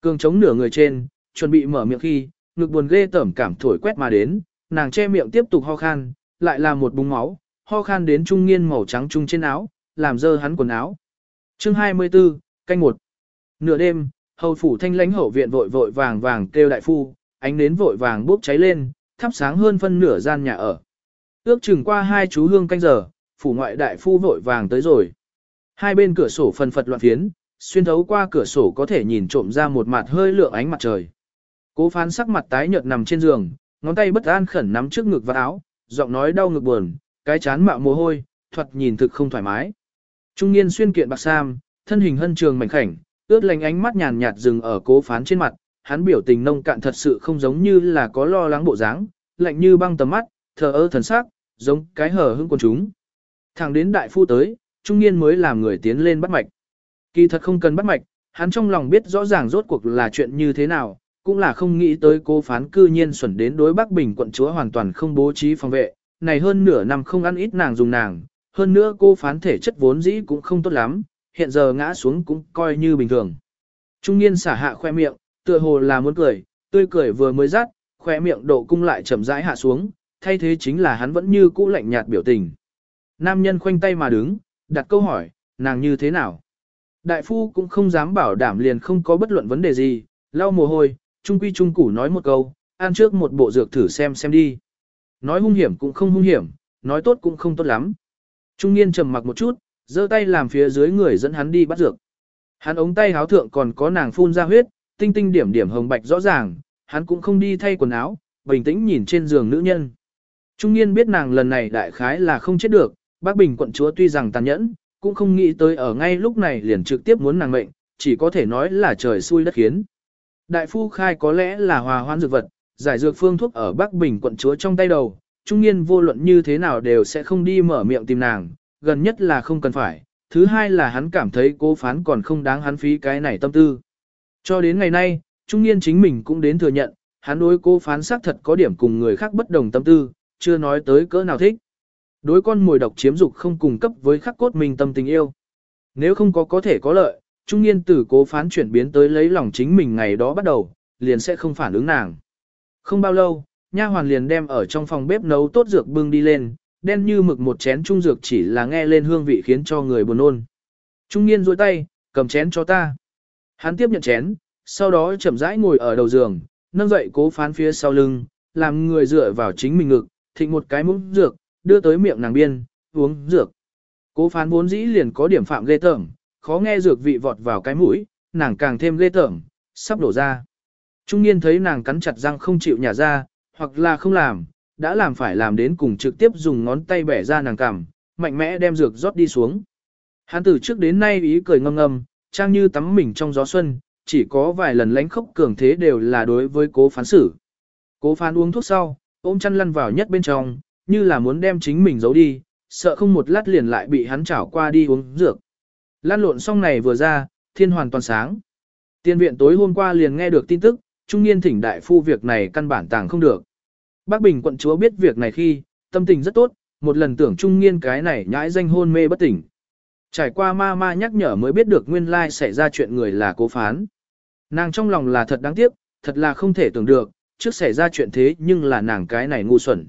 Cường chống nửa người trên, chuẩn bị mở miệng khi, ngực buồn ghê tởm cảm thổi quét mà đến, nàng che miệng tiếp tục ho khan, lại là một búng máu, ho khan đến trung niên màu trắng trung trên áo, làm dơ hắn quần áo. Chương 24, canh một. Nửa đêm, hầu phủ thanh lãnh hậu viện vội vội vàng vàng kêu đại phu, ánh nến vội vàng bốc cháy lên, thắp sáng hơn phân nửa gian nhà ở. Ước chừng qua hai chú hương canh giờ, phủ ngoại đại phu vội vàng tới rồi. Hai bên cửa sổ phần phật loạn phiến, xuyên thấu qua cửa sổ có thể nhìn trộm ra một mặt hơi lượng ánh mặt trời. Cố phán sắc mặt tái nhợt nằm trên giường, ngón tay bất an khẩn nắm trước ngực và áo, giọng nói đau ngực buồn, cái chán mạo mồ hôi, thuật nhìn thực không thoải mái. Trung niên xuyên kiện bạc sam, thân hình hân trường mảnh khảnh, ướt lành ánh mắt nhàn nhạt dừng ở cố phán trên mặt, hắn biểu tình nông cạn thật sự không giống như là có lo lắng bộ dáng, lạnh như băng tầm mắt, thờ ơ thần sắc, giống cái hở hững quần chúng. Thẳng đến đại phu tới, trung niên mới làm người tiến lên bắt mạch. Kỳ thật không cần bắt mạch, hắn trong lòng biết rõ ràng rốt cuộc là chuyện như thế nào, cũng là không nghĩ tới cố phán cư nhiên xuẩn đến đối Bắc Bình quận chúa hoàn toàn không bố trí phòng vệ, này hơn nửa năm không ăn ít nàng dùng nàng, hơn nữa cô phán thể chất vốn dĩ cũng không tốt lắm, hiện giờ ngã xuống cũng coi như bình thường. Trung niên xả hạ khoe miệng, tựa hồ là muốn cười, tươi cười vừa mới rát, khoe miệng độ cung lại chậm rãi hạ xuống, thay thế chính là hắn vẫn như cũ lạnh nhạt biểu tình. Nam nhân khoanh tay mà đứng, đặt câu hỏi, nàng như thế nào? Đại phu cũng không dám bảo đảm liền không có bất luận vấn đề gì, lau mồ hôi, trung quy trung củ nói một câu, ăn trước một bộ dược thử xem xem đi. Nói hung hiểm cũng không hung hiểm, nói tốt cũng không tốt lắm. Trung niên trầm mặc một chút, giơ tay làm phía dưới người dẫn hắn đi bắt dược. Hắn ống tay háo thượng còn có nàng phun ra huyết, tinh tinh điểm điểm hồng bạch rõ ràng, hắn cũng không đi thay quần áo, bình tĩnh nhìn trên giường nữ nhân. Trung niên biết nàng lần này đại khái là không chết được, bác Bình quận chúa tuy rằng tàn nhẫn, cũng không nghĩ tới ở ngay lúc này liền trực tiếp muốn nàng mệnh, chỉ có thể nói là trời xui đất khiến. Đại phu khai có lẽ là hòa hoan dược vật, giải dược phương thuốc ở Bắc Bình quận chúa trong tay đầu, trung niên vô luận như thế nào đều sẽ không đi mở miệng tìm nàng, gần nhất là không cần phải, thứ hai là hắn cảm thấy cố phán còn không đáng hắn phí cái này tâm tư. Cho đến ngày nay, trung niên chính mình cũng đến thừa nhận, hắn đối cố phán xác thật có điểm cùng người khác bất đồng tâm tư, chưa nói tới cỡ nào thích. Đối con mồi độc chiếm dục không cùng cấp với khắc cốt mình tâm tình yêu. Nếu không có có thể có lợi, trung niên tử cố phán chuyển biến tới lấy lòng chính mình ngày đó bắt đầu, liền sẽ không phản ứng nàng. Không bao lâu, nha hoàn liền đem ở trong phòng bếp nấu tốt dược bưng đi lên, đen như mực một chén trung dược chỉ là nghe lên hương vị khiến cho người buồn nôn. Trung niên duỗi tay, cầm chén cho ta. Hắn tiếp nhận chén, sau đó chậm rãi ngồi ở đầu giường, nâng dậy cố phán phía sau lưng, làm người dựa vào chính mình ngực, thịnh một cái muỗng dược, đưa tới miệng nàng biên, uống dược. Cố phán vốn dĩ liền có điểm phạm ghê tởm, khó nghe dược vị vọt vào cái mũi, nàng càng thêm ghê tởm, sắp đổ ra. Trung niên thấy nàng cắn chặt răng không chịu nhả ra, hoặc là không làm, đã làm phải làm đến cùng trực tiếp dùng ngón tay bẻ ra nàng cằm, mạnh mẽ đem dược rót đi xuống. Hắn từ trước đến nay ý cười ngâm ngâm, trang như tắm mình trong gió xuân, chỉ có vài lần lánh khốc cường thế đều là đối với cố phán xử. Cố phán uống thuốc sau, ôm chăn lăn vào nhất bên trong, như là muốn đem chính mình giấu đi, sợ không một lát liền lại bị hắn chảo qua đi uống dược. Lan lộn xong này vừa ra, thiên hoàn toàn sáng. Tiên viện tối hôm qua liền nghe được tin tức, trung niên thỉnh đại phu việc này căn bản tàng không được. Bác Bình quận chúa biết việc này khi, tâm tình rất tốt, một lần tưởng trung niên cái này nhãi danh hôn mê bất tỉnh. Trải qua ma ma nhắc nhở mới biết được nguyên lai xảy ra chuyện người là cố phán. Nàng trong lòng là thật đáng tiếc, thật là không thể tưởng được, trước xảy ra chuyện thế nhưng là nàng cái này ngu xuẩn.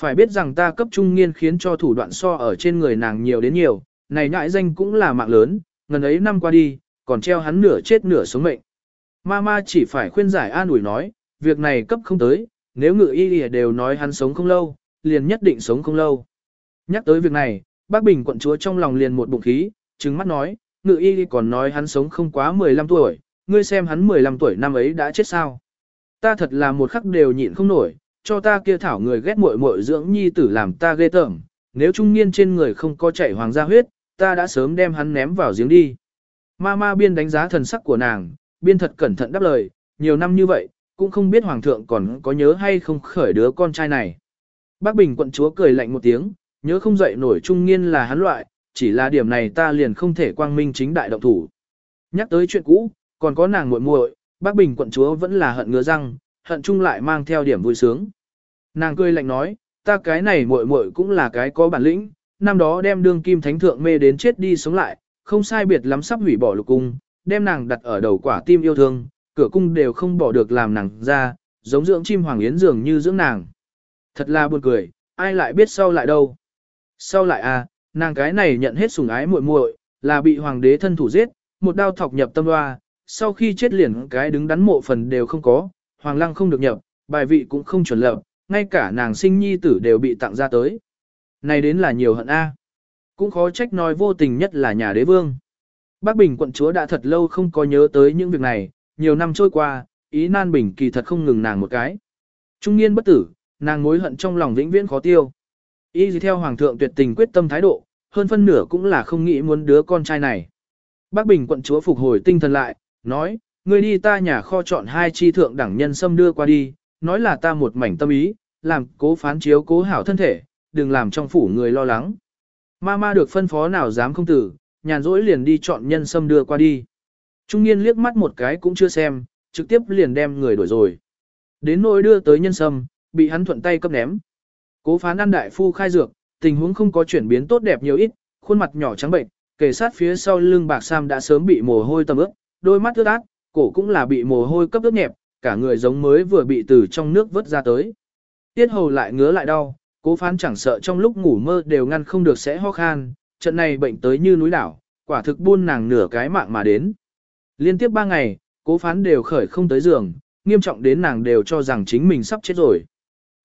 Phải biết rằng ta cấp trung niên khiến cho thủ đoạn so ở trên người nàng nhiều đến nhiều, này nhãi danh cũng là mạng lớn, ngần ấy năm qua đi, còn treo hắn nửa chết nửa sống mệnh. Mama chỉ phải khuyên giải an ủi nói, việc này cấp không tới, nếu ngự y đều nói hắn sống không lâu, liền nhất định sống không lâu. Nhắc tới việc này, bác Bình quận chúa trong lòng liền một bụng khí, trừng mắt nói, ngự y còn nói hắn sống không quá 15 tuổi, ngươi xem hắn 15 tuổi năm ấy đã chết sao. Ta thật là một khắc đều nhịn không nổi, cho ta kia thảo người ghét muội muội dưỡng nhi tử làm ta ghê tởm, nếu trung niên trên người không có chảy hoàng gia huyết, ta đã sớm đem hắn ném vào giếng đi. Ma ma biên đánh giá thần sắc của nàng, biên thật cẩn thận đáp lời, nhiều năm như vậy, cũng không biết hoàng thượng còn có nhớ hay không khởi đứa con trai này. Bác Bình quận chúa cười lạnh một tiếng, nhớ không dậy nổi trung niên là hắn loại, chỉ là điểm này ta liền không thể quang minh chính đại động thủ. Nhắc tới chuyện cũ, còn có nàng muội muội, bác Bình quận chúa vẫn là hận ngứa răng, hận chung lại mang theo điểm vui sướng. Nàng cười lạnh nói, ta cái này muội muội cũng là cái có bản lĩnh, năm đó đem đương kim thánh thượng mê đến chết đi sống lại, không sai biệt lắm sắp hủy bỏ lục cung, đem nàng đặt ở đầu quả tim yêu thương, cửa cung đều không bỏ được làm nàng ra, giống dưỡng chim hoàng yến dường như dưỡng nàng. Thật là buồn cười, ai lại biết sau lại đâu. Sau lại à, nàng cái này nhận hết sủng ái muội muội, là bị hoàng đế thân thủ giết, một đao thọc nhập tâm hoa, sau khi chết liền cái đứng đắn mộ phần đều không có, hoàng lăng không được nhập, bài vị cũng không chuẩn lập, ngay cả nàng sinh nhi tử đều bị tặng ra tới. Này đến là nhiều hận a. Cũng khó trách nói vô tình nhất là nhà đế vương. Bác Bình quận chúa đã thật lâu không có nhớ tới những việc này, nhiều năm trôi qua, ý nan bình kỳ thật không ngừng nàng một cái. Trung niên bất tử, nàng mối hận trong lòng vĩnh viễn khó tiêu. Ý gì theo hoàng thượng tuyệt tình quyết tâm thái độ, hơn phân nửa cũng là không nghĩ muốn đứa con trai này. Bác Bình quận chúa phục hồi tinh thần lại, nói, người đi ta nhà kho chọn hai chi thượng đẳng nhân xâm đưa qua đi, nói là ta một mảnh tâm ý, làm cố phán chiếu cố hảo thân thể, đừng làm trong phủ người lo lắng. mama được phân phó nào dám không tử, nhàn rỗi liền đi chọn nhân sâm đưa qua đi. Trung niên liếc mắt một cái cũng chưa xem, trực tiếp liền đem người đuổi rồi. Đến nỗi đưa tới nhân sâm, bị hắn thuận tay cấp ném. Cố phán ăn đại phu khai dược, tình huống không có chuyển biến tốt đẹp nhiều ít, khuôn mặt nhỏ trắng bệnh, kề sát phía sau lưng bạc sam đã sớm bị mồ hôi tầm ướt, đôi mắt ướt át, cổ cũng là bị mồ hôi cấp ướt nhẹp, cả người giống mới vừa bị từ trong nước vớt ra tới. Tiết hầu lại ngứa lại đau, cố phán chẳng sợ trong lúc ngủ mơ đều ngăn không được sẽ ho khan, trận này bệnh tới như núi đảo, quả thực buôn nàng nửa cái mạng mà đến. Liên tiếp ba ngày, cố phán đều khởi không tới giường, nghiêm trọng đến nàng đều cho rằng chính mình sắp chết rồi.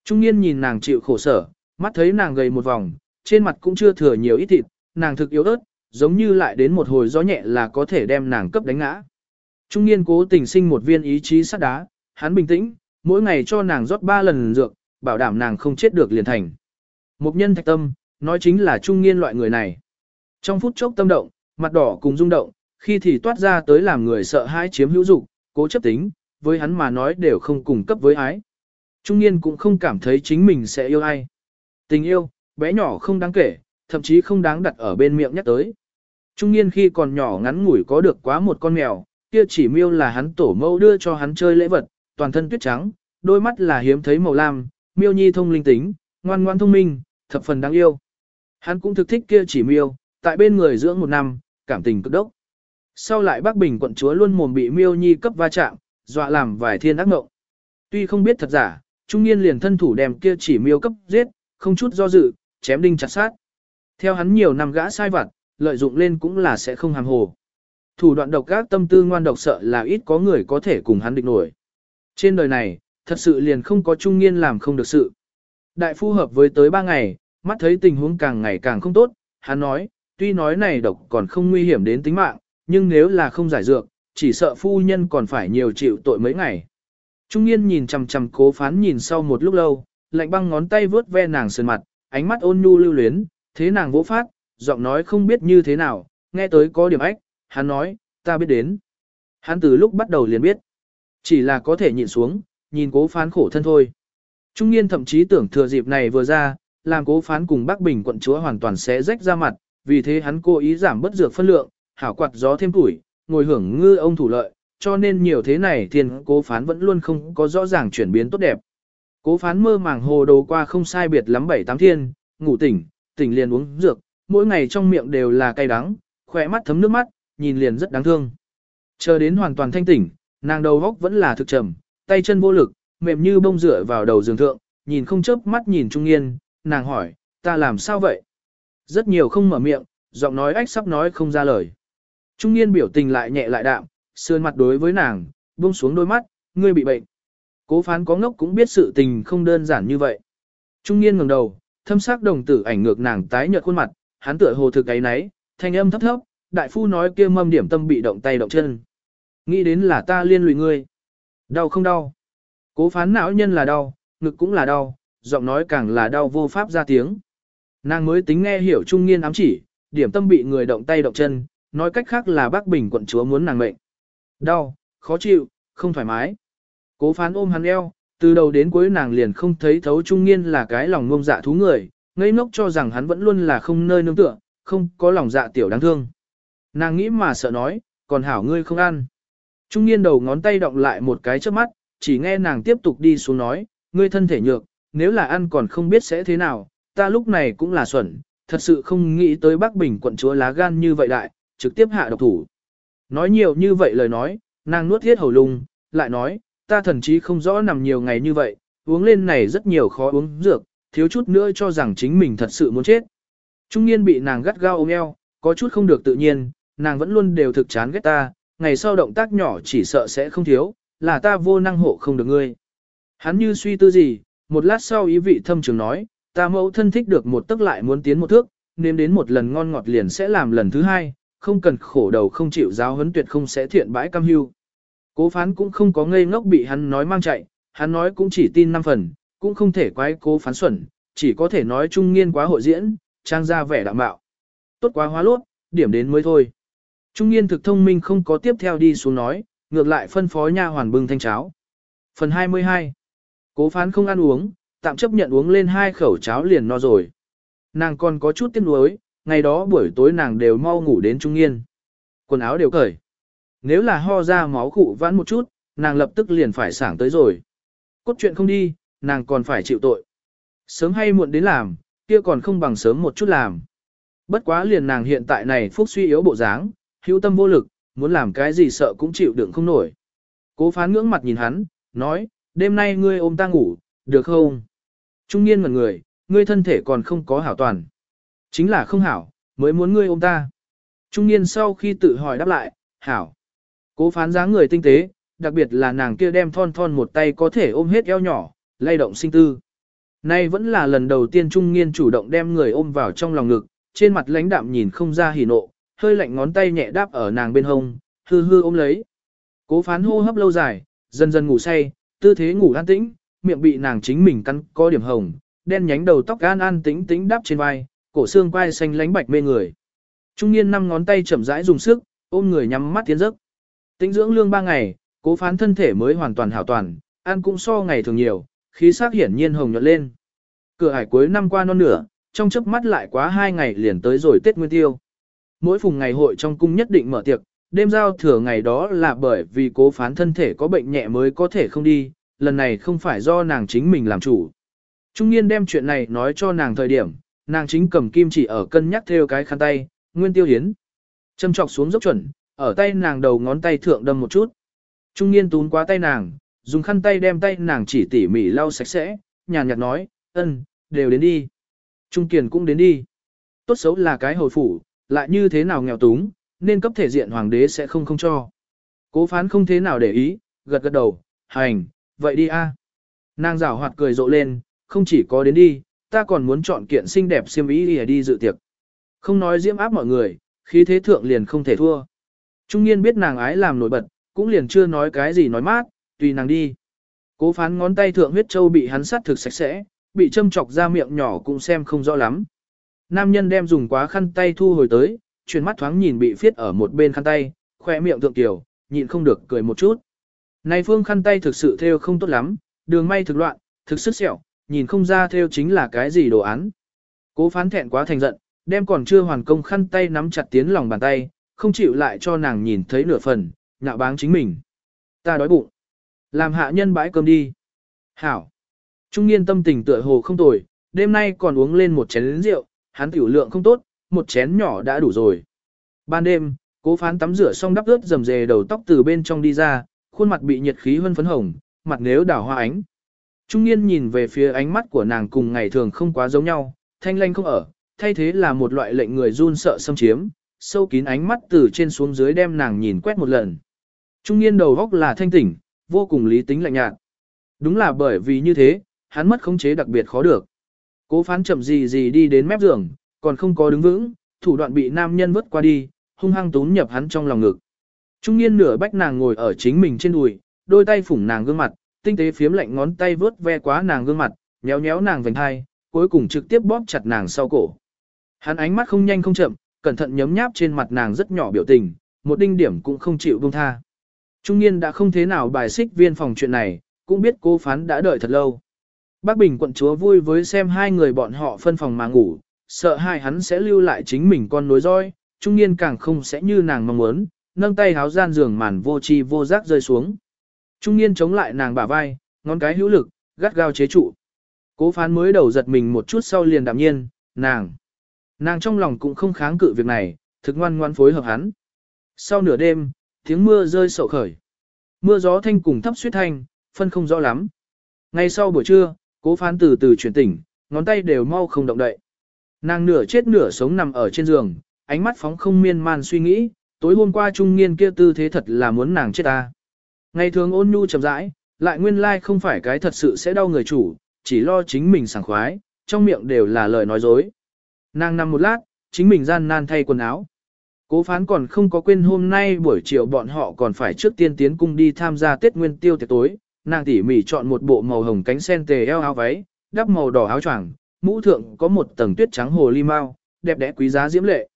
Trung niên nhìn nàng chịu khổ sở, mắt thấy nàng gầy một vòng, trên mặt cũng chưa thừa nhiều ít thịt, nàng thực yếu ớt, giống như lại đến một hồi gió nhẹ là có thể đem nàng cấp đánh ngã. Trung niên cố tình sinh một viên ý chí sắt đá, hắn bình tĩnh, mỗi ngày cho nàng rót ba lần dược, bảo đảm nàng không chết được liền thành. Một nhân thạch tâm, nói chính là trung niên loại người này. Trong phút chốc tâm động, mặt đỏ cùng rung động, khi thì toát ra tới làm người sợ hãi chiếm hữu dục, cố chấp tính, với hắn mà nói đều không cùng cấp với ái. Trung niên cũng không cảm thấy chính mình sẽ yêu ai. Tình yêu, bé nhỏ không đáng kể, thậm chí không đáng đặt ở bên miệng nhắc tới. Trung niên khi còn nhỏ ngắn ngủi có được quá một con mèo, kia chỉ miêu là hắn tổ mẫu đưa cho hắn chơi lễ vật, toàn thân tuyết trắng, đôi mắt là hiếm thấy màu lam, miêu nhi thông linh tính, ngoan ngoan thông minh, thập phần đáng yêu. Hắn cũng thực thích kia chỉ miêu, tại bên người dưỡng một năm, cảm tình cực đốc. Sau lại bác Bình quận chúa luôn mồm bị miêu nhi cấp va chạm, dọa làm vài thiên ác mộng. Tuy không biết thật giả, trung niên liền thân thủ đem kia chỉ miêu cấp giết, không chút do dự, chém đinh chặt sát. Theo hắn nhiều năm gã sai vặt, lợi dụng lên cũng là sẽ không hàm hồ. Thủ đoạn độc ác tâm tư ngoan độc sợ là ít có người có thể cùng hắn địch nổi. Trên đời này, thật sự liền không có trung niên làm không được sự. Đại phu hợp với tới ba ngày, mắt thấy tình huống càng ngày càng không tốt, hắn nói, tuy nói này độc còn không nguy hiểm đến tính mạng, nhưng nếu là không giải dược, chỉ sợ phu nhân còn phải nhiều chịu tội mấy ngày. Trung niên nhìn chằm chằm cố phán nhìn sau một lúc lâu, lạnh băng ngón tay vướt ve nàng sườn mặt, ánh mắt ôn nhu lưu luyến, thế nàng vỗ phát, giọng nói không biết như thế nào, nghe tới có điểm ách, hắn nói, ta biết đến. Hắn từ lúc bắt đầu liền biết, chỉ là có thể nhịn xuống, nhìn cố phán khổ thân thôi. Trung niên thậm chí tưởng thừa dịp này vừa ra, làm cố phán cùng Bắc Bình quận chúa hoàn toàn sẽ rách ra mặt, vì thế hắn cố ý giảm bất dược phân lượng, hảo quạt gió thêm tuổi, ngồi hưởng ngư ông thủ lợi, cho nên nhiều thế này thiên cố phán vẫn luôn không có rõ ràng chuyển biến tốt đẹp. Cố phán mơ màng hồ đồ qua không sai biệt lắm bảy tám thiên, ngủ tỉnh, tỉnh liền uống dược, mỗi ngày trong miệng đều là cay đắng, khỏe mắt thấm nước mắt, nhìn liền rất đáng thương. Chờ đến hoàn toàn thanh tỉnh, nàng đầu góc vẫn là thực trầm, tay chân vô lực, mềm như bông rửa vào đầu giường thượng, nhìn không chớp mắt nhìn Trung Nghiên, nàng hỏi, ta làm sao vậy? Rất nhiều không mở miệng, giọng nói ách sắp nói không ra lời. Trung yên biểu tình lại nhẹ lại đạm, sườn mặt đối với nàng, buông xuống đôi mắt, ngươi bị bệnh. Cố phán có ngốc cũng biết sự tình không đơn giản như vậy. Trung yên ngẩng đầu, thâm sắc đồng tử ảnh ngược nàng tái nhợt khuôn mặt, hắn tựa hồ thực ấy nấy, thanh âm thấp thấp, đại phu nói kia mâm điểm tâm bị động tay động chân. Nghĩ đến là ta liên lụy ngươi. Đau không đau? Cố phán não nhân là đau, ngực cũng là đau, giọng nói càng là đau vô pháp ra tiếng. Nàng mới tính nghe hiểu trung niên ám chỉ, điểm tâm bị người động tay động chân, nói cách khác là bác bình quận chúa muốn nàng mệnh. Đau, khó chịu, không thoải mái. Cố phán ôm hắn eo, từ đầu đến cuối nàng liền không thấy thấu trung niên là cái lòng ngông dạ thú người, ngây ngốc cho rằng hắn vẫn luôn là không nơi nương tựa, không có lòng dạ tiểu đáng thương. Nàng nghĩ mà sợ nói, còn hảo ngươi không ăn. Trung niên đầu ngón tay động lại một cái trước mắt, chỉ nghe nàng tiếp tục đi xuống nói, ngươi thân thể nhược, nếu là ăn còn không biết sẽ thế nào, ta lúc này cũng là xuẩn, thật sự không nghĩ tới Bắc Bình quận chúa lá gan như vậy đại, trực tiếp hạ độc thủ. Nói nhiều như vậy lời nói, nàng nuốt thiết hầu lung, lại nói, ta thần chí không rõ nằm nhiều ngày như vậy, uống lên này rất nhiều khó uống dược, thiếu chút nữa cho rằng chính mình thật sự muốn chết. Trung niên bị nàng gắt gao ôm eo, có chút không được tự nhiên, nàng vẫn luôn đều thực chán ghét ta, ngày sau động tác nhỏ chỉ sợ sẽ không thiếu, là ta vô năng hộ không được ngươi. Hắn như suy tư gì, một lát sau ý vị thâm trường nói, ta mẫu thân thích được một tức lại muốn tiến một thước, nếm đến một lần ngon ngọt liền sẽ làm lần thứ hai, không cần khổ đầu không chịu giáo huấn tuyệt không sẽ thiện bãi cam hưu. Cố phán cũng không có ngây ngốc bị hắn nói mang chạy, hắn nói cũng chỉ tin năm phần, cũng không thể quái cố phán xuẩn, chỉ có thể nói trung nghiên quá hội diễn, trang ra vẻ đạm bạo. Tốt quá hóa lốt, điểm đến mới thôi. Trung nghiên thực thông minh không có tiếp theo đi xuống nói, ngược lại phân phó nha hoàn bưng thanh cháo. Phần 22 Cố phán không ăn uống, tạm chấp nhận uống lên hai khẩu cháo liền no rồi. Nàng còn có chút tiếc nuối, ngày đó buổi tối nàng đều mau ngủ đến trung nghiên. Quần áo đều cởi. Nếu là ho ra máu khụ vãn một chút, nàng lập tức liền phải sảng tới rồi. Cốt chuyện không đi, nàng còn phải chịu tội. Sớm hay muộn đến làm, kia còn không bằng sớm một chút làm. Bất quá liền nàng hiện tại này phúc suy yếu bộ dáng, hữu tâm vô lực, muốn làm cái gì sợ cũng chịu đựng không nổi. Cố phán ngưỡng mặt nhìn hắn, nói, đêm nay ngươi ôm ta ngủ, được không? Trung niên ngẩn người, ngươi thân thể còn không có hảo toàn. Chính là không hảo, mới muốn ngươi ôm ta. Trung niên sau khi tự hỏi đáp lại, hảo. Cố phán dáng người tinh tế, đặc biệt là nàng kia đem thon thon một tay có thể ôm hết eo nhỏ, lay động sinh tư. Nay vẫn là lần đầu tiên Trung niên chủ động đem người ôm vào trong lòng ngực, trên mặt lãnh đạm nhìn không ra hỉ nộ, hơi lạnh ngón tay nhẹ đáp ở nàng bên hông, hư hư ôm lấy. Cố phán hô hấp lâu dài, dần dần ngủ say, tư thế ngủ an tĩnh, miệng bị nàng chính mình cắn có điểm hồng, đen nhánh đầu tóc an an tĩnh tĩnh đáp trên vai, cổ xương quai xanh lánh bạch mê người. Trung niên năm ngón tay chậm rãi dùng sức, ôm người nhắm mắt tiến giấc. Tĩnh dưỡng lương ba ngày, cố phán thân thể mới hoàn toàn hảo toàn, ăn cũng so ngày thường nhiều, khí sắc hiển nhiên hồng nhuận lên. Cửa hải cuối năm qua non nửa, trong chớp mắt lại quá hai ngày liền tới rồi Tết Nguyên Tiêu. Mỗi phùng ngày hội trong cung nhất định mở tiệc, đêm giao thừa ngày đó là bởi vì cố phán thân thể có bệnh nhẹ mới có thể không đi, lần này không phải do nàng chính mình làm chủ. Trung niên đem chuyện này nói cho nàng thời điểm, nàng chính cầm kim chỉ ở cân nhắc theo cái khăn tay, nguyên tiêu hiến. Châm trọc xuống dốc chuẩn, ở tay nàng đầu ngón tay thượng đâm một chút. Trung niên tún qua tay nàng, dùng khăn tay đem tay nàng chỉ tỉ mỉ lau sạch sẽ, nhàn nhạt nói, ân, đều đến đi. Trung kiền cũng đến đi. Tốt xấu là cái hồi phủ, lại như thế nào nghèo túng, nên cấp thể diện hoàng đế sẽ không không cho. Cố phán không thế nào để ý, gật gật đầu, hành, vậy đi a. Nàng rảo hoạt cười rộ lên, không chỉ có đến đi, ta còn muốn chọn kiện xinh đẹp xiêm ý đi, đi dự tiệc. Không nói diễm áp mọi người, khí thế thượng liền không thể thua. Trung niên biết nàng ái làm nổi bật, cũng liền chưa nói cái gì nói mát, tùy nàng đi. Cố phán ngón tay thượng huyết châu bị hắn sát thực sạch sẽ, bị châm chọc ra miệng nhỏ cũng xem không rõ lắm. Nam nhân đem dùng quá khăn tay thu hồi tới, chuyển mắt thoáng nhìn bị phiết ở một bên khăn tay, khỏe miệng thượng tiểu, nhịn không được cười một chút. Này phương khăn tay thực sự theo không tốt lắm, đường may thực loạn, thực sức sẹo, nhìn không ra theo chính là cái gì đồ án. Cố phán thẹn quá thành giận, đem còn chưa hoàn công khăn tay nắm chặt tiến lòng bàn tay, không chịu lại cho nàng nhìn thấy nửa phần, nhạo báng chính mình. Ta đói bụng. Làm hạ nhân bãi cơm đi. Hảo. Trung niên tâm tình tựa hồ không tồi, đêm nay còn uống lên một chén rượu, hắn tiểu lượng không tốt, một chén nhỏ đã đủ rồi. Ban đêm, cố phán tắm rửa xong đắp ướt dầm dề đầu tóc từ bên trong đi ra, khuôn mặt bị nhiệt khí hơn phấn hồng, mặt nếu đảo hoa ánh. Trung niên nhìn về phía ánh mắt của nàng cùng ngày thường không quá giống nhau, thanh lanh không ở, thay thế là một loại lệnh người run sợ xâm chiếm, sâu kín ánh mắt từ trên xuống dưới đem nàng nhìn quét một lần. Trung niên đầu góc là thanh tỉnh, vô cùng lý tính lạnh nhạt. Đúng là bởi vì như thế, hắn mất khống chế đặc biệt khó được. Cố phán chậm gì gì đi đến mép giường, còn không có đứng vững, thủ đoạn bị nam nhân vứt qua đi, hung hăng tún nhập hắn trong lòng ngực. Trung niên nửa bách nàng ngồi ở chính mình trên đùi, đôi tay phủng nàng gương mặt, tinh tế phiếm lạnh ngón tay vớt ve quá nàng gương mặt, nhéo nhéo nàng vành hai, cuối cùng trực tiếp bóp chặt nàng sau cổ. Hắn ánh mắt không nhanh không chậm, cẩn thận nhấm nháp trên mặt nàng rất nhỏ biểu tình, một đinh điểm cũng không chịu buông tha. Trung niên đã không thế nào bài xích viên phòng chuyện này, cũng biết cô phán đã đợi thật lâu. Bác Bình quận chúa vui với xem hai người bọn họ phân phòng mà ngủ, sợ hai hắn sẽ lưu lại chính mình con nối roi, trung niên càng không sẽ như nàng mong muốn, nâng tay háo gian giường màn vô chi vô giác rơi xuống. Trung niên chống lại nàng bả vai, ngón cái hữu lực, gắt gao chế trụ. Cố phán mới đầu giật mình một chút sau liền đạm nhiên, nàng. Nàng trong lòng cũng không kháng cự việc này, thực ngoan ngoan phối hợp hắn. Sau nửa đêm, tiếng mưa rơi sậu khởi. Mưa gió thanh cùng thấp suyết thanh, phân không rõ lắm. Ngay sau buổi trưa, cố phán từ từ chuyển tỉnh, ngón tay đều mau không động đậy. Nàng nửa chết nửa sống nằm ở trên giường, ánh mắt phóng không miên man suy nghĩ, tối hôm qua trung niên kia tư thế thật là muốn nàng chết ta. Ngày thường ôn nhu chậm rãi, lại nguyên lai không phải cái thật sự sẽ đau người chủ, chỉ lo chính mình sảng khoái, trong miệng đều là lời nói dối. Nàng nằm một lát, chính mình gian nan thay quần áo. Cố phán còn không có quên hôm nay buổi chiều bọn họ còn phải trước tiên tiến cung đi tham gia Tết Nguyên Tiêu tiệc tối, nàng tỉ mỉ chọn một bộ màu hồng cánh sen tề eo áo váy, đắp màu đỏ áo choàng, mũ thượng có một tầng tuyết trắng hồ ly Mao, đẹp đẽ quý giá diễm lệ.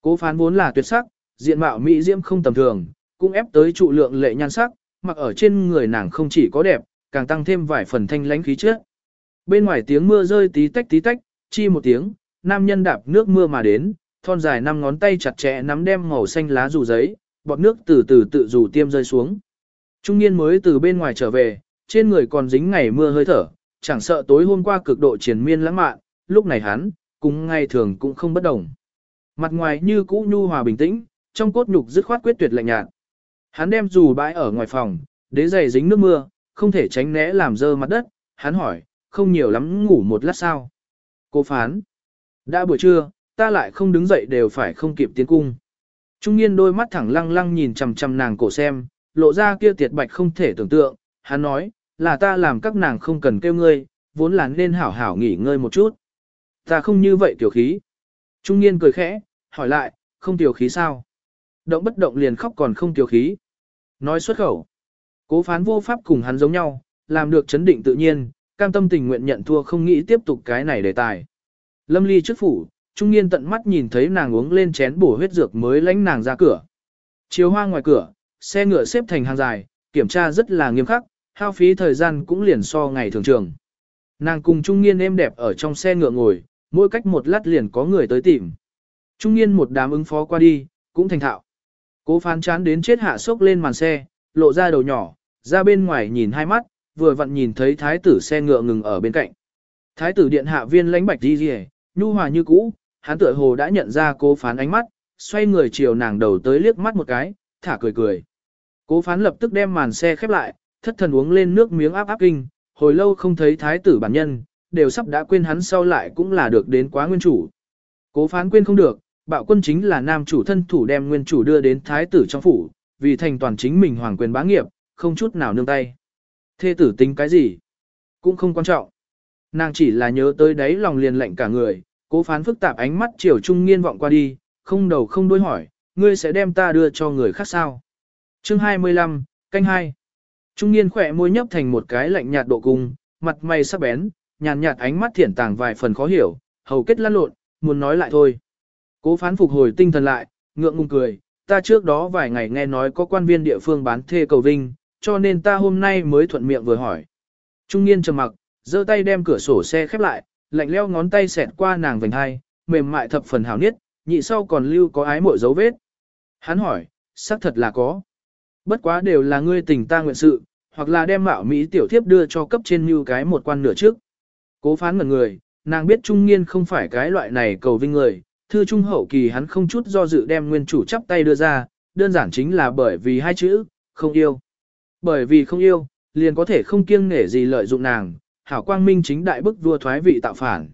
Cố phán vốn là tuyệt sắc, diện mạo mỹ diễm không tầm thường, cũng ép tới trụ lượng lệ nhan sắc, mặc ở trên người nàng không chỉ có đẹp, càng tăng thêm vài phần thanh lãnh khí chất. Bên ngoài tiếng mưa rơi tí tách tí tách, chi một tiếng, nam nhân đạp nước mưa mà đến, thon dài năm ngón tay chặt chẽ nắm đem màu xanh lá dù giấy, bọt nước từ từ tự dù tiêm rơi xuống. Trung niên mới từ bên ngoài trở về, trên người còn dính ngày mưa hơi thở, chẳng sợ tối hôm qua cực độ triền miên lãng mạn, lúc này hắn, cũng ngày thường cũng không bất đồng. Mặt ngoài như cũ nhu hòa bình tĩnh, trong cốt nhục dứt khoát quyết tuyệt lạnh nhạt. Hắn đem dù bãi ở ngoài phòng, đế giày dính nước mưa, không thể tránh né làm dơ mặt đất, hắn hỏi, không nhiều lắm ngủ một lát sao. Cô phán, đã buổi trưa, ta lại không đứng dậy đều phải không kịp tiến cung. Trung niên đôi mắt thẳng lăng lăng nhìn chằm chằm nàng cổ xem, lộ ra kia tiệt bạch không thể tưởng tượng, hắn nói, là ta làm các nàng không cần kêu ngươi, vốn là nên hảo hảo nghỉ ngơi một chút. Ta không như vậy tiểu khí. Trung niên cười khẽ, hỏi lại, không tiểu khí sao? Động bất động liền khóc còn không tiểu khí. Nói xuất khẩu. Cố phán vô pháp cùng hắn giống nhau, làm được chấn định tự nhiên, cam tâm tình nguyện nhận thua không nghĩ tiếp tục cái này đề tài. Lâm ly trước phủ, trung niên tận mắt nhìn thấy nàng uống lên chén bổ huyết dược mới lãnh nàng ra cửa. Chiếu hoa ngoài cửa, xe ngựa xếp thành hàng dài, kiểm tra rất là nghiêm khắc, hao phí thời gian cũng liền so ngày thường trường. Nàng cùng trung niên êm đẹp ở trong xe ngựa ngồi, mỗi cách một lát liền có người tới tìm. Trung niên một đám ứng phó qua đi, cũng thành thạo. Cố phán chán đến chết hạ sốc lên màn xe, lộ ra đầu nhỏ, ra bên ngoài nhìn hai mắt, vừa vặn nhìn thấy thái tử xe ngựa ngừng ở bên cạnh. Thái tử điện hạ viên lãnh bạch đi rìa, nhu hòa như cũ, hắn tựa hồ đã nhận ra cố phán ánh mắt, xoay người chiều nàng đầu tới liếc mắt một cái, thả cười cười. Cố phán lập tức đem màn xe khép lại, thất thần uống lên nước miếng áp áp kinh, hồi lâu không thấy thái tử bản nhân, đều sắp đã quên hắn sau lại cũng là được đến quá nguyên chủ. Cố phán quên không được, bạo quân chính là nam chủ thân thủ đem nguyên chủ đưa đến thái tử trong phủ, vì thành toàn chính mình hoàng quyền bá nghiệp, không chút nào nương tay. Thê tử tính cái gì? Cũng không quan trọng. Nàng chỉ là nhớ tới đấy lòng liền lạnh cả người, cố phán phức tạp ánh mắt chiều trung nghiên vọng qua đi, không đầu không đuôi hỏi, ngươi sẽ đem ta đưa cho người khác sao? Chương 25, canh 2. Trung niên khỏe môi nhấp thành một cái lạnh nhạt độ cung, mặt mày sắc bén, nhàn nhạt ánh mắt thiển tàng vài phần khó hiểu, hầu kết lăn lộn, muốn nói lại thôi. Cố phán phục hồi tinh thần lại, ngượng ngùng cười, ta trước đó vài ngày nghe nói có quan viên địa phương bán thê cầu vinh, cho nên ta hôm nay mới thuận miệng vừa hỏi. Trung niên trầm mặc, giơ tay đem cửa sổ xe khép lại, lạnh leo ngón tay xẹt qua nàng vành hai, mềm mại thập phần hào niết, nhị sau còn lưu có ái mội dấu vết. Hắn hỏi, xác thật là có. Bất quá đều là ngươi tình ta nguyện sự, hoặc là đem mạo Mỹ tiểu thiếp đưa cho cấp trên như cái một quan nửa trước. Cố phán ngẩn người, nàng biết trung niên không phải cái loại này cầu vinh người, thư trung hậu kỳ hắn không chút do dự đem nguyên chủ chắp tay đưa ra, đơn giản chính là bởi vì hai chữ, không yêu. Bởi vì không yêu, liền có thể không kiêng nể gì lợi dụng nàng, hảo quang minh chính đại bức vua thoái vị tạo phản.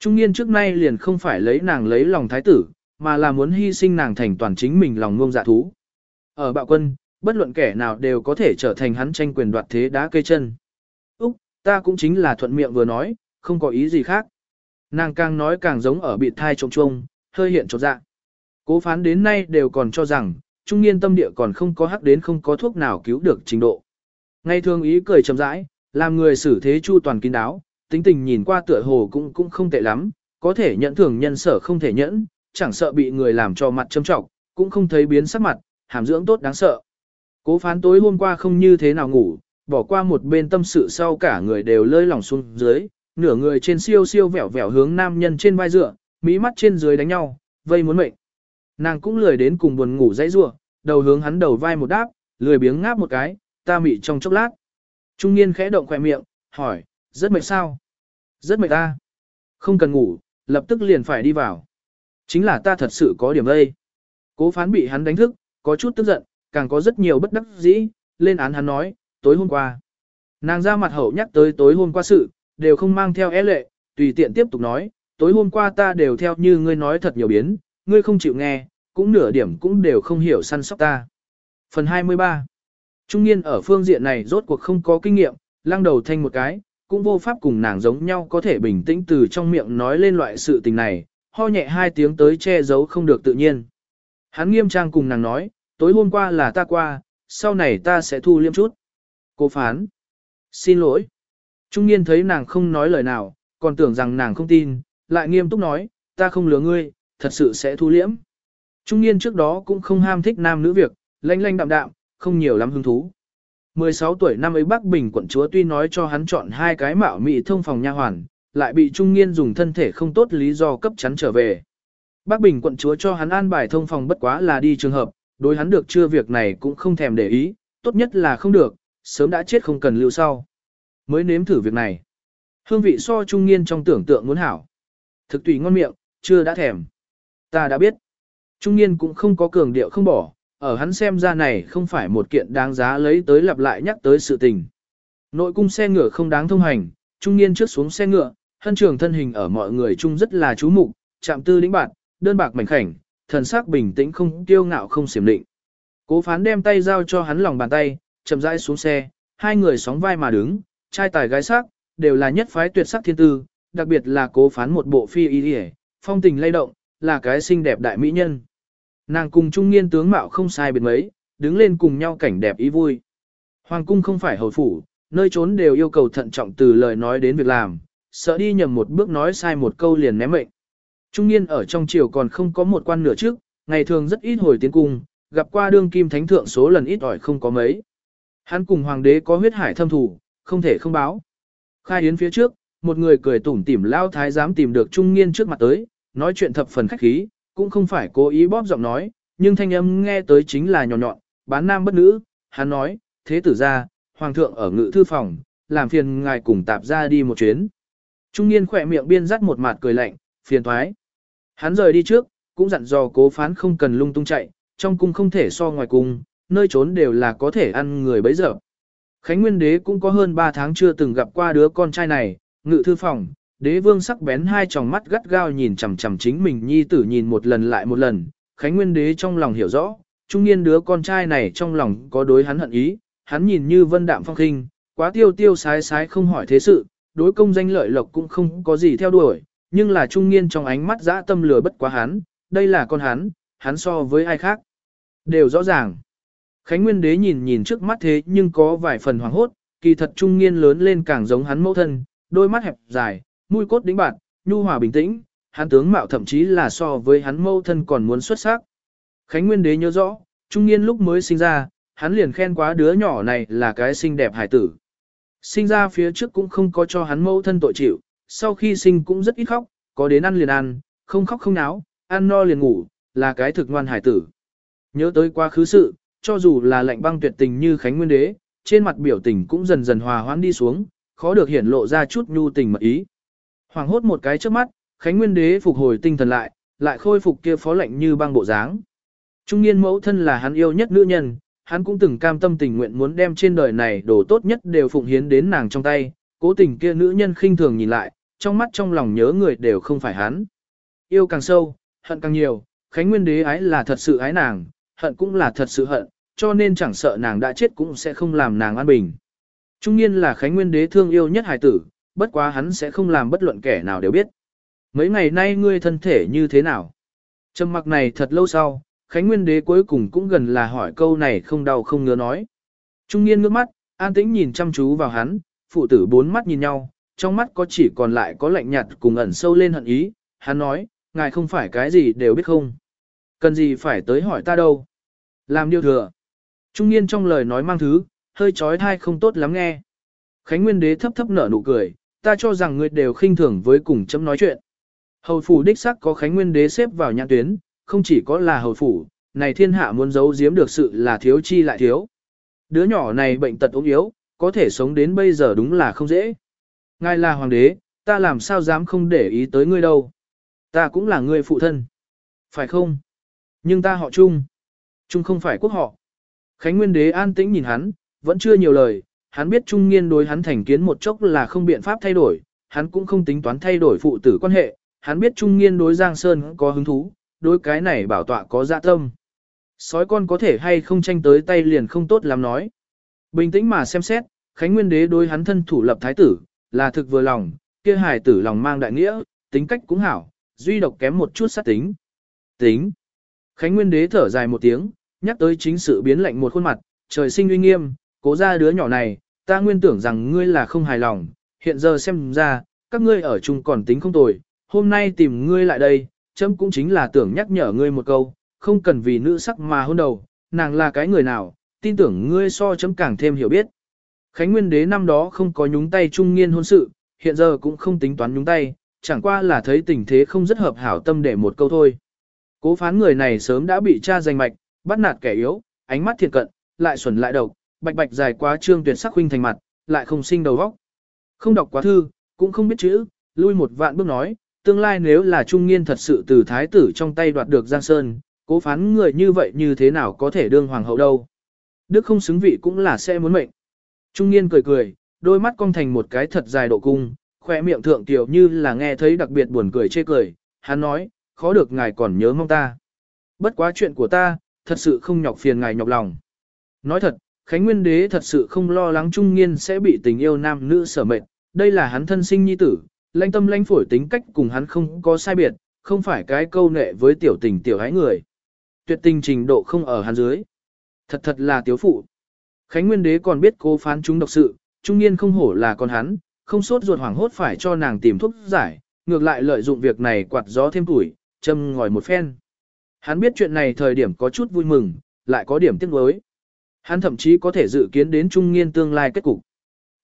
Trung niên trước nay liền không phải lấy nàng lấy lòng thái tử, mà là muốn hy sinh nàng thành toàn chính mình lòng ngông dạ thú. Ở bạo quân, bất luận kẻ nào đều có thể trở thành hắn tranh quyền đoạt thế đá cây chân. Úc, ta cũng chính là thuận miệng vừa nói, không có ý gì khác. Nàng càng nói càng giống ở bị thai trông trông, hơi hiện trột dạ. Cố phán đến nay đều còn cho rằng, trung niên tâm địa còn không có hắc đến không có thuốc nào cứu được trình độ. Ngay thường ý cười chậm rãi, làm người xử thế chu toàn kín đáo, tính tình nhìn qua tựa hồ cũng cũng không tệ lắm, có thể nhận thường nhân sở không thể nhẫn, chẳng sợ bị người làm cho mặt châm trọng, cũng không thấy biến sắc mặt, hàm dưỡng tốt đáng sợ. Cố phán tối hôm qua không như thế nào ngủ, bỏ qua một bên tâm sự sau cả người đều lơi lỏng xuống dưới, nửa người trên siêu siêu vẻo vẻo hướng nam nhân trên vai dựa, mỹ mắt trên dưới đánh nhau, vây muốn mệnh. Nàng cũng lười đến cùng buồn ngủ dãy rủa, đầu hướng hắn đầu vai một đáp, lười biếng ngáp một cái, ta mị trong chốc lát. Trung niên khẽ động khỏe miệng, hỏi, rất mệt sao? Rất mệt ta. Không cần ngủ, lập tức liền phải đi vào. Chính là ta thật sự có điểm đây. Cố phán bị hắn đánh thức, có chút tức giận, càng có rất nhiều bất đắc dĩ, lên án hắn nói, tối hôm qua. Nàng ra mặt hậu nhắc tới tối hôm qua sự, đều không mang theo é lệ, tùy tiện tiếp tục nói, tối hôm qua ta đều theo như ngươi nói thật nhiều biến, ngươi không chịu nghe, cũng nửa điểm cũng đều không hiểu săn sóc ta. Phần 23 Trung niên ở phương diện này rốt cuộc không có kinh nghiệm, lăng đầu thanh một cái, cũng vô pháp cùng nàng giống nhau có thể bình tĩnh từ trong miệng nói lên loại sự tình này, ho nhẹ hai tiếng tới che giấu không được tự nhiên. Hắn nghiêm trang cùng nàng nói, tối hôm qua là ta qua, sau này ta sẽ thu liêm chút. Cô phán. Xin lỗi. Trung niên thấy nàng không nói lời nào, còn tưởng rằng nàng không tin, lại nghiêm túc nói, ta không lừa ngươi, thật sự sẽ thu liễm. Trung niên trước đó cũng không ham thích nam nữ việc, lanh lanh đạm đạm, không nhiều lắm hứng thú. 16 tuổi năm ấy Bắc Bình quận chúa tuy nói cho hắn chọn hai cái mạo mị thông phòng nha hoàn, lại bị trung niên dùng thân thể không tốt lý do cấp chắn trở về. Bắc Bình quận chúa cho hắn an bài thông phòng bất quá là đi trường hợp, đối hắn được chưa việc này cũng không thèm để ý, tốt nhất là không được, sớm đã chết không cần lưu sau. Mới nếm thử việc này. Hương vị so trung niên trong tưởng tượng muốn hảo. Thực tùy ngon miệng, chưa đã thèm. Ta đã biết. Trung niên cũng không có cường điệu không bỏ, ở hắn xem ra này không phải một kiện đáng giá lấy tới lặp lại nhắc tới sự tình. Nội cung xe ngựa không đáng thông hành, trung niên trước xuống xe ngựa, hân trường thân hình ở mọi người chung rất là chú mục, chạm tư lĩnh bạc, đơn bạc mảnh khảnh, thần sắc bình tĩnh không tiêu ngạo không xiểm định. Cố phán đem tay giao cho hắn lòng bàn tay, chậm rãi xuống xe, hai người sóng vai mà đứng, trai tài gái sắc, đều là nhất phái tuyệt sắc thiên tư, đặc biệt là cố phán một bộ phi y phong tình lay động, là cái xinh đẹp đại mỹ nhân. Nàng cùng trung niên tướng mạo không sai biệt mấy, đứng lên cùng nhau cảnh đẹp ý vui. Hoàng cung không phải hầu phủ, nơi trốn đều yêu cầu thận trọng từ lời nói đến việc làm, sợ đi nhầm một bước nói sai một câu liền ném mệnh. Trung niên ở trong triều còn không có một quan nửa trước, ngày thường rất ít hồi tiến cung, gặp qua đương kim thánh thượng số lần ít ỏi không có mấy. Hắn cùng hoàng đế có huyết hải thâm thủ, không thể không báo. Khai yến phía trước, một người cười tủm tỉm lao thái dám tìm được trung niên trước mặt tới, nói chuyện thập phần khách khí, cũng không phải cố ý bóp giọng nói, nhưng thanh âm nghe tới chính là nhỏ nhọn, bán nam bất nữ, hắn nói, thế tử ra, hoàng thượng ở ngự thư phòng, làm phiền ngài cùng tạp ra đi một chuyến. Trung niên khỏe miệng biên dắt một mặt cười lạnh, phiền thoái. Hắn rời đi trước, cũng dặn dò cố phán không cần lung tung chạy, trong cung không thể so ngoài cung, nơi trốn đều là có thể ăn người bấy giờ. Khánh Nguyên Đế cũng có hơn 3 tháng chưa từng gặp qua đứa con trai này, ngự thư phòng, đế vương sắc bén hai tròng mắt gắt gao nhìn chằm chằm chính mình nhi tử nhìn một lần lại một lần, Khánh Nguyên Đế trong lòng hiểu rõ, trung niên đứa con trai này trong lòng có đối hắn hận ý, hắn nhìn như vân đạm phong khinh, quá tiêu tiêu sái sái không hỏi thế sự, đối công danh lợi lộc cũng không có gì theo đuổi, nhưng là trung niên trong ánh mắt dã tâm lừa bất quá hắn, đây là con hắn, hắn so với ai khác. Đều rõ ràng. Khánh Nguyên Đế nhìn nhìn trước mắt thế nhưng có vài phần hoàng hốt, kỳ thật trung niên lớn lên càng giống hắn mẫu thân, đôi mắt hẹp dài, mũi cốt đĩnh bạt, nhu hòa bình tĩnh, hắn tướng mạo thậm chí là so với hắn mẫu thân còn muốn xuất sắc. Khánh Nguyên Đế nhớ rõ, trung niên lúc mới sinh ra, hắn liền khen quá đứa nhỏ này là cái xinh đẹp hải tử. Sinh ra phía trước cũng không có cho hắn mẫu thân tội chịu, sau khi sinh cũng rất ít khóc, có đến ăn liền ăn, không khóc không náo, ăn no liền ngủ, là cái thực ngoan hải tử. Nhớ tới quá khứ sự, cho dù là lạnh băng tuyệt tình như Khánh Nguyên Đế, trên mặt biểu tình cũng dần dần hòa hoãn đi xuống, khó được hiển lộ ra chút nhu tình mật ý. Hoàng hốt một cái trước mắt, Khánh Nguyên Đế phục hồi tinh thần lại, lại khôi phục kia phó lạnh như băng bộ dáng. Trung niên mẫu thân là hắn yêu nhất nữ nhân, hắn cũng từng cam tâm tình nguyện muốn đem trên đời này đồ tốt nhất đều phụng hiến đến nàng trong tay, cố tình kia nữ nhân khinh thường nhìn lại, trong mắt trong lòng nhớ người đều không phải hắn. Yêu càng sâu, hận càng nhiều, Khánh Nguyên đế ái là thật sự ái nàng, hận cũng là thật sự hận, cho nên chẳng sợ nàng đã chết cũng sẽ không làm nàng an bình. Trung niên là Khánh Nguyên đế thương yêu nhất hài tử, bất quá hắn sẽ không làm bất luận kẻ nào đều biết. Mấy ngày nay ngươi thân thể như thế nào? Trầm mặc này thật lâu sau, Khánh Nguyên đế cuối cùng cũng gần là hỏi câu này không đau không ngứa nói. Trung niên ngước mắt, an tĩnh nhìn chăm chú vào hắn, phụ tử bốn mắt nhìn nhau, trong mắt có chỉ còn lại có lạnh nhạt cùng ẩn sâu lên hận ý, hắn nói, ngài không phải cái gì đều biết không. Cần gì phải tới hỏi ta đâu. Làm điều thừa. Trung niên trong lời nói mang thứ, hơi trói thai không tốt lắm nghe. Khánh Nguyên Đế thấp thấp nở nụ cười, ta cho rằng ngươi đều khinh thường với cùng chấm nói chuyện. Hầu phủ đích sắc có Khánh Nguyên Đế xếp vào nhãn tuyến, không chỉ có là hầu phủ, này thiên hạ muốn giấu giếm được sự là thiếu chi lại thiếu. Đứa nhỏ này bệnh tật ốm yếu, có thể sống đến bây giờ đúng là không dễ. Ngài là hoàng đế, ta làm sao dám không để ý tới ngươi đâu. Ta cũng là ngươi phụ thân. Phải không? Nhưng ta họ Trung. Trung không phải quốc họ. Khánh Nguyên Đế an tĩnh nhìn hắn, vẫn chưa nhiều lời, hắn biết Trung Nghiên đối hắn thành kiến một chốc là không biện pháp thay đổi, hắn cũng không tính toán thay đổi phụ tử quan hệ, hắn biết Trung Nghiên đối Giang Sơn có hứng thú, đối cái này bảo tọa có dạ tâm. Sói con có thể hay không tranh tới tay liền không tốt lắm nói. Bình tĩnh mà xem xét, Khánh Nguyên Đế đối hắn thân thủ lập thái tử, là thực vừa lòng, kia hài tử lòng mang đại nghĩa, tính cách cũng hảo, duy độc kém một chút sát tính. Tính. Khánh Nguyên Đế thở dài một tiếng, nhắc tới chính sự biến lạnh một khuôn mặt, trời sinh uy nghiêm, cố ra đứa nhỏ này, ta nguyên tưởng rằng ngươi là không hài lòng, hiện giờ xem ra, các ngươi ở chung còn tính không tồi, hôm nay tìm ngươi lại đây, chấm cũng chính là tưởng nhắc nhở ngươi một câu, không cần vì nữ sắc mà hôn đầu, nàng là cái người nào, tin tưởng ngươi so chấm càng thêm hiểu biết. Khánh Nguyên Đế năm đó không có nhúng tay trung nghiên hôn sự, hiện giờ cũng không tính toán nhúng tay, chẳng qua là thấy tình thế không rất hợp hảo tâm để một câu thôi. Cố phán người này sớm đã bị cha giành mạch, bắt nạt kẻ yếu, ánh mắt thiệt cận, lại xuẩn lại độc, bạch bạch dài quá trương tuyệt sắc huynh thành mặt, lại không sinh đầu vóc, Không đọc quá thư, cũng không biết chữ, lui một vạn bước nói, tương lai nếu là trung nghiên thật sự từ thái tử trong tay đoạt được Giang Sơn, cố phán người như vậy như thế nào có thể đương hoàng hậu đâu. Đức không xứng vị cũng là sẽ muốn mệnh. Trung niên cười cười, đôi mắt cong thành một cái thật dài độ cung, khoe miệng thượng tiểu như là nghe thấy đặc biệt buồn cười chê cười, hắn nói, khó được ngài còn nhớ mong ta. Bất quá chuyện của ta, thật sự không nhọc phiền ngài nhọc lòng. Nói thật, Khánh Nguyên Đế thật sự không lo lắng trung niên sẽ bị tình yêu nam nữ sở mệnh, đây là hắn thân sinh nhi tử, lãnh tâm lãnh phổi tính cách cùng hắn không có sai biệt, không phải cái câu nệ với tiểu tình tiểu hái người. Tuyệt tình trình độ không ở hắn dưới. Thật thật là tiếu phụ. Khánh Nguyên Đế còn biết cô phán chúng độc sự, trung niên không hổ là con hắn, không sốt ruột hoảng hốt phải cho nàng tìm thuốc giải, ngược lại lợi dụng việc này quạt gió thêm tuổi, châm ngòi một phen. Hắn biết chuyện này thời điểm có chút vui mừng, lại có điểm tiếc nuối. Hắn thậm chí có thể dự kiến đến trung niên tương lai kết cục.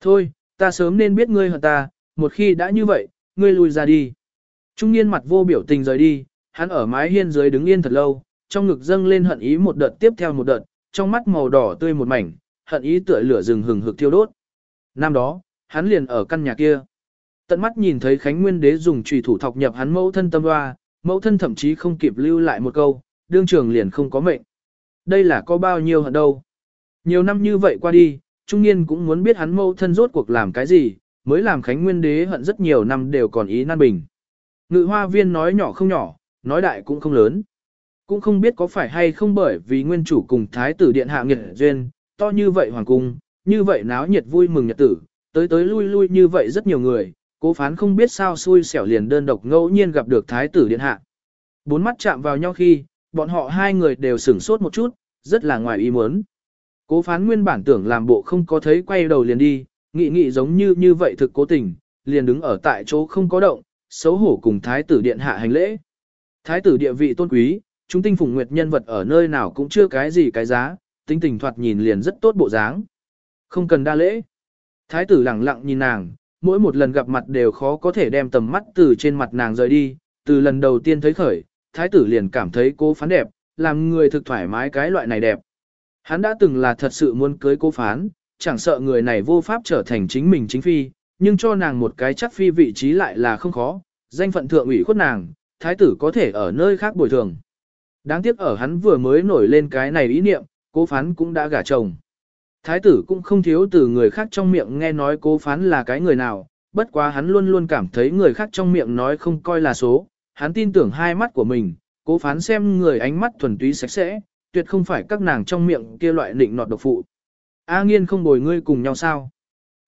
Thôi, ta sớm nên biết ngươi hơn ta, một khi đã như vậy, ngươi lui ra đi. Trung niên mặt vô biểu tình rời đi, hắn ở mái hiên dưới đứng yên thật lâu, trong ngực dâng lên hận ý một đợt tiếp theo một đợt, trong mắt màu đỏ tươi một mảnh, hận ý tựa lửa rừng hừng hực thiêu đốt. Năm đó, hắn liền ở căn nhà kia. Tận mắt nhìn thấy Khánh Nguyên Đế dùng chùy thủ thọc nhập hắn mẫu thân tâm hoa, mẫu thân thậm chí không kịp lưu lại một câu, đương trường liền không có mệnh. Đây là có bao nhiêu hận đâu. Nhiều năm như vậy qua đi, trung niên cũng muốn biết hắn mẫu thân rốt cuộc làm cái gì, mới làm Khánh Nguyên Đế hận rất nhiều năm đều còn ý nan bình. Ngự hoa viên nói nhỏ không nhỏ, nói đại cũng không lớn. Cũng không biết có phải hay không bởi vì nguyên chủ cùng thái tử điện hạ nghiệt duyên, to như vậy hoàng cung, như vậy náo nhiệt vui mừng nhật tử, tới tới lui lui như vậy rất nhiều người, cố phán không biết sao xui xẻo liền đơn độc ngẫu nhiên gặp được thái tử điện hạ. Bốn mắt chạm vào nhau khi, bọn họ hai người đều sửng sốt một chút, rất là ngoài ý muốn. Cố phán nguyên bản tưởng làm bộ không có thấy quay đầu liền đi, nghị nghị giống như như vậy thực cố tình, liền đứng ở tại chỗ không có động, xấu hổ cùng thái tử điện hạ hành lễ. Thái tử địa vị tôn quý, chúng tinh phùng nguyệt nhân vật ở nơi nào cũng chưa cái gì cái giá, tính tình thoạt nhìn liền rất tốt bộ dáng. Không cần đa lễ. Thái tử lặng lặng nhìn nàng, mỗi một lần gặp mặt đều khó có thể đem tầm mắt từ trên mặt nàng rời đi, từ lần đầu tiên thấy khởi, thái tử liền cảm thấy cô phán đẹp, làm người thực thoải mái cái loại này đẹp. Hắn đã từng là thật sự muốn cưới cô phán, chẳng sợ người này vô pháp trở thành chính mình chính phi, nhưng cho nàng một cái chắc phi vị trí lại là không khó, danh phận thượng ủy khuất nàng, thái tử có thể ở nơi khác bồi thường. Đáng tiếc ở hắn vừa mới nổi lên cái này ý niệm, cố phán cũng đã gả chồng. Thái tử cũng không thiếu từ người khác trong miệng nghe nói cố phán là cái người nào, bất quá hắn luôn luôn cảm thấy người khác trong miệng nói không coi là số, hắn tin tưởng hai mắt của mình, cố phán xem người ánh mắt thuần túy sạch sẽ, tuyệt không phải các nàng trong miệng kia loại định nọt độc phụ. A nghiên không bồi ngươi cùng nhau sao?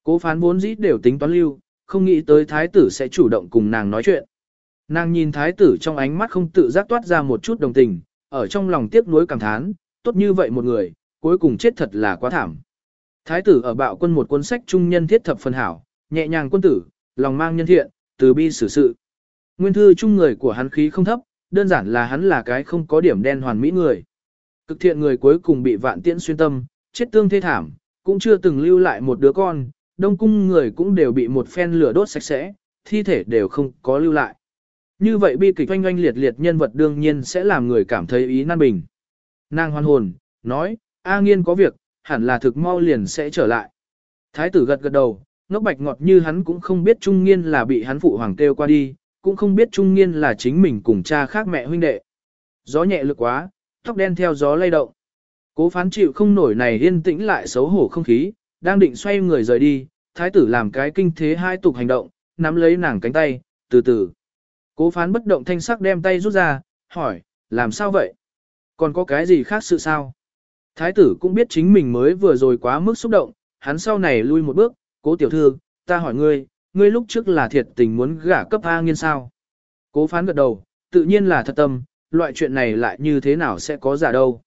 Cố phán vốn dĩ đều tính toán lưu, không nghĩ tới thái tử sẽ chủ động cùng nàng nói chuyện. Nàng nhìn thái tử trong ánh mắt không tự giác toát ra một chút đồng tình, ở trong lòng tiếc nuối cảm thán, tốt như vậy một người, cuối cùng chết thật là quá thảm. Thái tử ở bạo quân một cuốn sách trung nhân thiết thập phần hảo, nhẹ nhàng quân tử, lòng mang nhân thiện, từ bi xử sự. Nguyên thư chung người của hắn khí không thấp, đơn giản là hắn là cái không có điểm đen hoàn mỹ người. Cực thiện người cuối cùng bị vạn tiễn xuyên tâm, chết tương thê thảm, cũng chưa từng lưu lại một đứa con, đông cung người cũng đều bị một phen lửa đốt sạch sẽ, thi thể đều không có lưu lại. Như vậy bi kịch oanh oanh liệt liệt nhân vật đương nhiên sẽ làm người cảm thấy ý nan bình. Nàng hoan hồn, nói, A nghiên có việc, hẳn là thực mau liền sẽ trở lại. Thái tử gật gật đầu, ngốc bạch ngọt như hắn cũng không biết trung nghiên là bị hắn phụ hoàng kêu qua đi, cũng không biết trung nghiên là chính mình cùng cha khác mẹ huynh đệ. Gió nhẹ lực quá, tóc đen theo gió lay động. Cố phán chịu không nổi này yên tĩnh lại xấu hổ không khí, đang định xoay người rời đi, thái tử làm cái kinh thế hai tục hành động, nắm lấy nàng cánh tay, từ từ. Cố phán bất động thanh sắc đem tay rút ra, hỏi, làm sao vậy? Còn có cái gì khác sự sao? Thái tử cũng biết chính mình mới vừa rồi quá mức xúc động, hắn sau này lui một bước, cố tiểu thư, ta hỏi ngươi, ngươi lúc trước là thiệt tình muốn gả cấp A nghiên sao? Cố phán gật đầu, tự nhiên là thật tâm, loại chuyện này lại như thế nào sẽ có giả đâu.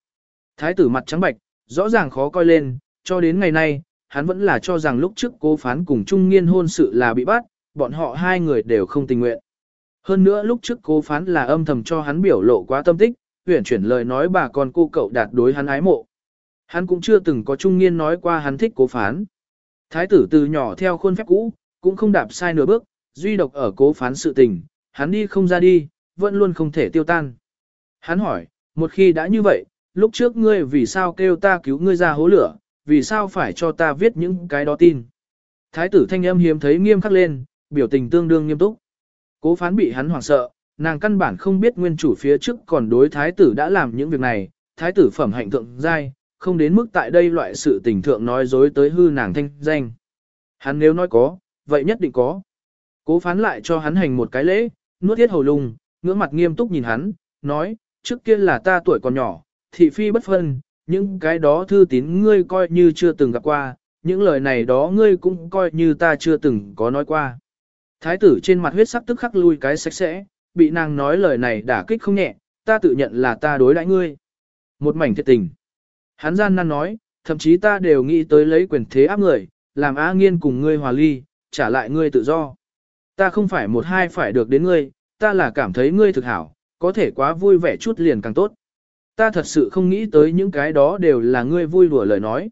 Thái tử mặt trắng bạch, rõ ràng khó coi lên, cho đến ngày nay, hắn vẫn là cho rằng lúc trước cố phán cùng trung nghiên hôn sự là bị bắt, bọn họ hai người đều không tình nguyện. Hơn nữa lúc trước cố phán là âm thầm cho hắn biểu lộ quá tâm tích, huyển chuyển lời nói bà con cô cậu đạt đối hắn ái mộ. Hắn cũng chưa từng có trung niên nói qua hắn thích cố phán. Thái tử từ nhỏ theo khuôn phép cũ, cũng không đạp sai nửa bước, duy độc ở cố phán sự tình, hắn đi không ra đi, vẫn luôn không thể tiêu tan. Hắn hỏi, một khi đã như vậy, lúc trước ngươi vì sao kêu ta cứu ngươi ra hố lửa, vì sao phải cho ta viết những cái đó tin. Thái tử thanh âm hiếm thấy nghiêm khắc lên, biểu tình tương đương nghiêm túc. Cố phán bị hắn hoảng sợ, nàng căn bản không biết nguyên chủ phía trước còn đối thái tử đã làm những việc này, thái tử phẩm hạnh thượng giai, không đến mức tại đây loại sự tình thượng nói dối tới hư nàng thanh danh. Hắn nếu nói có, vậy nhất định có. Cố phán lại cho hắn hành một cái lễ, nuốt thiết hầu lung, ngưỡng mặt nghiêm túc nhìn hắn, nói, trước kia là ta tuổi còn nhỏ, thị phi bất phân, những cái đó thư tín ngươi coi như chưa từng gặp qua, những lời này đó ngươi cũng coi như ta chưa từng có nói qua. Thái tử trên mặt huyết sắc tức khắc lui cái sạch sẽ, bị nàng nói lời này đả kích không nhẹ, ta tự nhận là ta đối đãi ngươi. Một mảnh thiệt tình. Hắn gian nan nói, thậm chí ta đều nghĩ tới lấy quyền thế áp người, làm á nghiên cùng ngươi hòa ly, trả lại ngươi tự do. Ta không phải một hai phải được đến ngươi, ta là cảm thấy ngươi thực hảo, có thể quá vui vẻ chút liền càng tốt. Ta thật sự không nghĩ tới những cái đó đều là ngươi vui đùa lời nói.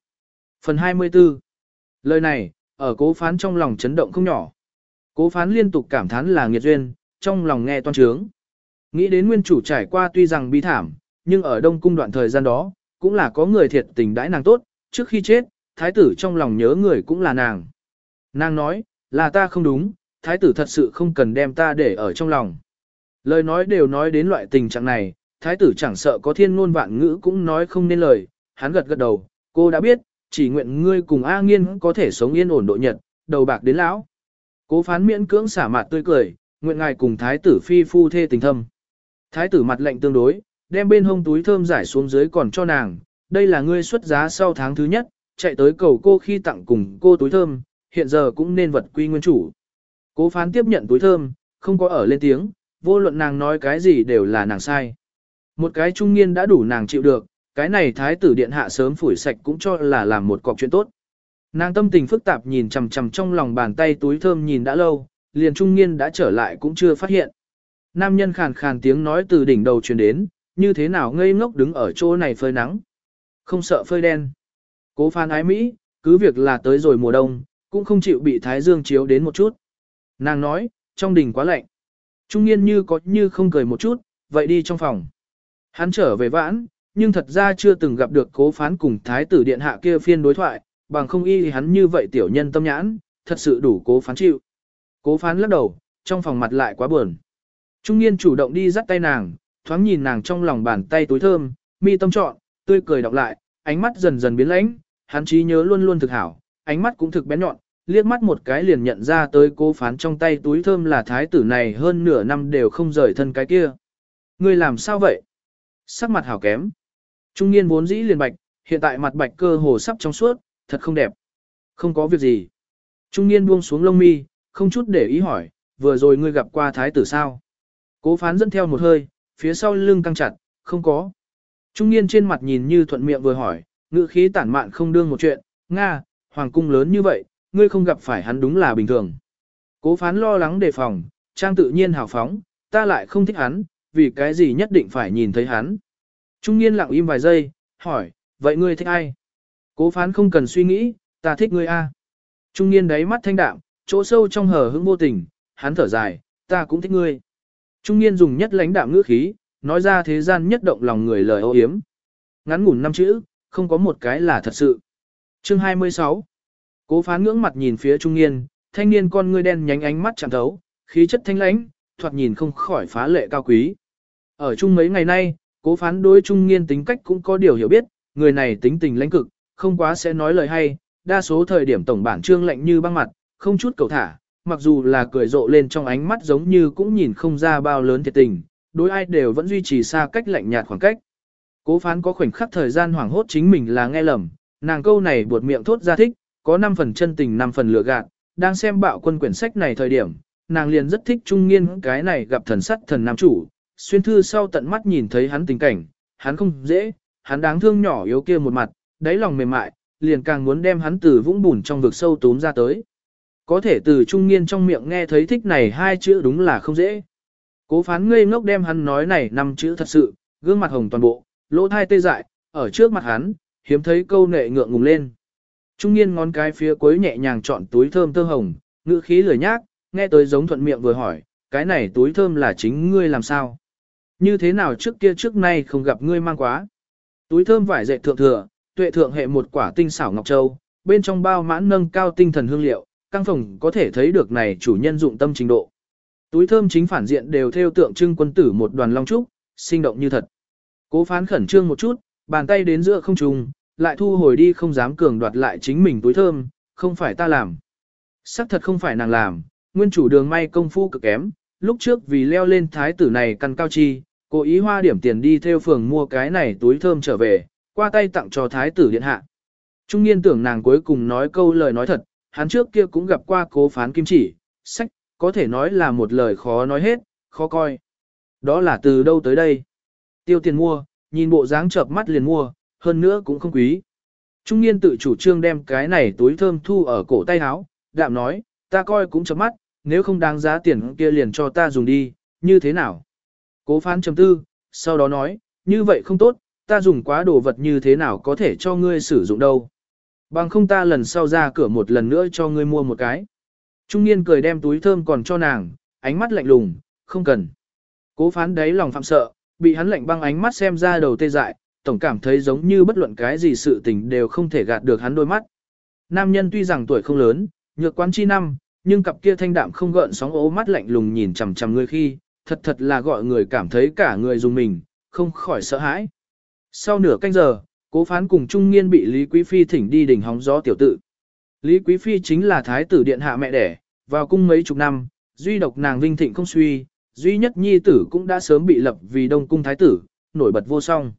Phần 24 Lời này, ở cố phán trong lòng chấn động không nhỏ. Cố phán liên tục cảm thán là nghiệt duyên, trong lòng nghe toan trướng. Nghĩ đến nguyên chủ trải qua tuy rằng bi thảm, nhưng ở đông cung đoạn thời gian đó, cũng là có người thiệt tình đãi nàng tốt, trước khi chết, thái tử trong lòng nhớ người cũng là nàng. Nàng nói, là ta không đúng, thái tử thật sự không cần đem ta để ở trong lòng. Lời nói đều nói đến loại tình trạng này, thái tử chẳng sợ có thiên ngôn vạn ngữ cũng nói không nên lời, hắn gật gật đầu, cô đã biết, chỉ nguyện ngươi cùng A Nghiên có thể sống yên ổn độ nhật, đầu bạc đến lão. Cố phán miễn cưỡng xả mặt tươi cười, nguyện ngài cùng thái tử phi phu thê tình thâm. Thái tử mặt lệnh tương đối, đem bên hông túi thơm giải xuống dưới còn cho nàng, đây là ngươi xuất giá sau tháng thứ nhất, chạy tới cầu cô khi tặng cùng cô túi thơm, hiện giờ cũng nên vật quy nguyên chủ. Cố phán tiếp nhận túi thơm, không có ở lên tiếng, vô luận nàng nói cái gì đều là nàng sai. Một cái trung niên đã đủ nàng chịu được, cái này thái tử điện hạ sớm phủi sạch cũng cho là làm một cọc chuyện tốt. Nàng tâm tình phức tạp nhìn chằm chằm trong lòng bàn tay túi thơm nhìn đã lâu, liền trung niên đã trở lại cũng chưa phát hiện. Nam nhân khàn khàn tiếng nói từ đỉnh đầu truyền đến, như thế nào ngây ngốc đứng ở chỗ này phơi nắng. Không sợ phơi đen. Cố phán ái Mỹ, cứ việc là tới rồi mùa đông, cũng không chịu bị thái dương chiếu đến một chút. Nàng nói, trong đỉnh quá lạnh. Trung niên như có như không cười một chút, vậy đi trong phòng. Hắn trở về vãn, nhưng thật ra chưa từng gặp được cố phán cùng thái tử điện hạ kia phiên đối thoại, bằng không y hắn như vậy tiểu nhân tâm nhãn, thật sự đủ cố phán chịu. Cố phán lắc đầu, trong phòng mặt lại quá buồn. Trung niên chủ động đi dắt tay nàng, thoáng nhìn nàng trong lòng bàn tay túi thơm, mi tâm trọn, tươi cười đọc lại, ánh mắt dần dần biến lãnh, hắn trí nhớ luôn luôn thực hảo, ánh mắt cũng thực bén nhọn, liếc mắt một cái liền nhận ra tới cố phán trong tay túi thơm là thái tử này hơn nửa năm đều không rời thân cái kia. Ngươi làm sao vậy? Sắc mặt hảo kém. Trung niên vốn dĩ liền bạch, hiện tại mặt bạch cơ hồ sắp trong suốt, thật không đẹp. Không có việc gì. Trung niên buông xuống lông mi, không chút để ý hỏi, vừa rồi ngươi gặp qua thái tử sao? Cố phán dẫn theo một hơi, phía sau lưng căng chặt, không có. Trung niên trên mặt nhìn như thuận miệng vừa hỏi, ngữ khí tản mạn không đương một chuyện, Nga, hoàng cung lớn như vậy, ngươi không gặp phải hắn đúng là bình thường. Cố phán lo lắng đề phòng, trang tự nhiên hào phóng, ta lại không thích hắn, vì cái gì nhất định phải nhìn thấy hắn. Trung niên lặng im vài giây, hỏi, vậy ngươi thích ai? Cố phán không cần suy nghĩ, ta thích ngươi a. Trung niên đáy mắt thanh đạm, chỗ sâu trong hở hững vô tình, hắn thở dài, ta cũng thích ngươi. Trung niên dùng nhất lãnh đạm ngữ khí, nói ra thế gian nhất động lòng người lời ô yếm. Ngắn ngủn năm chữ, không có một cái là thật sự. Chương 26 Cố phán ngưỡng mặt nhìn phía trung niên, thanh niên con ngươi đen nhánh ánh mắt chạm thấu, khí chất thanh lãnh, thoạt nhìn không khỏi phá lệ cao quý. Ở chung mấy ngày nay, cố phán đối trung niên tính cách cũng có điều hiểu biết, người này tính tình lãnh cực, không quá sẽ nói lời hay, đa số thời điểm tổng bản trương lạnh như băng mặt, không chút cầu thả, mặc dù là cười rộ lên trong ánh mắt giống như cũng nhìn không ra bao lớn thiệt tình, đối ai đều vẫn duy trì xa cách lạnh nhạt khoảng cách. Cố phán có khoảnh khắc thời gian hoảng hốt chính mình là nghe lầm, nàng câu này buột miệng thốt ra thích, có 5 phần chân tình 5 phần lừa gạt, đang xem bạo quân quyển sách này thời điểm, nàng liền rất thích trung nghiên cái này gặp thần sắt thần nam chủ, xuyên thư sau tận mắt nhìn thấy hắn tình cảnh, hắn không dễ, hắn đáng thương nhỏ yếu kia một mặt, đáy lòng mềm mại, liền càng muốn đem hắn từ vũng bùn trong vực sâu tốn ra tới. Có thể từ trung niên trong miệng nghe thấy thích này hai chữ đúng là không dễ. Cố phán ngây ngốc đem hắn nói này năm chữ thật sự, gương mặt hồng toàn bộ, lỗ thai tê dại, ở trước mặt hắn, hiếm thấy câu nệ ngượng ngùng lên. Trung niên ngón cái phía cuối nhẹ nhàng chọn túi thơm tơ hồng, ngữ khí lười nhác, nghe tới giống thuận miệng vừa hỏi, cái này túi thơm là chính ngươi làm sao? Như thế nào trước kia trước nay không gặp ngươi mang quá? Túi thơm vải dệt thượng thừa, tuệ thượng hệ một quả tinh xảo ngọc châu, bên trong bao mãn nâng cao tinh thần hương liệu, căng phòng có thể thấy được này chủ nhân dụng tâm trình độ. Túi thơm chính phản diện đều theo tượng trưng quân tử một đoàn long trúc, sinh động như thật. Cố phán khẩn trương một chút, bàn tay đến giữa không trùng, lại thu hồi đi không dám cường đoạt lại chính mình túi thơm, không phải ta làm. Sắc thật không phải nàng làm, nguyên chủ đường may công phu cực kém, lúc trước vì leo lên thái tử này căn cao chi, cố ý hoa điểm tiền đi theo phường mua cái này túi thơm trở về, qua tay tặng cho thái tử điện hạ. Trung niên tưởng nàng cuối cùng nói câu lời nói thật, hắn trước kia cũng gặp qua cố phán kim chỉ, sách, có thể nói là một lời khó nói hết, khó coi. Đó là từ đâu tới đây? Tiêu tiền mua, nhìn bộ dáng chợp mắt liền mua, hơn nữa cũng không quý. Trung niên tự chủ trương đem cái này túi thơm thu ở cổ tay áo, đạm nói, ta coi cũng chớp mắt, nếu không đáng giá tiền kia liền cho ta dùng đi, như thế nào? Cố phán chấm tư, sau đó nói, như vậy không tốt, ta dùng quá đồ vật như thế nào có thể cho ngươi sử dụng đâu. Bằng không ta lần sau ra cửa một lần nữa cho ngươi mua một cái. Trung niên cười đem túi thơm còn cho nàng, ánh mắt lạnh lùng, không cần. Cố phán đấy lòng phạm sợ, bị hắn lạnh băng ánh mắt xem ra đầu tê dại, tổng cảm thấy giống như bất luận cái gì sự tình đều không thể gạt được hắn đôi mắt. Nam nhân tuy rằng tuổi không lớn, nhược quán chi năm, nhưng cặp kia thanh đạm không gợn sóng ố mắt lạnh lùng nhìn chằm chằm người khi, thật thật là gọi người cảm thấy cả người dùng mình, không khỏi sợ hãi. Sau nửa canh giờ, cố phán cùng Trung Nghiên bị Lý Quý Phi thỉnh đi đỉnh hóng gió tiểu tự. Lý Quý Phi chính là thái tử điện hạ mẹ đẻ, vào cung mấy chục năm, duy độc nàng vinh thịnh không suy, duy nhất nhi tử cũng đã sớm bị lập vì đông cung thái tử, nổi bật vô song.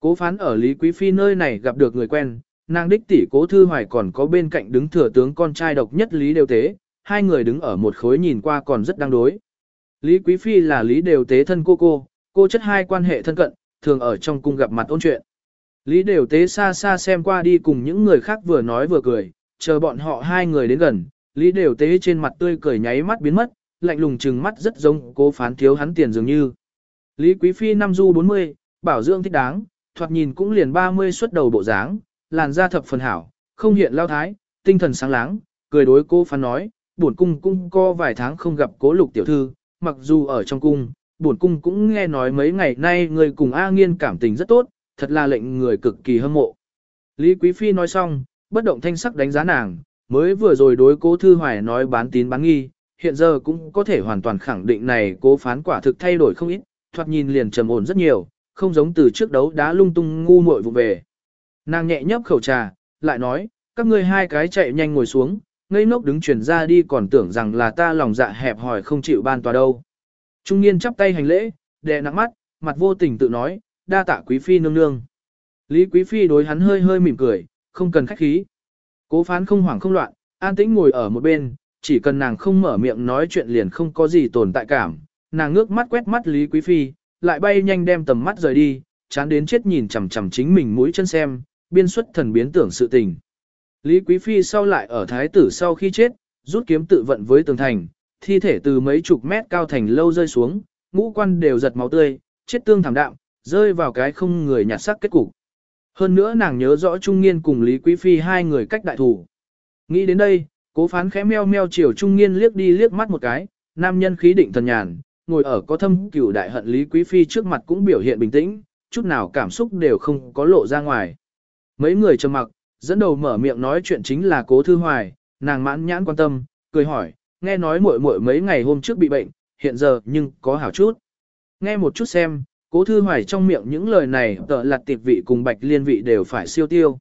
Cố phán ở Lý Quý Phi nơi này gặp được người quen, nàng đích tỷ cố thư hoài còn có bên cạnh đứng thừa tướng con trai độc nhất Lý Đều Tế, hai người đứng ở một khối nhìn qua còn rất đang đối. Lý Quý Phi là Lý Đều Tế thân cô cô, cô chất hai quan hệ thân cận, thường ở trong cung gặp mặt ôn chuyện. Lý Đều Tế xa xa xem qua đi cùng những người khác vừa nói vừa cười, chờ bọn họ hai người đến gần, Lý Đều Tế trên mặt tươi cười nháy mắt biến mất, lạnh lùng trừng mắt rất giống cố phán thiếu hắn tiền dường như. Lý Quý Phi năm du 40, bảo dưỡng thích đáng, thoạt nhìn cũng liền 30 xuất đầu bộ dáng, làn da thập phần hảo, không hiện lao thái, tinh thần sáng láng, cười đối cô phán nói, buồn cung cũng có vài tháng không gặp cố lục tiểu thư, mặc dù ở trong cung, buồn cung cũng nghe nói mấy ngày nay người cùng A Nghiên cảm tình rất tốt, thật là lệnh người cực kỳ hâm mộ. Lý Quý Phi nói xong, bất động thanh sắc đánh giá nàng, mới vừa rồi đối cố Thư Hoài nói bán tín bán nghi, hiện giờ cũng có thể hoàn toàn khẳng định này cố phán quả thực thay đổi không ít, thoạt nhìn liền trầm ổn rất nhiều, không giống từ trước đấu đá lung tung ngu muội vụ về. Nàng nhẹ nhấp khẩu trà, lại nói, các ngươi hai cái chạy nhanh ngồi xuống, ngây ngốc đứng chuyển ra đi còn tưởng rằng là ta lòng dạ hẹp hỏi không chịu ban tòa đâu. Trung niên chắp tay hành lễ, đè nặng mắt, mặt vô tình tự nói, đa tạ quý phi nương nương. Lý quý phi đối hắn hơi hơi mỉm cười, không cần khách khí. Cố phán không hoảng không loạn, an tĩnh ngồi ở một bên, chỉ cần nàng không mở miệng nói chuyện liền không có gì tồn tại cảm. Nàng ngước mắt quét mắt Lý Quý Phi, lại bay nhanh đem tầm mắt rời đi, chán đến chết nhìn chằm chằm chính mình mũi chân xem, biên xuất thần biến tưởng sự tình. Lý Quý Phi sau lại ở thái tử sau khi chết, rút kiếm tự vận với tường thành, thi thể từ mấy chục mét cao thành lâu rơi xuống, ngũ quan đều giật máu tươi, chết tương thảm đạm, rơi vào cái không người nhặt sắc kết cục. Hơn nữa nàng nhớ rõ Trung Nghiên cùng Lý Quý Phi hai người cách đại thủ. Nghĩ đến đây, cố phán khẽ meo meo chiều Trung Nghiên liếc đi liếc mắt một cái, nam nhân khí định thần nhàn, ngồi ở có thâm cửu đại hận Lý Quý Phi trước mặt cũng biểu hiện bình tĩnh, chút nào cảm xúc đều không có lộ ra ngoài. Mấy người trầm mặc, dẫn đầu mở miệng nói chuyện chính là cố thư hoài, nàng mãn nhãn quan tâm, cười hỏi, nghe nói muội muội mấy ngày hôm trước bị bệnh, hiện giờ nhưng có hảo chút. Nghe một chút xem, cố thư hoài trong miệng những lời này tợ lặt tiệp vị cùng bạch liên vị đều phải siêu tiêu.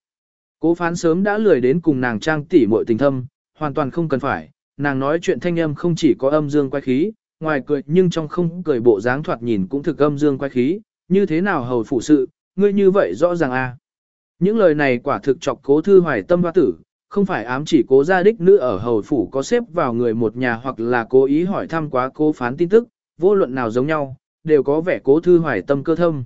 Cố phán sớm đã lười đến cùng nàng trang tỉ muội tình thâm, hoàn toàn không cần phải, nàng nói chuyện thanh âm không chỉ có âm dương quay khí, ngoài cười nhưng trong không cười bộ dáng thoạt nhìn cũng thực âm dương quay khí, như thế nào hầu phụ sự, ngươi như vậy rõ ràng a. À. Những lời này quả thực chọc cố thư hoài tâm hoa tử, không phải ám chỉ cố gia đích nữ ở hầu phủ có xếp vào người một nhà hoặc là cố ý hỏi thăm quá cố phán tin tức, vô luận nào giống nhau, đều có vẻ cố thư hoài tâm cơ thâm.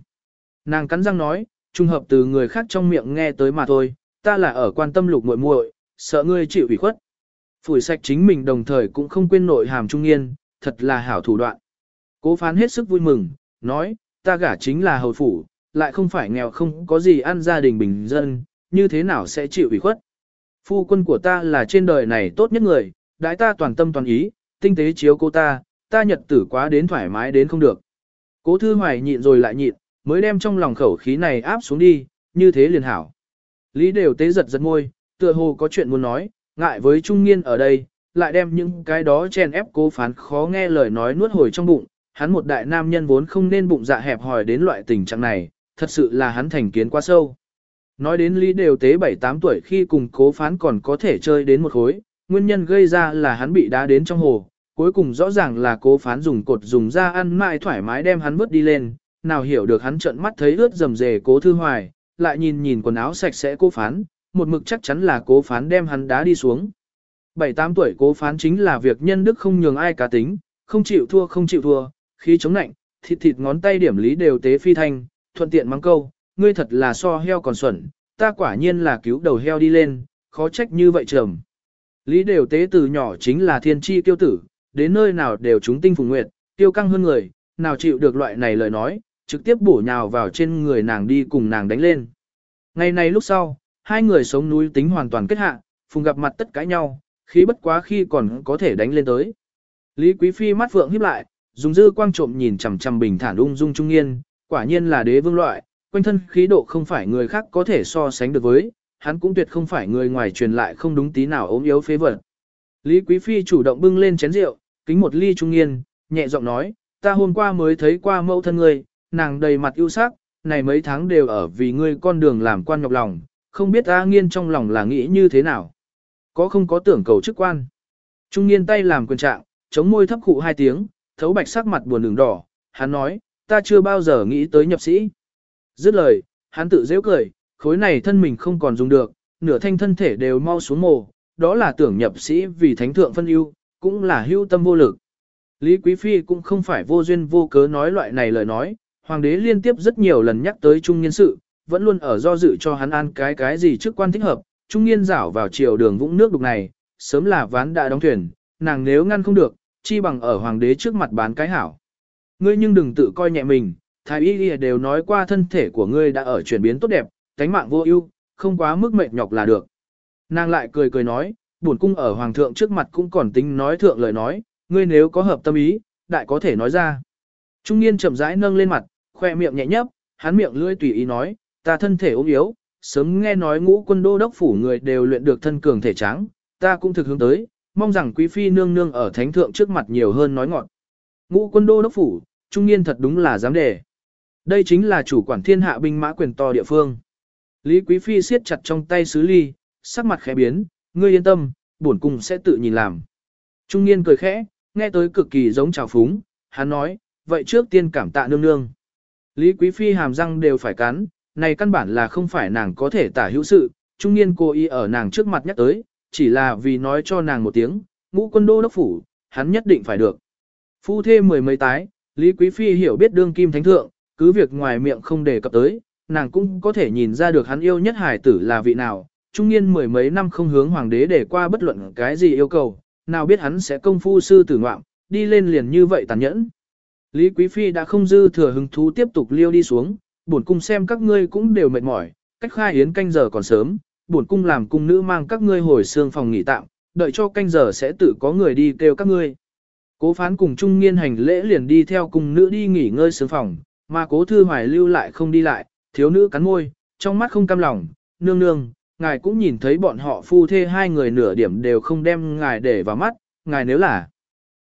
Nàng cắn răng nói, trùng hợp từ người khác trong miệng nghe tới mà thôi, ta là ở quan tâm lục muội muội, sợ ngươi chịu ủy khuất. Phủi sạch chính mình đồng thời cũng không quên nội hàm trung niên, thật là hảo thủ đoạn. Cố phán hết sức vui mừng, nói, ta gả chính là hầu phủ, lại không phải nghèo không có gì ăn gia đình bình dân, như thế nào sẽ chịu ủy khuất. Phu quân của ta là trên đời này tốt nhất người, đãi ta toàn tâm toàn ý, tinh tế chiếu cô ta, ta nhật tử quá đến thoải mái đến không được. Cố thư hoài nhịn rồi lại nhịn, mới đem trong lòng khẩu khí này áp xuống đi, như thế liền hảo. Lý đều tế giật giật môi, tựa hồ có chuyện muốn nói, ngại với trung niên ở đây, lại đem những cái đó chen ép cố phán khó nghe lời nói nuốt hồi trong bụng, hắn một đại nam nhân vốn không nên bụng dạ hẹp hòi đến loại tình trạng này, thật sự là hắn thành kiến quá sâu. Nói đến Lý Đều Tế 7-8 tuổi khi cùng cố phán còn có thể chơi đến một khối, nguyên nhân gây ra là hắn bị đá đến trong hồ, cuối cùng rõ ràng là cố phán dùng cột dùng ra ăn mãi thoải mái đem hắn vứt đi lên, nào hiểu được hắn trợn mắt thấy ướt rầm rề cố thư hoài, lại nhìn nhìn quần áo sạch sẽ cố phán, một mực chắc chắn là cố phán đem hắn đá đi xuống. 7-8 tuổi cố phán chính là việc nhân đức không nhường ai cá tính, không chịu thua không chịu thua, khi chống nạnh, thịt thịt ngón tay điểm lý đều tế phi thanh, thuận tiện mắng câu, ngươi thật là so heo còn xuẩn, ta quả nhiên là cứu đầu heo đi lên, khó trách như vậy trầm. Lý đều tế từ nhỏ chính là thiên tri tiêu tử, đến nơi nào đều chúng tinh phùng nguyệt, tiêu căng hơn người, nào chịu được loại này lời nói, trực tiếp bổ nhào vào trên người nàng đi cùng nàng đánh lên. Ngày này lúc sau, hai người sống núi tính hoàn toàn kết hạ, phùng gặp mặt tất cãi nhau, khí bất quá khi còn có thể đánh lên tới. Lý Quý Phi mắt phượng híp lại, dùng dư quang trộm nhìn chằm chằm bình thản ung dung trung niên, quả nhiên là đế vương loại, quanh thân khí độ không phải người khác có thể so sánh được với, hắn cũng tuyệt không phải người ngoài truyền lại không đúng tí nào ốm yếu phế vật. Lý Quý Phi chủ động bưng lên chén rượu, kính một ly trung niên, nhẹ giọng nói, ta hôm qua mới thấy qua mẫu thân ngươi, nàng đầy mặt ưu sắc, này mấy tháng đều ở vì ngươi con đường làm quan nhọc lòng, không biết A nghiên trong lòng là nghĩ như thế nào. Có không có tưởng cầu chức quan. Trung niên tay làm quyền trạng, chống môi thấp khụ hai tiếng, thấu bạch sắc mặt buồn đường đỏ, hắn nói, ta chưa bao giờ nghĩ tới nhập sĩ. Dứt lời, hắn tự dễ cười, khối này thân mình không còn dùng được, nửa thanh thân thể đều mau xuống mồ, đó là tưởng nhập sĩ vì thánh thượng phân ưu, cũng là hưu tâm vô lực. Lý Quý Phi cũng không phải vô duyên vô cớ nói loại này lời nói, hoàng đế liên tiếp rất nhiều lần nhắc tới trung niên sự, vẫn luôn ở do dự cho hắn an cái cái gì trước quan thích hợp, trung niên rảo vào chiều đường vũng nước đục này, sớm là ván đã đóng thuyền, nàng nếu ngăn không được, chi bằng ở hoàng đế trước mặt bán cái hảo. Ngươi nhưng đừng tự coi nhẹ mình, thái y đều nói qua thân thể của ngươi đã ở chuyển biến tốt đẹp, cánh mạng vô ưu, không quá mức mệt nhọc là được. Nàng lại cười cười nói, buồn cung ở hoàng thượng trước mặt cũng còn tính nói thượng lời nói, ngươi nếu có hợp tâm ý, đại có thể nói ra. Trung niên chậm rãi nâng lên mặt, khoe miệng nhẹ nhấp, hắn miệng lưỡi tùy ý nói, ta thân thể ốm yếu, sớm nghe nói ngũ quân đô đốc phủ người đều luyện được thân cường thể trắng, ta cũng thực hướng tới, mong rằng quý phi nương nương ở thánh thượng trước mặt nhiều hơn nói ngọn. Ngũ quân đô đốc phủ, trung niên thật đúng là dám đề. Đây chính là chủ quản thiên hạ binh mã quyền to địa phương. Lý quý phi siết chặt trong tay sứ ly, sắc mặt khẽ biến, ngươi yên tâm, bổn cung sẽ tự nhìn làm. Trung niên cười khẽ, nghe tới cực kỳ giống trào phúng, hắn nói, vậy trước tiên cảm tạ nương nương. Lý Quý Phi hàm răng đều phải cắn, này căn bản là không phải nàng có thể tả hữu sự, trung niên cô y ở nàng trước mặt nhắc tới, chỉ là vì nói cho nàng một tiếng, ngũ quân đô đốc phủ, hắn nhất định phải được. Phu thê mười mấy tái, Lý Quý Phi hiểu biết đương kim thánh thượng, cứ việc ngoài miệng không đề cập tới, nàng cũng có thể nhìn ra được hắn yêu nhất hải tử là vị nào, trung niên mười mấy năm không hướng hoàng đế để qua bất luận cái gì yêu cầu, nào biết hắn sẽ công phu sư tử ngoạm, đi lên liền như vậy tàn nhẫn. Lý Quý Phi đã không dư thừa hứng thú tiếp tục liêu đi xuống, buồn cung xem các ngươi cũng đều mệt mỏi, cách khai yến canh giờ còn sớm, buồn cung làm cung nữ mang các ngươi hồi xương phòng nghỉ tạm, đợi cho canh giờ sẽ tự có người đi kêu các ngươi. Cố phán cùng trung niên hành lễ liền đi theo cung nữ đi nghỉ ngơi xương phòng, mà cố thư hoài lưu lại không đi lại, thiếu nữ cắn môi, trong mắt không cam lòng, nương nương, ngài cũng nhìn thấy bọn họ phu thê hai người nửa điểm đều không đem ngài để vào mắt, ngài nếu là.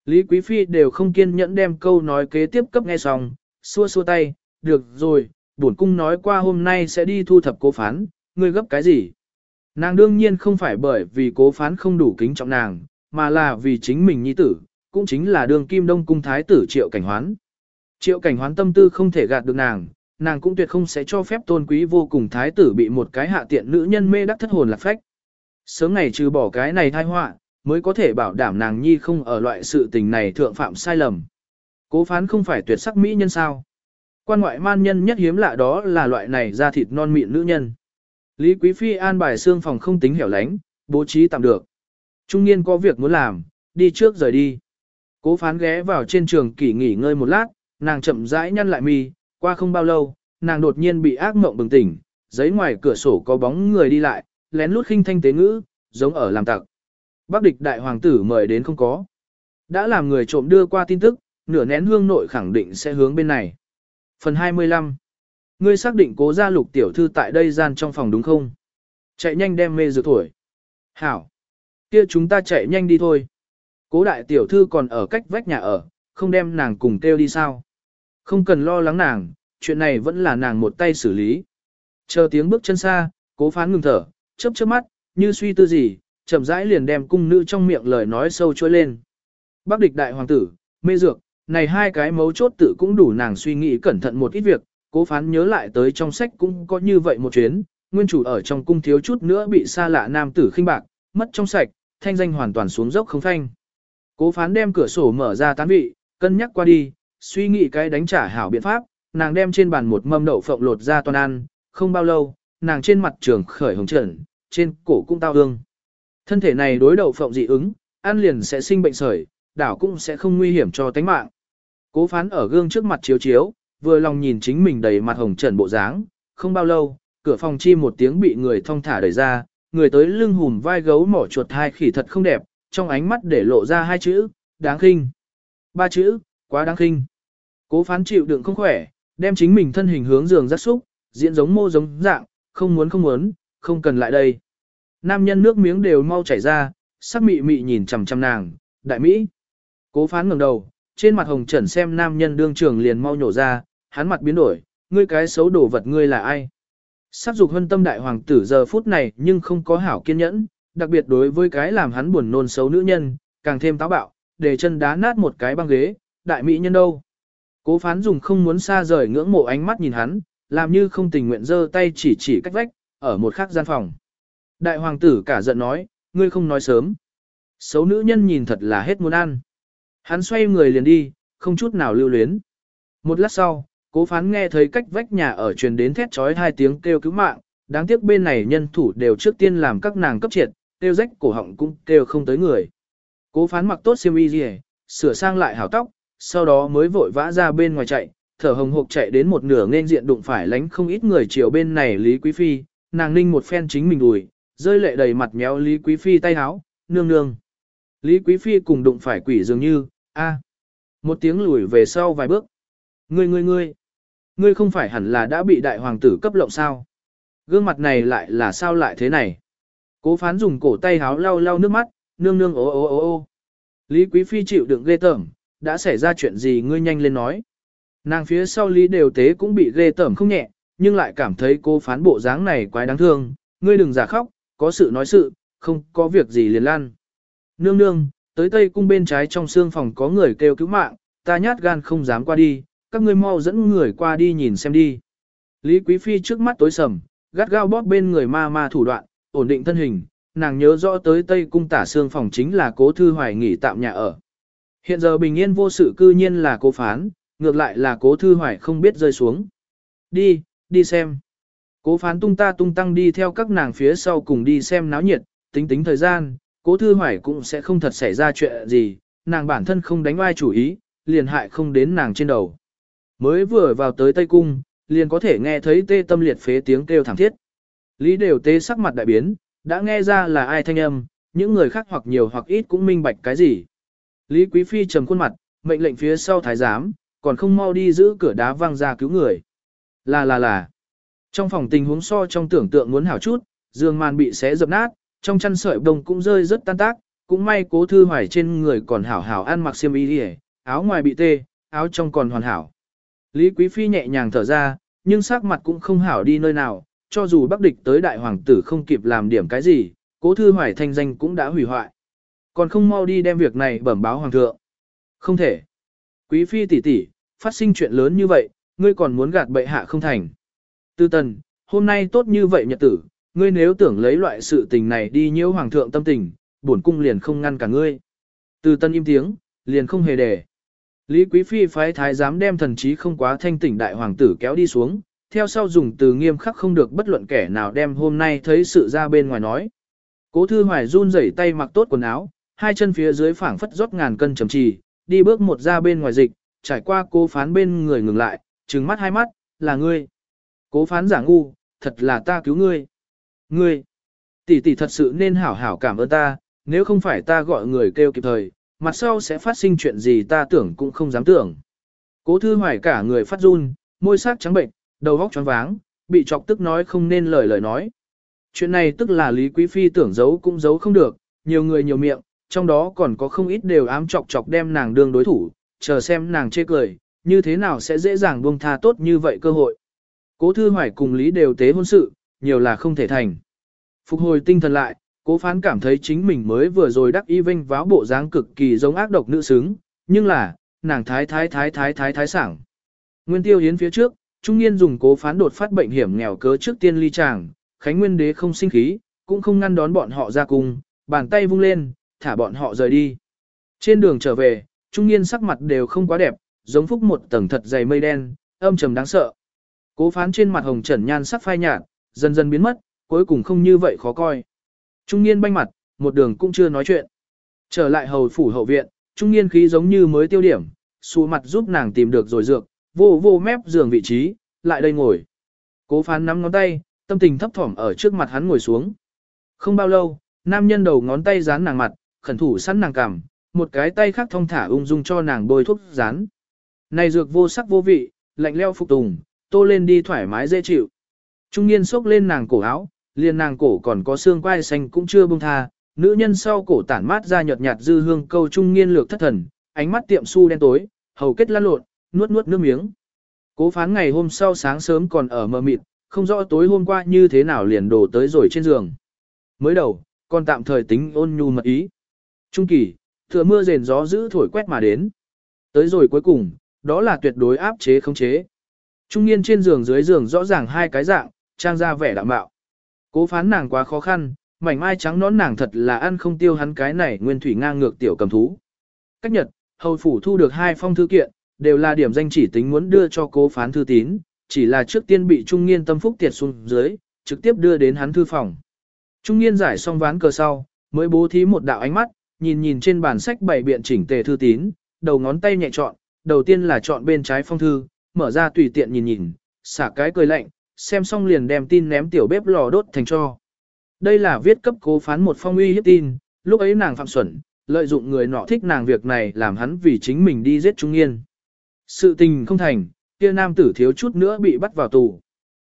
Lý Quý Phi đều không kiên nhẫn đem câu nói kế tiếp cấp nghe xong, xua xua tay, được rồi, bổn cung nói qua hôm nay sẽ đi thu thập cố phán, ngươi gấp cái gì? Nàng đương nhiên không phải bởi vì cố phán không đủ kính trọng nàng, mà là vì chính mình nhi tử, cũng chính là đường kim đông cung thái tử triệu cảnh hoán. Triệu cảnh hoán tâm tư không thể gạt được nàng, nàng cũng tuyệt không sẽ cho phép tôn quý vô cùng thái tử bị một cái hạ tiện nữ nhân mê đắc thất hồn lạc phách. Sớm ngày trừ bỏ cái này thai họa, mới có thể bảo đảm nàng nhi không ở loại sự tình này thượng phạm sai lầm. Cố phán không phải tuyệt sắc mỹ nhân sao. Quan ngoại man nhân nhất hiếm lạ đó là loại này da thịt non mịn nữ nhân. Lý Quý Phi an bài xương phòng không tính hẻo lánh, bố trí tạm được. Trung niên có việc muốn làm, đi trước rời đi. Cố phán ghé vào trên trường kỷ nghỉ ngơi một lát, nàng chậm rãi nhăn lại mi, qua không bao lâu, nàng đột nhiên bị ác mộng bừng tỉnh, giấy ngoài cửa sổ có bóng người đi lại, lén lút khinh thanh tế ngữ, giống ở làm tặc. Bắc địch đại hoàng tử mời đến không có. Đã làm người trộm đưa qua tin tức, nửa nén hương nội khẳng định sẽ hướng bên này. Phần 25 Ngươi xác định cố gia lục tiểu thư tại đây gian trong phòng đúng không? Chạy nhanh đem mê dược thổi. Hảo. kia chúng ta chạy nhanh đi thôi. Cố đại tiểu thư còn ở cách vách nhà ở, không đem nàng cùng kêu đi sao? Không cần lo lắng nàng, chuyện này vẫn là nàng một tay xử lý. Chờ tiếng bước chân xa, cố phán ngừng thở, chớp chớp mắt, như suy tư gì, chậm rãi liền đem cung nữ trong miệng lời nói sâu trôi lên. Bác địch đại hoàng tử, mê dược, này hai cái mấu chốt tự cũng đủ nàng suy nghĩ cẩn thận một ít việc, cố phán nhớ lại tới trong sách cũng có như vậy một chuyến, nguyên chủ ở trong cung thiếu chút nữa bị xa lạ nam tử khinh bạc, mất trong sạch, thanh danh hoàn toàn xuống dốc không phanh. Cố phán đem cửa sổ mở ra tán vị, cân nhắc qua đi, suy nghĩ cái đánh trả hảo biện pháp, nàng đem trên bàn một mâm đậu phộng lột ra toàn ăn, không bao lâu, nàng trên mặt trường khởi hồng trần, trên cổ cũng tao ương. Thân thể này đối đậu phộng dị ứng, ăn liền sẽ sinh bệnh sởi, đảo cũng sẽ không nguy hiểm cho tánh mạng. Cố phán ở gương trước mặt chiếu chiếu, vừa lòng nhìn chính mình đầy mặt hồng trần bộ dáng, không bao lâu, cửa phòng chi một tiếng bị người thong thả đẩy ra, người tới lưng hùm vai gấu mỏ chuột hai khỉ thật không đẹp, trong ánh mắt để lộ ra hai chữ, đáng khinh. Ba chữ, quá đáng khinh. Cố phán chịu đựng không khỏe, đem chính mình thân hình hướng giường rắc xúc, diễn giống mô giống dạng, không muốn không muốn, không cần lại đây. Nam nhân nước miếng đều mau chảy ra, sắc mị mị nhìn chằm chằm nàng, đại mỹ. Cố phán ngẩng đầu, trên mặt hồng trần xem nam nhân đương trường liền mau nhổ ra, hắn mặt biến đổi, ngươi cái xấu đổ vật ngươi là ai? Sắc dục hân tâm đại hoàng tử giờ phút này nhưng không có hảo kiên nhẫn, đặc biệt đối với cái làm hắn buồn nôn xấu nữ nhân, càng thêm táo bạo, để chân đá nát một cái băng ghế, đại mỹ nhân đâu. Cố phán dùng không muốn xa rời ngưỡng mộ ánh mắt nhìn hắn, làm như không tình nguyện giơ tay chỉ chỉ cách vách, ở một khác gian phòng. Đại hoàng tử cả giận nói, ngươi không nói sớm. Xấu nữ nhân nhìn thật là hết muốn ăn. Hắn xoay người liền đi, không chút nào lưu luyến. Một lát sau, cố phán nghe thấy cách vách nhà ở truyền đến thét trói hai tiếng kêu cứu mạng, đáng tiếc bên này nhân thủ đều trước tiên làm các nàng cấp triệt, kêu rách cổ họng cũng kêu không tới người. Cố phán mặc tốt xiêm y gì, sửa sang lại hảo tóc, sau đó mới vội vã ra bên ngoài chạy, thở hồng hộc chạy đến một nửa nên diện đụng phải lánh không ít người chiều bên này Lý Quý Phi, nàng ninh một phen chính mình đùi, rơi lệ đầy mặt méo Lý Quý Phi tay háo, nương nương. Lý Quý Phi cùng đụng phải quỷ dường như, a một tiếng lùi về sau vài bước. Ngươi ngươi ngươi, ngươi không phải hẳn là đã bị đại hoàng tử cấp lộng sao? Gương mặt này lại là sao lại thế này? Cố phán dùng cổ tay háo lau lau nước mắt, nương nương ô ô ô ô. Lý Quý Phi chịu đựng ghê tởm, đã xảy ra chuyện gì ngươi nhanh lên nói. Nàng phía sau Lý Đều Tế cũng bị ghê tởm không nhẹ, nhưng lại cảm thấy cô phán bộ dáng này quái đáng thương, ngươi đừng giả khóc, có sự nói sự, không có việc gì liền lan. Nương nương, tới tây cung bên trái trong xương phòng có người kêu cứu mạng, ta nhát gan không dám qua đi, các ngươi mau dẫn người qua đi nhìn xem đi. Lý Quý Phi trước mắt tối sầm, gắt gao bóp bên người ma ma thủ đoạn, ổn định thân hình, nàng nhớ rõ tới Tây Cung tả xương phòng chính là cố thư hoài nghỉ tạm nhà ở. Hiện giờ bình yên vô sự cư nhiên là cố phán, ngược lại là cố thư hoài không biết rơi xuống. Đi, đi xem. Cố phán tung ta tung tăng đi theo các nàng phía sau cùng đi xem náo nhiệt, tính tính thời gian, cố thư hoài cũng sẽ không thật xảy ra chuyện gì, nàng bản thân không đánh oai chủ ý, liền hại không đến nàng trên đầu. Mới vừa vào tới Tây Cung, liền có thể nghe thấy tê tâm liệt phế tiếng kêu thảm thiết. Lý đều tê sắc mặt đại biến, đã nghe ra là ai thanh âm, những người khác hoặc nhiều hoặc ít cũng minh bạch cái gì. Lý Quý Phi trầm khuôn mặt, mệnh lệnh phía sau thái giám, còn không mau đi giữ cửa đá văng ra cứu người. Là là là. Trong phòng tình huống so trong tưởng tượng muốn hảo chút, giường màn bị xé dập nát, trong chăn sợi đồng cũng rơi rất tan tác, cũng may cố thư hoài trên người còn hảo hảo ăn mặc xiêm y đi áo ngoài bị tê, áo trong còn hoàn hảo. Lý Quý Phi nhẹ nhàng thở ra, nhưng sắc mặt cũng không hảo đi nơi nào, cho dù bắc địch tới đại hoàng tử không kịp làm điểm cái gì, cố thư hoài thanh danh cũng đã hủy hoại. Còn không mau đi đem việc này bẩm báo hoàng thượng. Không thể. Quý Phi tỷ tỷ, phát sinh chuyện lớn như vậy, ngươi còn muốn gạt bệ hạ không thành. Tư tần, hôm nay tốt như vậy nhật tử, ngươi nếu tưởng lấy loại sự tình này đi nhiễu hoàng thượng tâm tình, bổn cung liền không ngăn cả ngươi. tư tần im tiếng, liền không hề để. Lý Quý Phi phái thái giám đem thần trí không quá thanh tỉnh đại hoàng tử kéo đi xuống, theo sau dùng từ nghiêm khắc không được bất luận kẻ nào đem hôm nay thấy sự ra bên ngoài nói. Cố thư hoài run rẩy tay mặc tốt quần áo, hai chân phía dưới phảng phất rót ngàn cân trầm trì, đi bước một ra bên ngoài dịch, trải qua cố phán bên người ngừng lại, trừng mắt hai mắt, là ngươi. Cố phán giả ngu, thật là ta cứu ngươi. Ngươi, tỷ tỷ thật sự nên hảo hảo cảm ơn ta, nếu không phải ta gọi người kêu kịp thời, mặt sau sẽ phát sinh chuyện gì ta tưởng cũng không dám tưởng. Cố thư hoài cả người phát run, môi sắc trắng bệnh, đầu óc choáng váng, bị chọc tức nói không nên lời lời nói. Chuyện này tức là Lý Quý Phi tưởng giấu cũng giấu không được, nhiều người nhiều miệng, trong đó còn có không ít đều ám chọc chọc đem nàng đương đối thủ, chờ xem nàng chê cười, như thế nào sẽ dễ dàng buông tha tốt như vậy cơ hội. Cố Thư Hoài cùng Lý đều tế hôn sự, nhiều là không thể thành. Phục hồi tinh thần lại, cố phán cảm thấy chính mình mới vừa rồi đắc y vinh váo bộ dáng cực kỳ giống ác độc nữ xứng, nhưng là, nàng thái thái thái thái thái thái sảng. Nguyên tiêu hiến phía trước, trung niên dùng cố phán đột phát bệnh hiểm nghèo cớ trước tiên ly chàng, Khánh Nguyên đế không sinh khí, cũng không ngăn đón bọn họ ra cung, bàn tay vung lên, thả bọn họ rời đi. Trên đường trở về, trung niên sắc mặt đều không quá đẹp, giống phúc một tầng thật dày mây đen, âm trầm đáng sợ. Cố phán trên mặt hồng trần nhan sắc phai nhạt, dần dần biến mất, cuối cùng không như vậy khó coi. Trung niên banh mặt, một đường cũng chưa nói chuyện. Trở lại hầu phủ hậu viện, trung niên khí giống như mới tiêu điểm, xù mặt giúp nàng tìm được rồi dược, vô vô mép giường vị trí, lại đây ngồi. Cố phán nắm ngón tay, tâm tình thấp thỏm ở trước mặt hắn ngồi xuống. Không bao lâu, nam nhân đầu ngón tay dán nàng mặt, khẩn thủ sẵn nàng cằm, một cái tay khác thông thả ung dung cho nàng bôi thuốc dán. Này dược vô sắc vô vị, lạnh leo phục tùng, tô lên đi thoải mái dễ chịu. Trung niên xốc lên nàng cổ áo, liền nàng cổ còn có xương quai xanh cũng chưa buông tha, nữ nhân sau cổ tản mát ra nhợt nhạt dư hương câu trung niên lược thất thần, ánh mắt tiệm su đen tối, hầu kết lăn lộn, nuốt nuốt nước miếng. Cố phán ngày hôm sau sáng sớm còn ở mờ mịt, không rõ tối hôm qua như thế nào liền đổ tới rồi trên giường. Mới đầu, còn tạm thời tính ôn nhu mật ý. Trung kỳ, thừa mưa rền gió giữ thổi quét mà đến. Tới rồi cuối cùng, đó là tuyệt đối áp chế không chế. Trung niên trên giường dưới giường rõ ràng hai cái dạng, trang ra vẻ đạm bạo. Cố phán nàng quá khó khăn, mảnh mai trắng nón nàng thật là ăn không tiêu hắn cái này nguyên thủy ngang ngược tiểu cầm thú. Cách nhật, hầu phủ thu được hai phong thư kiện, đều là điểm danh chỉ tính muốn đưa cho cố phán thư tín, chỉ là trước tiên bị trung niên tâm phúc tiệt xuống dưới, trực tiếp đưa đến hắn thư phòng. Trung niên giải xong ván cờ sau, mới bố thí một đạo ánh mắt, nhìn nhìn trên bản sách bảy biện chỉnh tề thư tín, đầu ngón tay nhẹ chọn, đầu tiên là chọn bên trái phong thư, mở ra tùy tiện nhìn nhìn, xả cái cười lạnh, xem xong liền đem tin ném tiểu bếp lò đốt thành cho. Đây là viết cấp cố phán một phong uy hiếp tin, lúc ấy nàng phạm xuẩn, lợi dụng người nọ thích nàng việc này làm hắn vì chính mình đi giết Trung Nghiên. Sự tình không thành, kia nam tử thiếu chút nữa bị bắt vào tù.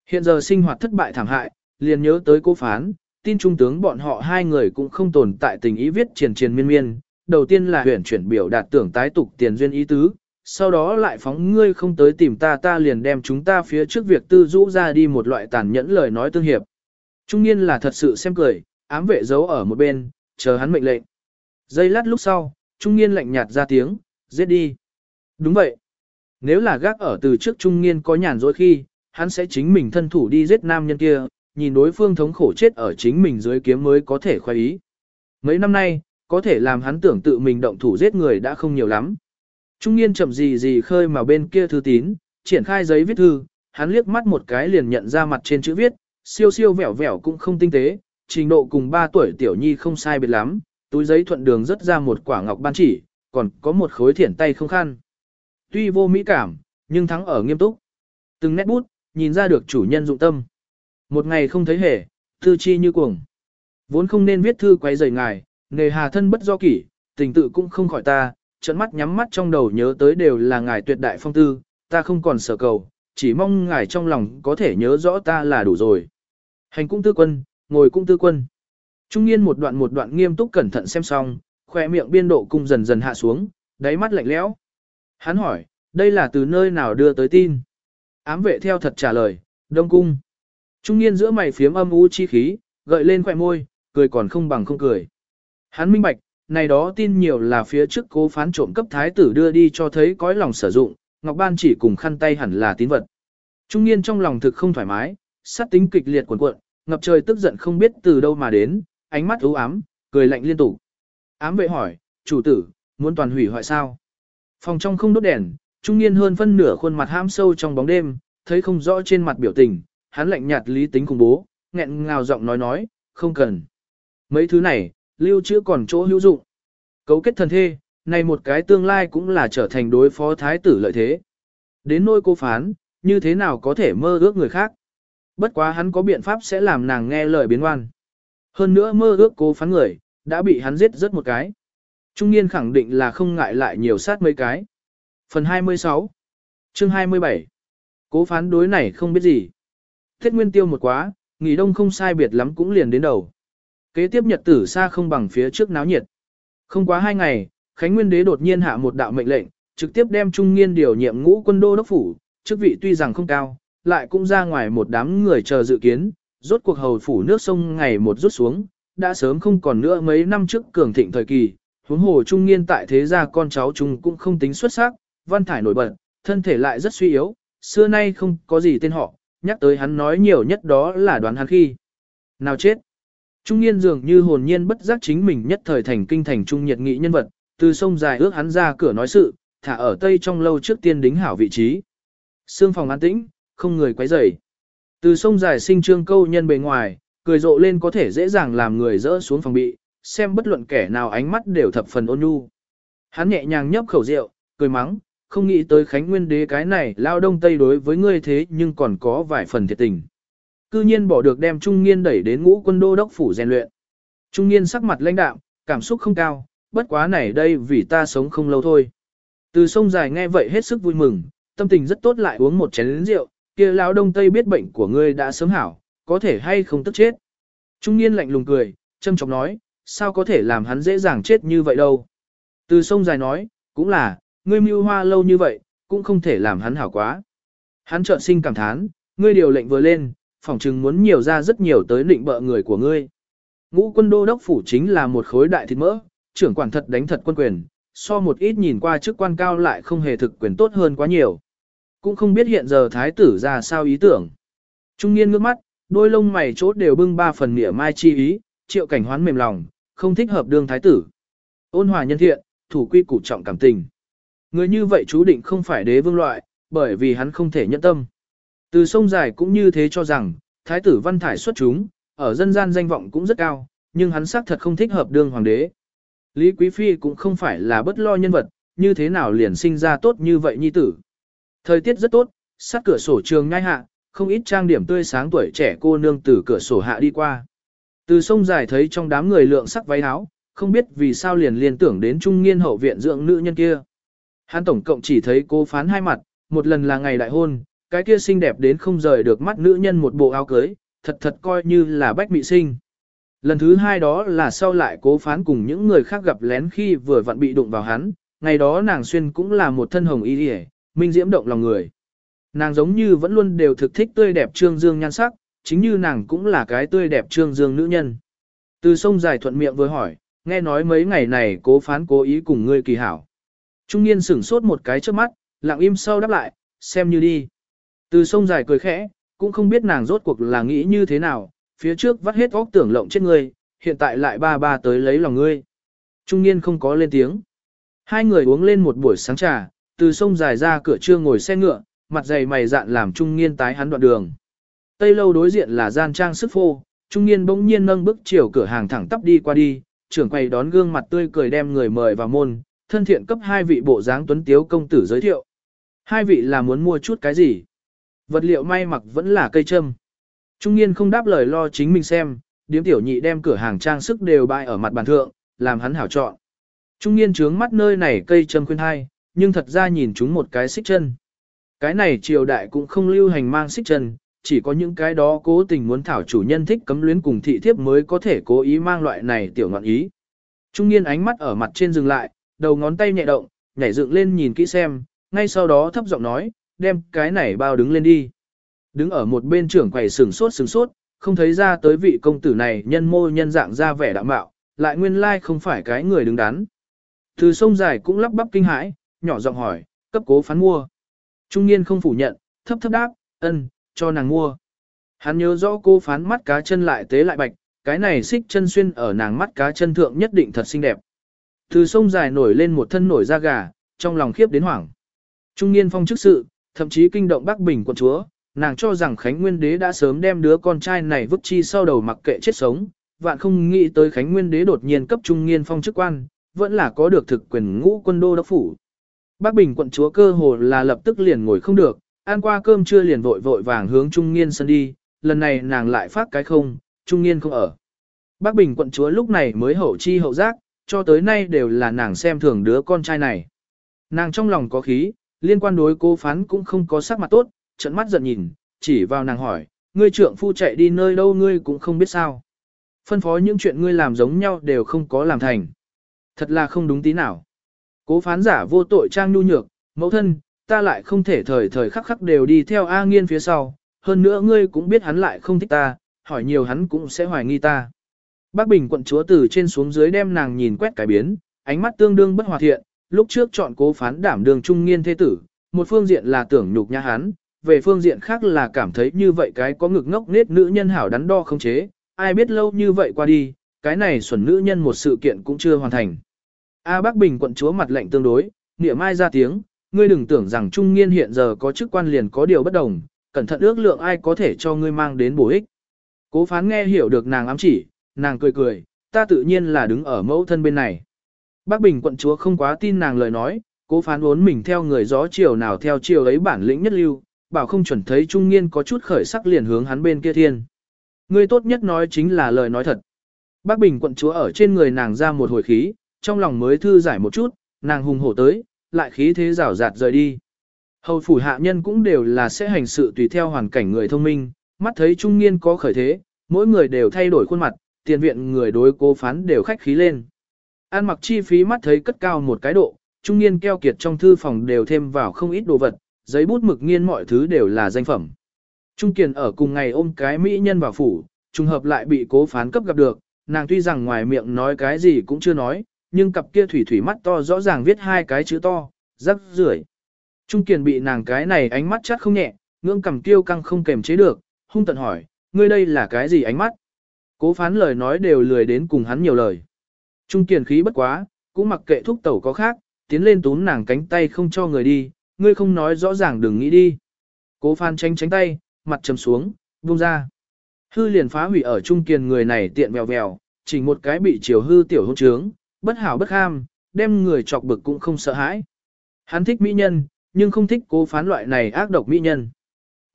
Hiện giờ sinh hoạt thất bại thảm hại, liền nhớ tới cố phán, tin trung tướng bọn họ hai người cũng không tồn tại tình ý viết triền triền miên miên. Đầu tiên là huyền chuyển biểu đạt tưởng tái tục tiền duyên ý tứ, sau đó lại phóng ngươi không tới tìm ta ta liền đem chúng ta phía trước việc tư rũ ra đi một loại tàn nhẫn lời nói tương hiệp. Trung niên là thật sự xem cười, ám vệ giấu ở một bên, chờ hắn mệnh lệnh. Giây lát lúc sau, trung niên lạnh nhạt ra tiếng, giết đi. Đúng vậy. Nếu là gác ở từ trước trung niên có nhàn rỗi khi, hắn sẽ chính mình thân thủ đi giết nam nhân kia, nhìn đối phương thống khổ chết ở chính mình dưới kiếm mới có thể khoái ý. Mấy năm nay, có thể làm hắn tưởng tự mình động thủ giết người đã không nhiều lắm. Trung niên chậm gì gì khơi mà bên kia thư tín, triển khai giấy viết thư, hắn liếc mắt một cái liền nhận ra mặt trên chữ viết, siêu siêu vẻo vẻo cũng không tinh tế, trình độ cùng 3 tuổi tiểu nhi không sai biệt lắm, túi giấy thuận đường rất ra một quả ngọc ban chỉ, còn có một khối thiển tay không khăn. Tuy vô mỹ cảm, nhưng thắng ở nghiêm túc. Từng nét bút, nhìn ra được chủ nhân dụng tâm. Một ngày không thấy hề, thư chi như cuồng. Vốn không nên viết thư quấy rầy ngài, nghề hà thân bất do kỷ, tình tự cũng không khỏi ta, trận mắt nhắm mắt trong đầu nhớ tới đều là ngài tuyệt đại phong tư, ta không còn sở cầu, chỉ mong ngài trong lòng có thể nhớ rõ ta là đủ rồi. Hành cung tư quân, ngồi cung tư quân. Trung niên một đoạn một đoạn nghiêm túc cẩn thận xem xong, khỏe miệng biên độ cung dần dần hạ xuống, đáy mắt lạnh lẽo. Hắn hỏi, đây là từ nơi nào đưa tới tin? Ám vệ theo thật trả lời, đông cung. Trung niên giữa mày phiếm âm u chi khí, gợi lên khỏe môi, cười còn không bằng không cười. Hắn minh bạch, này đó tin nhiều là phía trước cố phán trộm cấp thái tử đưa đi cho thấy cõi lòng sử dụng, Ngọc Ban chỉ cùng khăn tay hẳn là tín vật. Trung niên trong lòng thực không thoải mái, sát tính kịch liệt cuộn cuộn, ngập trời tức giận không biết từ đâu mà đến, ánh mắt u ám, cười lạnh liên tục. Ám vệ hỏi, chủ tử, muốn toàn hủy hoại sao? Phòng trong không đốt đèn, trung niên hơn phân nửa khuôn mặt ham sâu trong bóng đêm, thấy không rõ trên mặt biểu tình, hắn lạnh nhạt lý tính cùng bố, nghẹn ngào giọng nói nói, không cần. Mấy thứ này, lưu trữ còn chỗ hữu dụng. Cấu kết thần thê, này một cái tương lai cũng là trở thành đối phó thái tử lợi thế. Đến nôi cô phán, như thế nào có thể mơ ước người khác. Bất quá hắn có biện pháp sẽ làm nàng nghe lời biến ngoan. Hơn nữa mơ ước cô phán người, đã bị hắn giết rất một cái. Trung niên khẳng định là không ngại lại nhiều sát mấy cái. Phần 26 Chương 27 Cố phán đối này không biết gì. Thiết nguyên tiêu một quá, nghỉ đông không sai biệt lắm cũng liền đến đầu. Kế tiếp nhật tử xa không bằng phía trước náo nhiệt. Không quá hai ngày, Khánh Nguyên Đế đột nhiên hạ một đạo mệnh lệnh, trực tiếp đem Trung Nghiên điều nhiệm ngũ quân đô đốc phủ, chức vị tuy rằng không cao, lại cũng ra ngoài một đám người chờ dự kiến, rốt cuộc hầu phủ nước sông ngày một rút xuống, đã sớm không còn nữa mấy năm trước cường thịnh thời kỳ, huống hồ Trung Nghiên tại thế gia con cháu chung cũng không tính xuất sắc, văn thải nổi bật, thân thể lại rất suy yếu, xưa nay không có gì tên họ, nhắc tới hắn nói nhiều nhất đó là đoán hắn khi. Nào chết! Trung niên dường như hồn nhiên bất giác chính mình nhất thời thành kinh thành trung nhiệt nghị nhân vật, từ sông dài ước hắn ra cửa nói sự, thả ở tây trong lâu trước tiên đính hảo vị trí. Sương phòng an tĩnh, không người quấy rầy. Từ sông dài sinh trương câu nhân bề ngoài, cười rộ lên có thể dễ dàng làm người rỡ xuống phòng bị, xem bất luận kẻ nào ánh mắt đều thập phần ôn nhu. Hắn nhẹ nhàng nhấp khẩu rượu, cười mắng, không nghĩ tới Khánh Nguyên đế cái này lao đông tây đối với ngươi thế nhưng còn có vài phần thiệt tình. Cư nhiên bỏ được đem Trung Nghiên đẩy đến ngũ quân đô đốc phủ rèn luyện. Trung Nghiên sắc mặt lãnh đạm, cảm xúc không cao, bất quá này đây vì ta sống không lâu thôi. Từ sông dài nghe vậy hết sức vui mừng, tâm tình rất tốt lại uống một chén rượu, kia lão đông tây biết bệnh của ngươi đã sớm hảo, có thể hay không tức chết. Trung Nghiên lạnh lùng cười, châm chọc nói, sao có thể làm hắn dễ dàng chết như vậy đâu. Từ sông dài nói, cũng là, ngươi mưu hoa lâu như vậy, cũng không thể làm hắn hảo quá. Hắn trợn sinh cảm thán, ngươi điều lệnh vừa lên, phỏng chừng muốn nhiều ra rất nhiều tới định bợ người của ngươi. Ngũ quân đô đốc phủ chính là một khối đại thịt mỡ, trưởng quản thật đánh thật quân quyền, so một ít nhìn qua chức quan cao lại không hề thực quyền tốt hơn quá nhiều. Cũng không biết hiện giờ thái tử ra sao ý tưởng. Trung niên ngước mắt, đôi lông mày chốt đều bưng ba phần nghĩa mai chi ý, triệu cảnh hoán mềm lòng, không thích hợp đương thái tử. Ôn hòa nhân thiện, thủ quy củ trọng cảm tình. Người như vậy chú định không phải đế vương loại, bởi vì hắn không thể nhẫn tâm. Từ sông dài cũng như thế cho rằng, thái tử văn thải xuất chúng, ở dân gian danh vọng cũng rất cao, nhưng hắn xác thật không thích hợp đương hoàng đế. Lý Quý Phi cũng không phải là bất lo nhân vật, như thế nào liền sinh ra tốt như vậy nhi tử. Thời tiết rất tốt, sát cửa sổ trường ngay hạ, không ít trang điểm tươi sáng tuổi trẻ cô nương từ cửa sổ hạ đi qua. Từ sông dài thấy trong đám người lượng sắc váy áo, không biết vì sao liền liên tưởng đến trung nghiên hậu viện dưỡng nữ nhân kia. Hắn tổng cộng chỉ thấy cô phán hai mặt, một lần là ngày đại hôn, cái kia xinh đẹp đến không rời được mắt nữ nhân một bộ áo cưới, thật thật coi như là bách mị sinh. Lần thứ hai đó là sau lại cố phán cùng những người khác gặp lén khi vừa vặn bị đụng vào hắn, ngày đó nàng xuyên cũng là một thân hồng y điề, minh diễm động lòng người. Nàng giống như vẫn luôn đều thực thích tươi đẹp trương dương nhan sắc, chính như nàng cũng là cái tươi đẹp trương dương nữ nhân. Từ sông dài thuận miệng vừa hỏi, nghe nói mấy ngày này cố phán cố ý cùng ngươi kỳ hảo. Trung niên sửng sốt một cái trước mắt, lặng im sau đáp lại, xem như đi. Từ sông dài cười khẽ, cũng không biết nàng rốt cuộc là nghĩ như thế nào, phía trước vắt hết óc tưởng lộng chết ngươi, hiện tại lại ba ba tới lấy lòng ngươi. Trung niên không có lên tiếng. Hai người uống lên một buổi sáng trà, từ sông dài ra cửa trưa ngồi xe ngựa, mặt dày mày dạn làm trung niên tái hắn đoạn đường. Tây lâu đối diện là gian trang sức phô, trung niên bỗng nhiên nâng bước chiều cửa hàng thẳng tắp đi qua đi, trưởng quầy đón gương mặt tươi cười đem người mời vào môn, thân thiện cấp hai vị bộ dáng tuấn tiếu công tử giới thiệu. Hai vị là muốn mua chút cái gì? Vật liệu may mặc vẫn là cây châm. Trung niên không đáp lời lo chính mình xem, điếm tiểu nhị đem cửa hàng trang sức đều bày ở mặt bàn thượng, làm hắn hảo chọn. Trung niên trướng mắt nơi này cây châm khuyên hai, nhưng thật ra nhìn chúng một cái xích chân. Cái này triều đại cũng không lưu hành mang xích chân, chỉ có những cái đó cố tình muốn thảo chủ nhân thích cấm luyến cùng thị thiếp mới có thể cố ý mang loại này tiểu ngọn ý. Trung niên ánh mắt ở mặt trên dừng lại, đầu ngón tay nhẹ động, nhảy dựng lên nhìn kỹ xem, ngay sau đó thấp giọng nói, đem cái này bao đứng lên đi. Đứng ở một bên trưởng quầy sừng sốt sừng sốt, không thấy ra tới vị công tử này nhân mô nhân dạng ra vẻ đạm mạo, lại nguyên lai không phải cái người đứng đắn. Từ sông dài cũng lắp bắp kinh hãi, nhỏ giọng hỏi, cấp cố phán mua. Trung niên không phủ nhận, thấp thấp đáp, ân, cho nàng mua. Hắn nhớ rõ cô phán mắt cá chân lại tế lại bạch, cái này xích chân xuyên ở nàng mắt cá chân thượng nhất định thật xinh đẹp. Từ sông dài nổi lên một thân nổi da gà, trong lòng khiếp đến hoảng. Trung niên phong chức sự, thậm chí kinh động Bắc Bình quận chúa, nàng cho rằng Khánh Nguyên Đế đã sớm đem đứa con trai này vứt chi sau đầu mặc kệ chết sống, vạn không nghĩ tới Khánh Nguyên Đế đột nhiên cấp trung niên phong chức quan, vẫn là có được thực quyền ngũ quân đô đốc phủ. Bắc Bình quận chúa cơ hồ là lập tức liền ngồi không được, ăn qua cơm trưa liền vội vội vàng hướng trung niên sân đi, lần này nàng lại phát cái không, trung niên không ở. Bắc Bình quận chúa lúc này mới hậu chi hậu giác, cho tới nay đều là nàng xem thường đứa con trai này. Nàng trong lòng có khí, liên quan đối cô phán cũng không có sắc mặt tốt, trận mắt giận nhìn, chỉ vào nàng hỏi, ngươi trưởng phu chạy đi nơi đâu ngươi cũng không biết sao. Phân phó những chuyện ngươi làm giống nhau đều không có làm thành. Thật là không đúng tí nào. Cố phán giả vô tội trang nhu nhược, mẫu thân, ta lại không thể thời thời khắc khắc đều đi theo A nghiên phía sau, hơn nữa ngươi cũng biết hắn lại không thích ta, hỏi nhiều hắn cũng sẽ hoài nghi ta. Bác Bình quận chúa từ trên xuống dưới đem nàng nhìn quét cái biến, ánh mắt tương đương bất hòa thiện, lúc trước chọn cố phán đảm đường trung nghiên thế tử, một phương diện là tưởng nhục nhã hắn, về phương diện khác là cảm thấy như vậy cái có ngực ngốc nết nữ nhân hảo đắn đo không chế, ai biết lâu như vậy qua đi, cái này xuẩn nữ nhân một sự kiện cũng chưa hoàn thành. A Bắc Bình quận chúa mặt lạnh tương đối, niệm mai ra tiếng, ngươi đừng tưởng rằng trung nghiên hiện giờ có chức quan liền có điều bất đồng, cẩn thận ước lượng ai có thể cho ngươi mang đến bổ ích. Cố phán nghe hiểu được nàng ám chỉ, nàng cười cười, ta tự nhiên là đứng ở mẫu thân bên này. Bác Bình quận chúa không quá tin nàng lời nói, cố phán uốn mình theo người gió chiều nào theo chiều ấy bản lĩnh nhất lưu, bảo không chuẩn thấy trung nghiên có chút khởi sắc liền hướng hắn bên kia thiên. người tốt nhất nói chính là lời nói thật. Bác Bình quận chúa ở trên người nàng ra một hồi khí, trong lòng mới thư giải một chút, nàng hùng hổ tới, lại khí thế rảo rạt rời đi. Hầu phủ hạ nhân cũng đều là sẽ hành sự tùy theo hoàn cảnh người thông minh, mắt thấy trung niên có khởi thế, mỗi người đều thay đổi khuôn mặt, tiền viện người đối cố phán đều khách khí lên. An mặc chi phí mắt thấy cất cao một cái độ, trung niên keo kiệt trong thư phòng đều thêm vào không ít đồ vật, giấy bút mực nghiên mọi thứ đều là danh phẩm. Trung kiền ở cùng ngày ôm cái mỹ nhân vào phủ, trùng hợp lại bị cố phán cấp gặp được, nàng tuy rằng ngoài miệng nói cái gì cũng chưa nói, nhưng cặp kia thủy thủy mắt to rõ ràng viết hai cái chữ to, rắc rưởi. Trung Kiền bị nàng cái này ánh mắt chắc không nhẹ, ngưỡng cầm tiêu căng không kềm chế được, hung tận hỏi, ngươi đây là cái gì ánh mắt? Cố phán lời nói đều lười đến cùng hắn nhiều lời. Trung Kiền khí bất quá, cũng mặc kệ thúc tẩu có khác, tiến lên túm nàng cánh tay không cho người đi, ngươi không nói rõ ràng đừng nghĩ đi. Cố phán tránh tránh tay, mặt trầm xuống, buông ra. Hư liền phá hủy ở Trung Kiền người này tiện vèo vèo, chỉ một cái bị chiều hư tiểu hôn trướng, bất hảo bất ham, đem người chọc bực cũng không sợ hãi. Hắn thích mỹ nhân, nhưng không thích cố phán loại này ác độc mỹ nhân.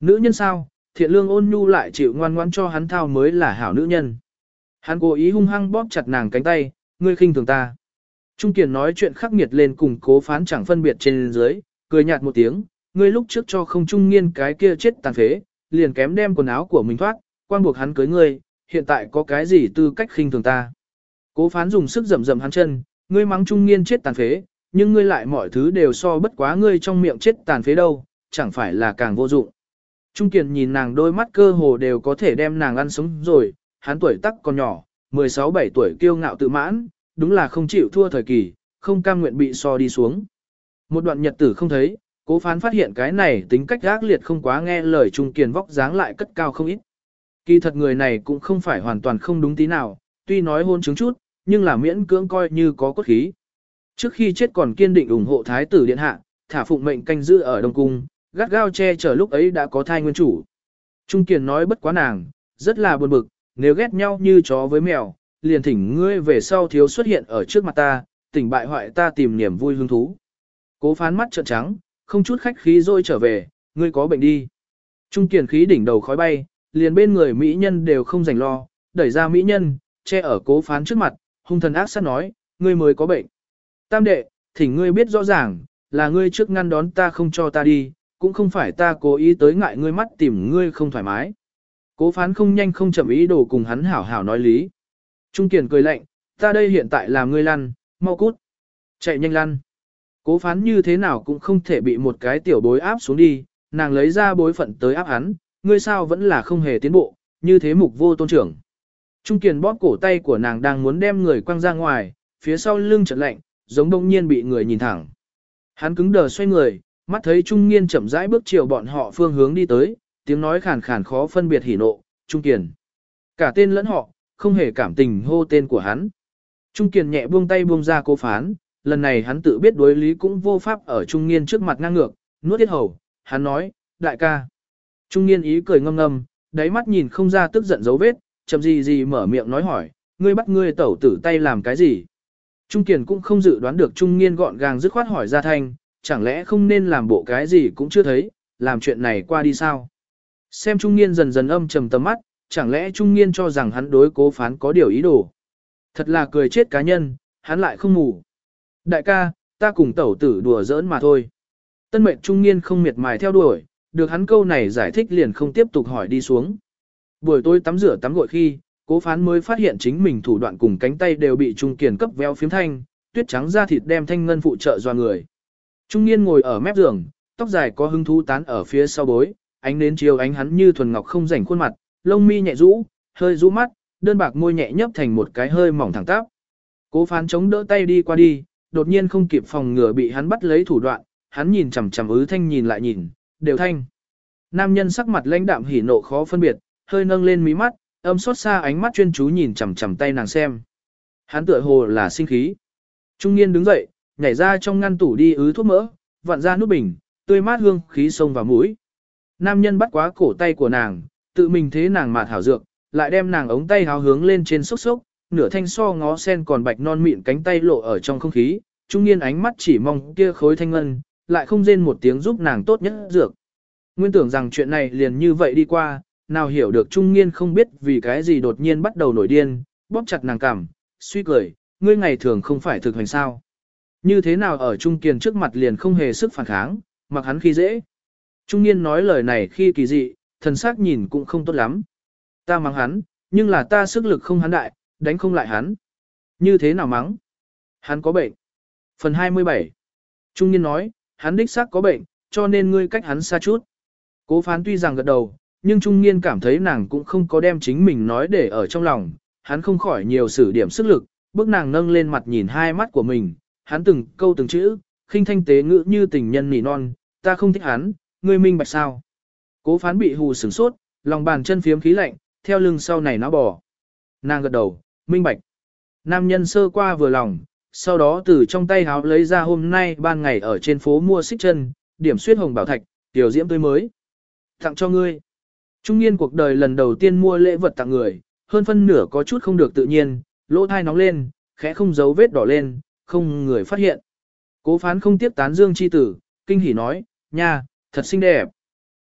Nữ nhân sao, thiện lương ôn nhu lại chịu ngoan ngoãn cho hắn thao mới là hảo nữ nhân. Hắn cố ý hung hăng bóp chặt nàng cánh tay, ngươi khinh thường ta. Trung Kiền nói chuyện khắc nghiệt lên cùng cố phán chẳng phân biệt trên dưới, cười nhạt một tiếng, ngươi lúc trước cho không trung nghiên cái kia chết tàn phế, liền kém đem quần áo của mình thoát, quan buộc hắn cưới ngươi, hiện tại có cái gì tư cách khinh thường ta. Cố phán dùng sức rầm rầm hắn chân, ngươi mắng trung nghiên chết tàn phế, nhưng ngươi lại mọi thứ đều so bất quá ngươi trong miệng chết tàn phế đâu, chẳng phải là càng vô dụng. Trung Kiền nhìn nàng đôi mắt cơ hồ đều có thể đem nàng ăn sống rồi, hắn tuổi tắc còn nhỏ, 16-17 tuổi kiêu ngạo tự mãn, đúng là không chịu thua thời kỳ, không cam nguyện bị so đi xuống. Một đoạn nhật tử không thấy, cố phán phát hiện cái này tính cách gác liệt không quá nghe lời Trung Kiền vóc dáng lại cất cao không ít. Kỳ thật người này cũng không phải hoàn toàn không đúng tí nào, tuy nói hôn chứng chút, nhưng là miễn cưỡng coi như có cốt khí. Trước khi chết còn kiên định ủng hộ thái tử điện hạ, thả phụng mệnh canh giữ ở Đông Cung, gắt gao che chở lúc ấy đã có thai nguyên chủ. Trung Kiền nói bất quá nàng, rất là buồn bực, nếu ghét nhau như chó với mèo, liền thỉnh ngươi về sau thiếu xuất hiện ở trước mặt ta, tỉnh bại hoại ta tìm niềm vui hứng thú. Cố phán mắt trợn trắng, không chút khách khí rồi trở về, ngươi có bệnh đi. Trung Kiền khí đỉnh đầu khói bay, liền bên người mỹ nhân đều không dành lo, đẩy ra mỹ nhân, che ở cố phán trước mặt, hung thần ác sát nói, ngươi mới có bệnh. Tam đệ, thỉnh ngươi biết rõ ràng, là ngươi trước ngăn đón ta không cho ta đi, cũng không phải ta cố ý tới ngại ngươi mắt tìm ngươi không thoải mái. Cố phán không nhanh không chậm ý đồ cùng hắn hảo hảo nói lý. Trung Kiền cười lạnh, ta đây hiện tại là ngươi lăn, mau cút. Chạy nhanh lăn. Cố phán như thế nào cũng không thể bị một cái tiểu bối áp xuống đi, nàng lấy ra bối phận tới áp hắn, ngươi sao vẫn là không hề tiến bộ, như thế mục vô tôn trưởng. Trung Kiền bóp cổ tay của nàng đang muốn đem người quăng ra ngoài, phía sau lưng chợt lạnh, giống đông nhiên bị người nhìn thẳng. Hắn cứng đờ xoay người, mắt thấy Trung Nghiên chậm rãi bước chiều bọn họ phương hướng đi tới, tiếng nói khàn khàn khó phân biệt hỉ nộ, Trung Kiền. Cả tên lẫn họ, không hề cảm tình hô tên của hắn. Trung Kiền nhẹ buông tay buông ra cô phán, lần này hắn tự biết đối lý cũng vô pháp ở Trung Nghiên trước mặt ngang ngược, nuốt tiết hầu, hắn nói, đại ca. Trung Nghiên ý cười ngâm ngâm, đáy mắt nhìn không ra tức giận dấu vết, chậm gì gì mở miệng nói hỏi, ngươi bắt ngươi tẩu tử tay làm cái gì? Trung Kiền cũng không dự đoán được Trung Nghiên gọn gàng dứt khoát hỏi ra thanh, chẳng lẽ không nên làm bộ cái gì cũng chưa thấy, làm chuyện này qua đi sao? Xem Trung Niên dần dần âm trầm tầm mắt, chẳng lẽ Trung Niên cho rằng hắn đối cố phán có điều ý đồ? Thật là cười chết cá nhân, hắn lại không ngủ. Đại ca, ta cùng tẩu tử đùa giỡn mà thôi. Tân mệnh Trung Niên không miệt mài theo đuổi, được hắn câu này giải thích liền không tiếp tục hỏi đi xuống. Buổi tối tắm rửa tắm gội khi, cố phán mới phát hiện chính mình thủ đoạn cùng cánh tay đều bị Trung Kiền cấp véo phiếm thanh, tuyết trắng da thịt đem thanh ngân phụ trợ doa người. Trung niên ngồi ở mép giường, tóc dài có hứng thú tán ở phía sau bối, ánh nến chiếu ánh hắn như thuần ngọc không rảnh khuôn mặt, lông mi nhẹ rũ, hơi rũ mắt, đơn bạc môi nhẹ nhấp thành một cái hơi mỏng thẳng tắp. Cố phán chống đỡ tay đi qua đi, đột nhiên không kịp phòng ngừa bị hắn bắt lấy thủ đoạn, hắn nhìn chằm chằm ứ thanh nhìn lại nhìn, đều thanh. Nam nhân sắc mặt lãnh đạm hỉ nộ khó phân biệt, hơi nâng lên mí mắt, âm xót xa ánh mắt chuyên chú nhìn chằm chằm tay nàng xem. Hắn tựa hồ là sinh khí. Trung niên đứng dậy, nhảy ra trong ngăn tủ đi ứ thuốc mỡ, vặn ra nút bình, tươi mát hương khí sông vào mũi. Nam nhân bắt quá cổ tay của nàng, tự mình thế nàng mạt thảo dược, lại đem nàng ống tay háo hướng lên trên sốc sốc, nửa thanh so ngó sen còn bạch non mịn cánh tay lộ ở trong không khí, trung niên ánh mắt chỉ mong kia khối thanh ngân, lại không rên một tiếng giúp nàng tốt nhất dược. Nguyên tưởng rằng chuyện này liền như vậy đi qua, nào hiểu được trung niên không biết vì cái gì đột nhiên bắt đầu nổi điên, bóp chặt nàng cằm, suy cười, ngươi ngày thường không phải thực hành sao. Như thế nào ở Trung Kiền trước mặt liền không hề sức phản kháng, mặc hắn khi dễ. Trung niên nói lời này khi kỳ dị, thần sắc nhìn cũng không tốt lắm. Ta mắng hắn, nhưng là ta sức lực không hắn đại, đánh không lại hắn. Như thế nào mắng? Hắn có bệnh. Phần 27 Trung niên nói, hắn đích xác có bệnh, cho nên ngươi cách hắn xa chút. Cố phán tuy rằng gật đầu, nhưng Trung niên cảm thấy nàng cũng không có đem chính mình nói để ở trong lòng, hắn không khỏi nhiều sử điểm sức lực, bước nàng nâng lên mặt nhìn hai mắt của mình, hắn từng câu từng chữ, khinh thanh tế ngữ như tình nhân nỉ non, ta không thích hắn, ngươi minh bạch sao. Cố phán bị hù sửng sốt, lòng bàn chân phiếm khí lạnh, theo lưng sau này nó bỏ. Nàng gật đầu, minh bạch. Nam nhân sơ qua vừa lòng, sau đó từ trong tay háo lấy ra hôm nay ban ngày ở trên phố mua xích chân, điểm suyết hồng bảo thạch, tiểu diễm tươi mới. Tặng cho ngươi. Trung niên cuộc đời lần đầu tiên mua lễ vật tặng người, hơn phân nửa có chút không được tự nhiên, lỗ thai nóng lên, khẽ không giấu vết đỏ lên, không người phát hiện. Cố phán không tiếp tán dương chi tử, kinh hỉ nói, nha, thật xinh đẹp.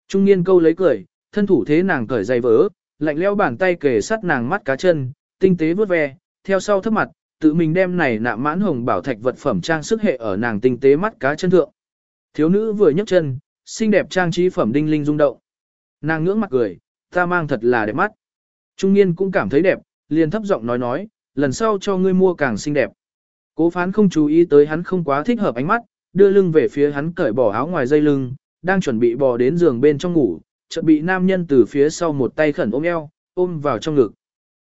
Trung niên câu lấy cười, thân thủ thế nàng cởi giày vỡ, lạnh leo bàn tay kề sát nàng mắt cá chân, tinh tế vuốt ve, theo sau thấp mặt, tự mình đem này nạm mãn hồng bảo thạch vật phẩm trang sức hệ ở nàng tinh tế mắt cá chân thượng. Thiếu nữ vừa nhấc chân, xinh đẹp trang trí phẩm đinh linh rung động. Nàng ngưỡng mặt cười, ta mang thật là đẹp mắt. Trung niên cũng cảm thấy đẹp, liền thấp giọng nói nói, lần sau cho ngươi mua càng xinh đẹp. Cố phán không chú ý tới hắn không quá thích hợp ánh mắt, đưa lưng về phía hắn cởi bỏ áo ngoài dây lưng, đang chuẩn bị bò đến giường bên trong ngủ, chợt bị nam nhân từ phía sau một tay khẩn ôm eo, ôm vào trong ngực.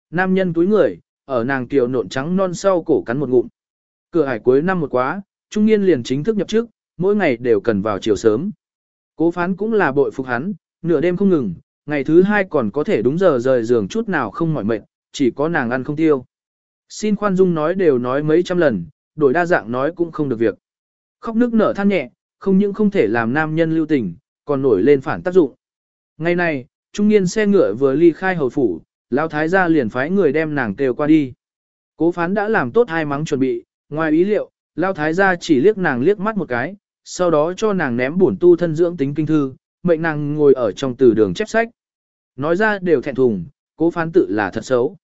Nam nhân túi người, ở nàng tiểu nộn trắng non sau cổ cắn một ngụm. Cửa hải cuối năm một quá, trung niên liền chính thức nhập chức, mỗi ngày đều cần vào chiều sớm. Cố phán cũng là bội phục hắn, nửa đêm không ngừng, ngày thứ hai còn có thể đúng giờ rời giường chút nào không mỏi mệt, chỉ có nàng ăn không tiêu. Xin khoan dung nói đều nói mấy trăm lần, đổi đa dạng nói cũng không được việc. Khóc nước nở than nhẹ, không những không thể làm nam nhân lưu tình, còn nổi lên phản tác dụng. Ngày này, trung niên xe ngựa vừa ly khai hầu phủ, lão thái gia liền phái người đem nàng kêu qua đi. Cố phán đã làm tốt hai mắng chuẩn bị, ngoài ý liệu, lão thái gia chỉ liếc nàng liếc mắt một cái, sau đó cho nàng ném bổn tu thân dưỡng tính kinh thư, mệnh nàng ngồi ở trong từ đường chép sách. Nói ra đều thẹn thùng, cố phán tự là thật xấu.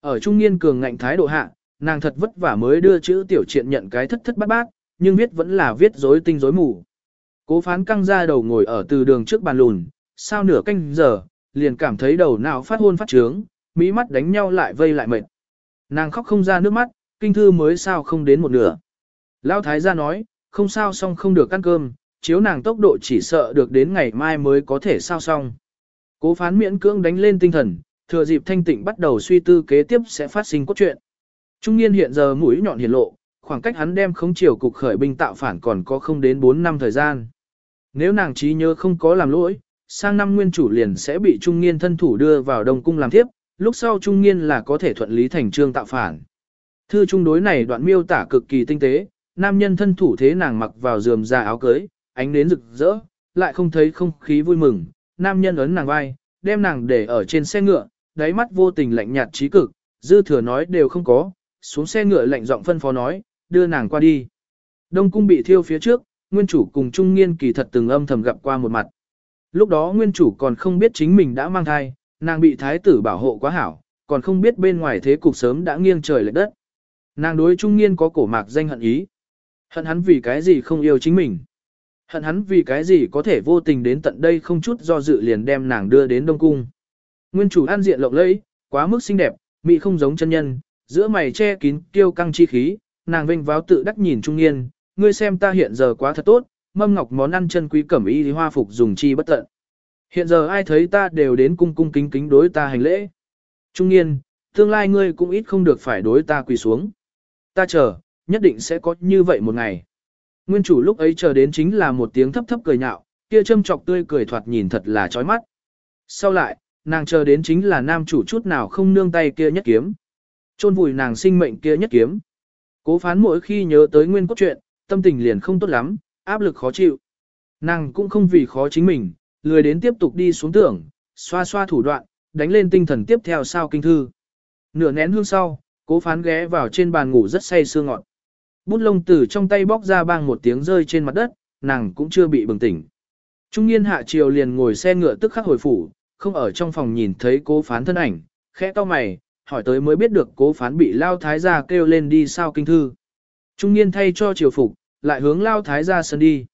Ở trung niên cường ngạnh thái độ hạ, nàng thật vất vả mới đưa chữ tiểu triện nhận cái thất thất bát bát, nhưng viết vẫn là viết rối tinh rối mù. Cố phán căng ra đầu ngồi ở từ đường trước bàn lùn, sau nửa canh giờ, liền cảm thấy đầu não phát hôn phát trướng, mỹ mắt đánh nhau lại vây lại mệt. Nàng khóc không ra nước mắt, kinh thư mới sao không đến một nửa. Lão thái gia nói, không sao xong không được ăn cơm, chiếu nàng tốc độ chỉ sợ được đến ngày mai mới có thể sao xong. Cố phán miễn cưỡng đánh lên tinh thần, thừa dịp thanh tịnh bắt đầu suy tư kế tiếp sẽ phát sinh cốt truyện. Trung niên hiện giờ mũi nhọn hiển lộ, khoảng cách hắn đem khống chiều cục khởi binh tạo phản còn có không đến 4 năm thời gian. Nếu nàng trí nhớ không có làm lỗi, sang năm nguyên chủ liền sẽ bị trung niên thân thủ đưa vào đông cung làm tiếp, lúc sau trung niên là có thể thuận lý thành trương tạo phản. Thư trung đối này đoạn miêu tả cực kỳ tinh tế, nam nhân thân thủ thế nàng mặc vào giường da áo cưới, ánh đến rực rỡ, lại không thấy không khí vui mừng, nam nhân ấn nàng vai, đem nàng để ở trên xe ngựa, đáy mắt vô tình lạnh nhạt trí cực, dư thừa nói đều không có, xuống xe ngựa lạnh giọng phân phó nói, đưa nàng qua đi. Đông cung bị thiêu phía trước, nguyên chủ cùng trung nghiên kỳ thật từng âm thầm gặp qua một mặt. Lúc đó nguyên chủ còn không biết chính mình đã mang thai, nàng bị thái tử bảo hộ quá hảo, còn không biết bên ngoài thế cục sớm đã nghiêng trời lệch đất. Nàng đối trung nghiên có cổ mạc danh hận ý. Hận hắn vì cái gì không yêu chính mình. Hận hắn vì cái gì có thể vô tình đến tận đây không chút do dự liền đem nàng đưa đến Đông Cung. Nguyên chủ an diện lộng lẫy, quá mức xinh đẹp, mỹ không giống chân nhân, giữa mày che kín kiêu căng chi khí, nàng vênh váo tự đắc nhìn trung niên, ngươi xem ta hiện giờ quá thật tốt, mâm ngọc món ăn chân quý cẩm y hoa phục dùng chi bất tận. Hiện giờ ai thấy ta đều đến cung cung kính kính đối ta hành lễ. Trung niên, tương lai ngươi cũng ít không được phải đối ta quỳ xuống. Ta chờ, nhất định sẽ có như vậy một ngày. Nguyên chủ lúc ấy chờ đến chính là một tiếng thấp thấp cười nhạo, kia châm chọc tươi cười thoạt nhìn thật là chói mắt. Sau lại, nàng chờ đến chính là nam chủ chút nào không nương tay kia nhất kiếm. Chôn vùi nàng sinh mệnh kia nhất kiếm. Cố phán mỗi khi nhớ tới nguyên cốt truyện, tâm tình liền không tốt lắm, áp lực khó chịu. Nàng cũng không vì khó chính mình, lười đến tiếp tục đi xuống tưởng, xoa xoa thủ đoạn, đánh lên tinh thần tiếp theo sao kinh thư. Nửa nén hương sau, cố phán ghé vào trên bàn ngủ rất say sương ngọt. Bút lông từ trong tay bóc ra bang một tiếng rơi trên mặt đất, nàng cũng chưa bị bừng tỉnh. Trung niên hạ triều liền ngồi xe ngựa tức khắc hồi phủ, không ở trong phòng nhìn thấy cố phán thân ảnh, khẽ to mày, hỏi tới mới biết được cố phán bị lao thái gia kêu lên đi sao kinh thư. Trung niên thay cho triều phục, lại hướng lao thái gia sân đi.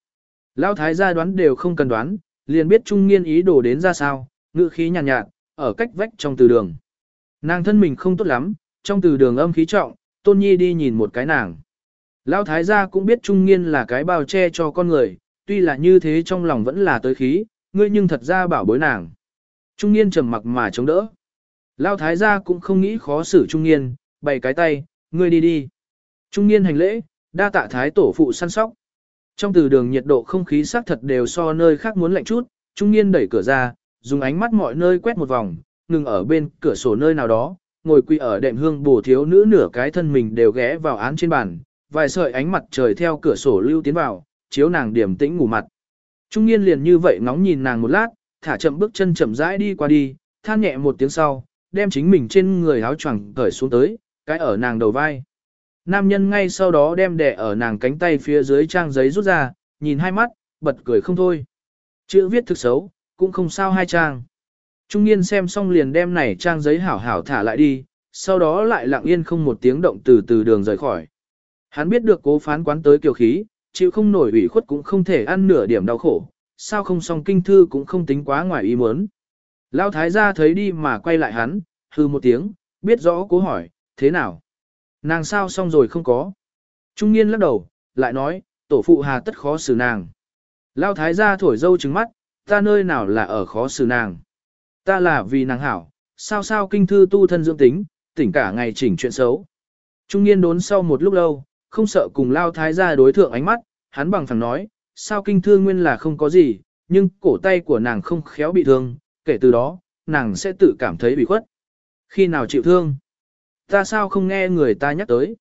Lao thái gia đoán đều không cần đoán, liền biết trung niên ý đồ đến ra sao, ngự khí nhàn nhạt, nhạt, ở cách vách trong từ đường. Nàng thân mình không tốt lắm, trong từ đường âm khí trọng, tôn nhi đi nhìn một cái nàng. Lão thái gia cũng biết trung nghiên là cái bao che cho con người, tuy là như thế trong lòng vẫn là tới khí, ngươi nhưng thật ra bảo bối nàng. Trung niên trầm mặc mà chống đỡ. Lão thái gia cũng không nghĩ khó xử trung niên, bày cái tay, ngươi đi đi. Trung niên hành lễ, đa tạ thái tổ phụ săn sóc. Trong từ đường nhiệt độ không khí xác thật đều so nơi khác muốn lạnh chút, trung niên đẩy cửa ra, dùng ánh mắt mọi nơi quét một vòng, ngừng ở bên cửa sổ nơi nào đó, ngồi quỳ ở đệm hương bổ thiếu nữ nửa cái thân mình đều ghé vào án trên bàn, vài sợi ánh mặt trời theo cửa sổ lưu tiến vào, chiếu nàng điểm tĩnh ngủ mặt. Trung niên liền như vậy ngóng nhìn nàng một lát, thả chậm bước chân chậm rãi đi qua đi, than nhẹ một tiếng sau, đem chính mình trên người áo choàng cởi xuống tới, cái ở nàng đầu vai. Nam nhân ngay sau đó đem đẻ ở nàng cánh tay phía dưới trang giấy rút ra, nhìn hai mắt, bật cười không thôi. Chữ viết thực xấu, cũng không sao hai trang. Trung niên xem xong liền đem này trang giấy hảo hảo thả lại đi, sau đó lại lặng yên không một tiếng động từ từ đường rời khỏi. Hắn biết được cố phán quán tới kiều khí, chịu không nổi ủy khuất cũng không thể ăn nửa điểm đau khổ, sao không xong kinh thư cũng không tính quá ngoài ý muốn. lao thái gia thấy đi mà quay lại hắn, hư một tiếng, biết rõ cố hỏi, thế nào? Nàng sao xong rồi không có? Trung niên lắc đầu, lại nói, tổ phụ hà tất khó xử nàng. lao thái gia thổi dâu trứng mắt, ta nơi nào là ở khó xử nàng. Ta là vì nàng hảo, sao sao kinh thư tu thân dưỡng tính, tỉnh cả ngày chỉnh chuyện xấu. Trung niên đốn sau một lúc lâu, không sợ cùng lao thái gia đối thượng ánh mắt, hắn bằng phẳng nói, sao kinh thương nguyên là không có gì, nhưng cổ tay của nàng không khéo bị thương, kể từ đó, nàng sẽ tự cảm thấy bị khuất. Khi nào chịu thương? Ta sao không nghe người ta nhắc tới?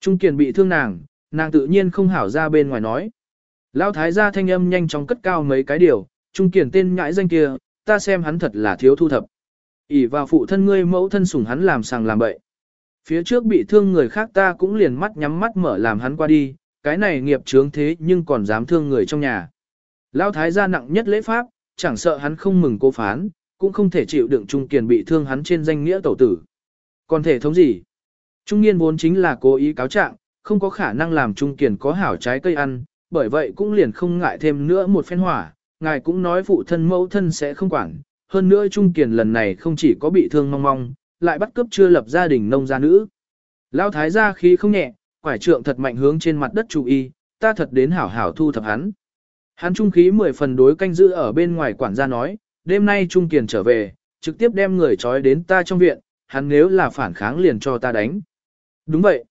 Trung kiền bị thương nàng, nàng tự nhiên không hảo ra bên ngoài nói. Lão thái gia thanh âm nhanh chóng cất cao mấy cái điều, Trung kiền tên nhãi danh kia, ta xem hắn thật là thiếu thu thập. ỉ vào phụ thân ngươi mẫu thân sủng hắn làm sàng làm bậy. Phía trước bị thương người khác ta cũng liền mắt nhắm mắt mở làm hắn qua đi, cái này nghiệp chướng thế nhưng còn dám thương người trong nhà. Lão thái gia nặng nhất lễ pháp, chẳng sợ hắn không mừng cô phán, cũng không thể chịu đựng Trung Kiền bị thương hắn trên danh nghĩa tẩu tử. Còn thể thống gì? Trung niên vốn chính là cố ý cáo trạng, không có khả năng làm Trung Kiền có hảo trái cây ăn, bởi vậy cũng liền không ngại thêm nữa một phen hỏa, ngài cũng nói phụ thân mẫu thân sẽ không quản, hơn nữa Trung Kiền lần này không chỉ có bị thương mong mong, lại bắt cướp chưa lập gia đình nông gia nữ. Lão thái gia khí không nhẹ, quải trượng thật mạnh hướng trên mặt đất chú y, ta thật đến hảo hảo thu thập hắn. Hắn trung khí mười phần đối canh giữ ở bên ngoài quản gia nói, đêm nay Trung Kiền trở về, trực tiếp đem người trói đến ta trong viện, hắn nếu là phản kháng liền cho ta đánh. Đúng vậy.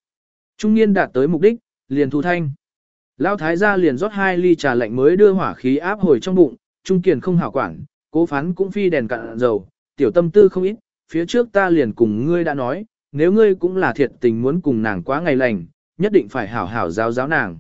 Trung niên đạt tới mục đích, liền thu thanh. Lão thái gia liền rót hai ly trà lạnh mới đưa hỏa khí áp hồi trong bụng, Trung Kiền không hảo quản, cố phán cũng phi đèn cạn dầu, tiểu tâm tư không ít, phía trước ta liền cùng ngươi đã nói, nếu ngươi cũng là thiệt tình muốn cùng nàng quá ngày lành, nhất định phải hảo hảo giáo giáo nàng.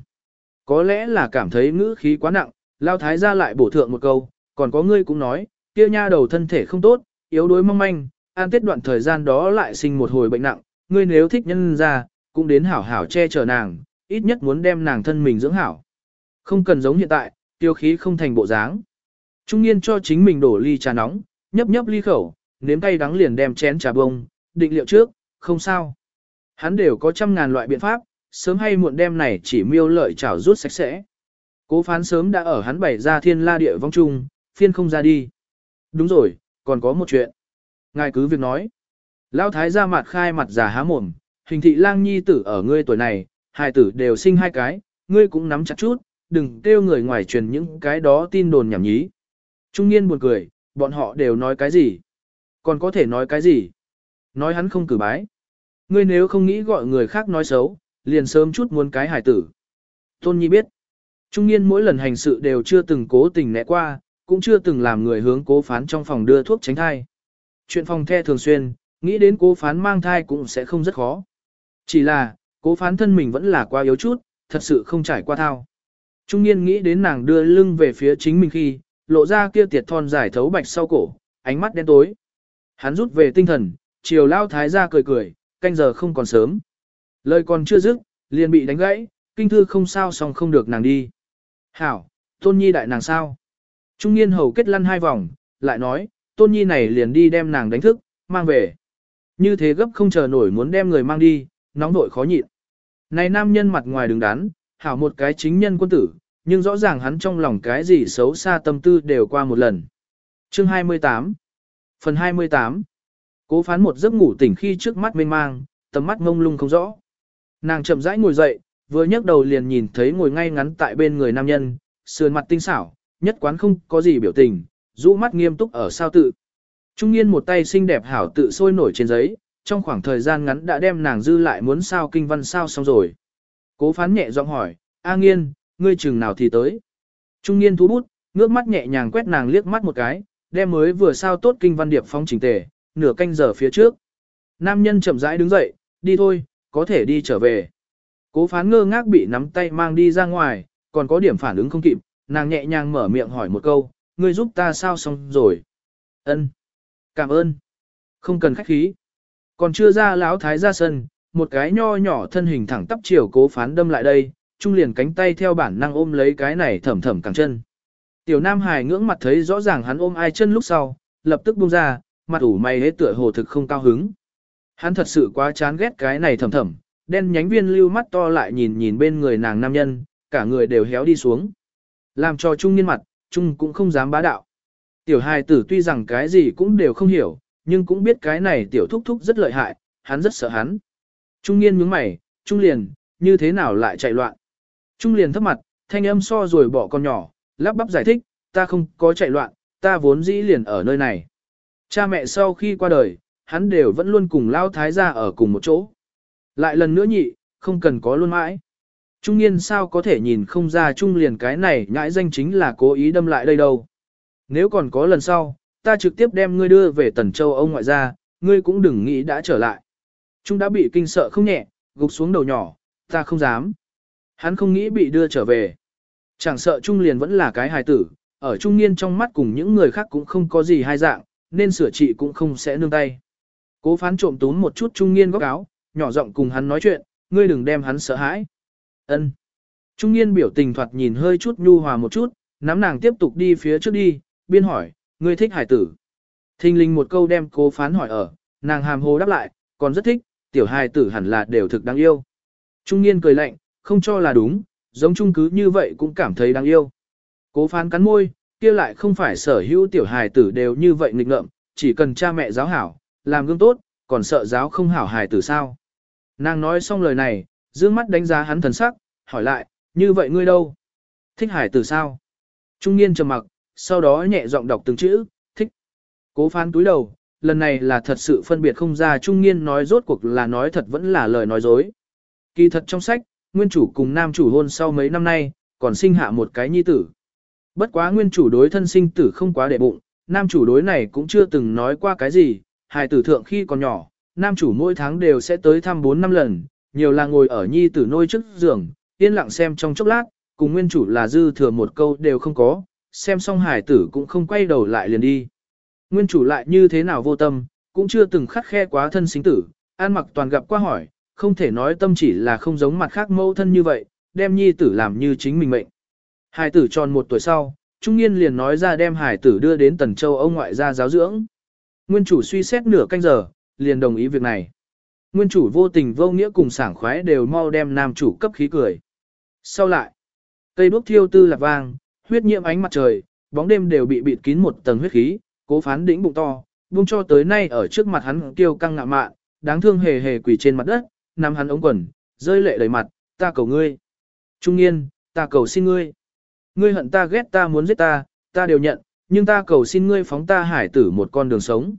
Có lẽ là cảm thấy ngữ khí quá nặng, Lão thái gia lại bổ thượng một câu, còn có ngươi cũng nói, kia nha đầu thân thể không tốt, yếu đuối mong manh, an tiết đoạn thời gian đó lại sinh một hồi bệnh nặng, ngươi nếu thích nhân ra, cũng đến hảo hảo che chở nàng, ít nhất muốn đem nàng thân mình dưỡng hảo. Không cần giống hiện tại, tiêu khí không thành bộ dáng. Trung niên cho chính mình đổ ly trà nóng, nhấp nhấp ly khẩu, nếm cay đắng liền đem chén trà bông, định liệu trước, không sao. Hắn đều có trăm ngàn loại biện pháp, sớm hay muộn đêm này chỉ miêu lợi chảo rút sạch sẽ. Cố phán sớm đã ở hắn bày ra thiên la địa vong trung, phiên không ra đi. Đúng rồi, còn có một chuyện. Ngài cứ việc nói. Lão thái ra mặt khai mặt giả há mồm, hình thị lang nhi tử ở ngươi tuổi này, hai tử đều sinh hai cái, ngươi cũng nắm chặt chút, đừng kêu người ngoài truyền những cái đó tin đồn nhảm nhí. Trung niên buồn cười, bọn họ đều nói cái gì? Còn có thể nói cái gì? Nói hắn không cử bái. Ngươi nếu không nghĩ gọi người khác nói xấu, liền sớm chút muốn cái hải tử. Tôn Nhi biết. Trung niên mỗi lần hành sự đều chưa từng cố tình né qua, cũng chưa từng làm người hướng cố phán trong phòng đưa thuốc tránh thai. Chuyện phòng the thường xuyên, nghĩ đến cố phán mang thai cũng sẽ không rất khó. Chỉ là, cố phán thân mình vẫn là quá yếu chút, thật sự không trải qua thao. Trung niên nghĩ đến nàng đưa lưng về phía chính mình khi, lộ ra kia tiệt thon giải thấu bạch sau cổ, ánh mắt đen tối. Hắn rút về tinh thần, chiều lao thái ra cười cười, canh giờ không còn sớm. Lời còn chưa dứt, liền bị đánh gãy, kinh thư không sao xong không được nàng đi. Hảo, tôn nhi đại nàng sao? Trung niên hầu kết lăn hai vòng, lại nói, tôn nhi này liền đi đem nàng đánh thức, mang về. Như thế gấp không chờ nổi muốn đem người mang đi, nóng nội khó nhịn. Này nam nhân mặt ngoài đứng đắn, hảo một cái chính nhân quân tử, nhưng rõ ràng hắn trong lòng cái gì xấu xa tâm tư đều qua một lần. Chương 28 Phần 28 Cố phán một giấc ngủ tỉnh khi trước mắt mênh mang, tầm mắt ngông lung không rõ. Nàng chậm rãi ngồi dậy, vừa nhấc đầu liền nhìn thấy ngồi ngay ngắn tại bên người nam nhân, sườn mặt tinh xảo, nhất quán không có gì biểu tình, rũ mắt nghiêm túc ở sao tự. Trung niên một tay xinh đẹp hảo tự sôi nổi trên giấy, trong khoảng thời gian ngắn đã đem nàng dư lại muốn sao kinh văn sao xong rồi. Cố phán nhẹ giọng hỏi, A nghiên, ngươi chừng nào thì tới. Trung niên thú bút, ngước mắt nhẹ nhàng quét nàng liếc mắt một cái, đem mới vừa sao tốt kinh văn điệp phong chỉnh tề, nửa canh giờ phía trước. Nam nhân chậm rãi đứng dậy, đi thôi, có thể đi trở về. Cố phán ngơ ngác bị nắm tay mang đi ra ngoài, còn có điểm phản ứng không kịp, nàng nhẹ nhàng mở miệng hỏi một câu, ngươi giúp ta sao xong rồi. Ân, Cảm ơn. Không cần khách khí. Còn chưa ra lão thái ra sân, một cái nho nhỏ thân hình thẳng tắp chiều cố phán đâm lại đây, trung liền cánh tay theo bản năng ôm lấy cái này thẩm thẩm cẳng chân. Tiểu Nam Hải ngưỡng mặt thấy rõ ràng hắn ôm ai chân lúc sau, lập tức buông ra, mặt ủ mày hết tựa hồ thực không cao hứng. Hắn thật sự quá chán ghét cái này thầm thầm, đen nhánh viên lưu mắt to lại nhìn nhìn bên người nàng nam nhân, cả người đều héo đi xuống. Làm cho Trung nghiên mặt, Trung cũng không dám bá đạo. Tiểu hài tử tuy rằng cái gì cũng đều không hiểu, nhưng cũng biết cái này tiểu thúc thúc rất lợi hại, hắn rất sợ hắn. Trung nghiên nhướng mày, Trung liền, như thế nào lại chạy loạn. Trung liền thấp mặt, thanh âm so rồi bỏ con nhỏ, lắp bắp giải thích, ta không có chạy loạn, ta vốn dĩ liền ở nơi này. Cha mẹ sau khi qua đời, hắn đều vẫn luôn cùng lao thái gia ở cùng một chỗ. Lại lần nữa nhị, không cần có luôn mãi. Trung niên sao có thể nhìn không ra trung liền cái này nhãi danh chính là cố ý đâm lại đây đâu. Nếu còn có lần sau, ta trực tiếp đem ngươi đưa về Tần Châu ông ngoại gia, ngươi cũng đừng nghĩ đã trở lại. Trung đã bị kinh sợ không nhẹ, gục xuống đầu nhỏ, ta không dám. Hắn không nghĩ bị đưa trở về. Chẳng sợ Trung liền vẫn là cái hài tử, ở Trung niên trong mắt cùng những người khác cũng không có gì hai dạng, nên sửa trị cũng không sẽ nương tay. Cố phán trộm tún một chút Trung niên góc áo, nhỏ giọng cùng hắn nói chuyện, ngươi đừng đem hắn sợ hãi. Ân. Trung niên biểu tình thoạt nhìn hơi chút nhu hòa một chút, nắm nàng tiếp tục đi phía trước đi, biên hỏi, ngươi thích hải tử. Thinh linh một câu đem cố phán hỏi ở, nàng hàm hồ đáp lại, còn rất thích, tiểu hài tử hẳn là đều thực đáng yêu. Trung niên cười lạnh, không cho là đúng, giống trung cứ như vậy cũng cảm thấy đáng yêu. Cố phán cắn môi, kia lại không phải sở hữu tiểu hài tử đều như vậy nghịch ngợm, chỉ cần cha mẹ giáo hảo, làm gương tốt, còn sợ giáo không hảo hài tử sao. Nàng nói xong lời này, dương mắt đánh giá hắn thần sắc, hỏi lại, như vậy ngươi đâu? Thích hải tử sao? Trung niên trầm mặc, sau đó nhẹ giọng đọc từng chữ, thích. Cố phán túi đầu, lần này là thật sự phân biệt không ra trung niên nói rốt cuộc là nói thật vẫn là lời nói dối. Kỳ thật trong sách, nguyên chủ cùng nam chủ hôn sau mấy năm nay, còn sinh hạ một cái nhi tử. Bất quá nguyên chủ đối thân sinh tử không quá đệ bụng, nam chủ đối này cũng chưa từng nói qua cái gì, hài tử thượng khi còn nhỏ, nam chủ mỗi tháng đều sẽ tới thăm 4 năm lần, nhiều là ngồi ở nhi tử nôi trước giường, yên lặng xem trong chốc lát, cùng nguyên chủ là dư thừa một câu đều không có, xem xong hải tử cũng không quay đầu lại liền đi. Nguyên chủ lại như thế nào vô tâm, cũng chưa từng khắt khe quá thân sinh tử, an mặc toàn gặp qua hỏi, không thể nói tâm chỉ là không giống mặt khác mâu thân như vậy, đem nhi tử làm như chính mình mệnh. Hải tử tròn một tuổi sau, Trung niên liền nói ra đem hải tử đưa đến Tần Châu ông ngoại gia giáo dưỡng. Nguyên chủ suy xét nửa canh giờ, liền đồng ý việc này. Nguyên chủ vô tình vô nghĩa cùng sảng khoái đều mau đem nam chủ cấp khí cười. Sau lại, cây đuốc thiêu tư lạc vang, huyết nhiễm ánh mặt trời, bóng đêm đều bị bịt kín một tầng huyết khí, cố phán đỉnh bụng to, buông cho tới nay ở trước mặt hắn kêu căng ngạ mạn, đáng thương hề hề quỳ trên mặt đất, nằm hắn ống quần, rơi lệ đầy mặt, ta cầu ngươi. Trung niên, ta cầu xin ngươi. Ngươi hận ta ghét ta muốn giết ta, ta đều nhận, nhưng ta cầu xin ngươi phóng ta hải tử một con đường sống.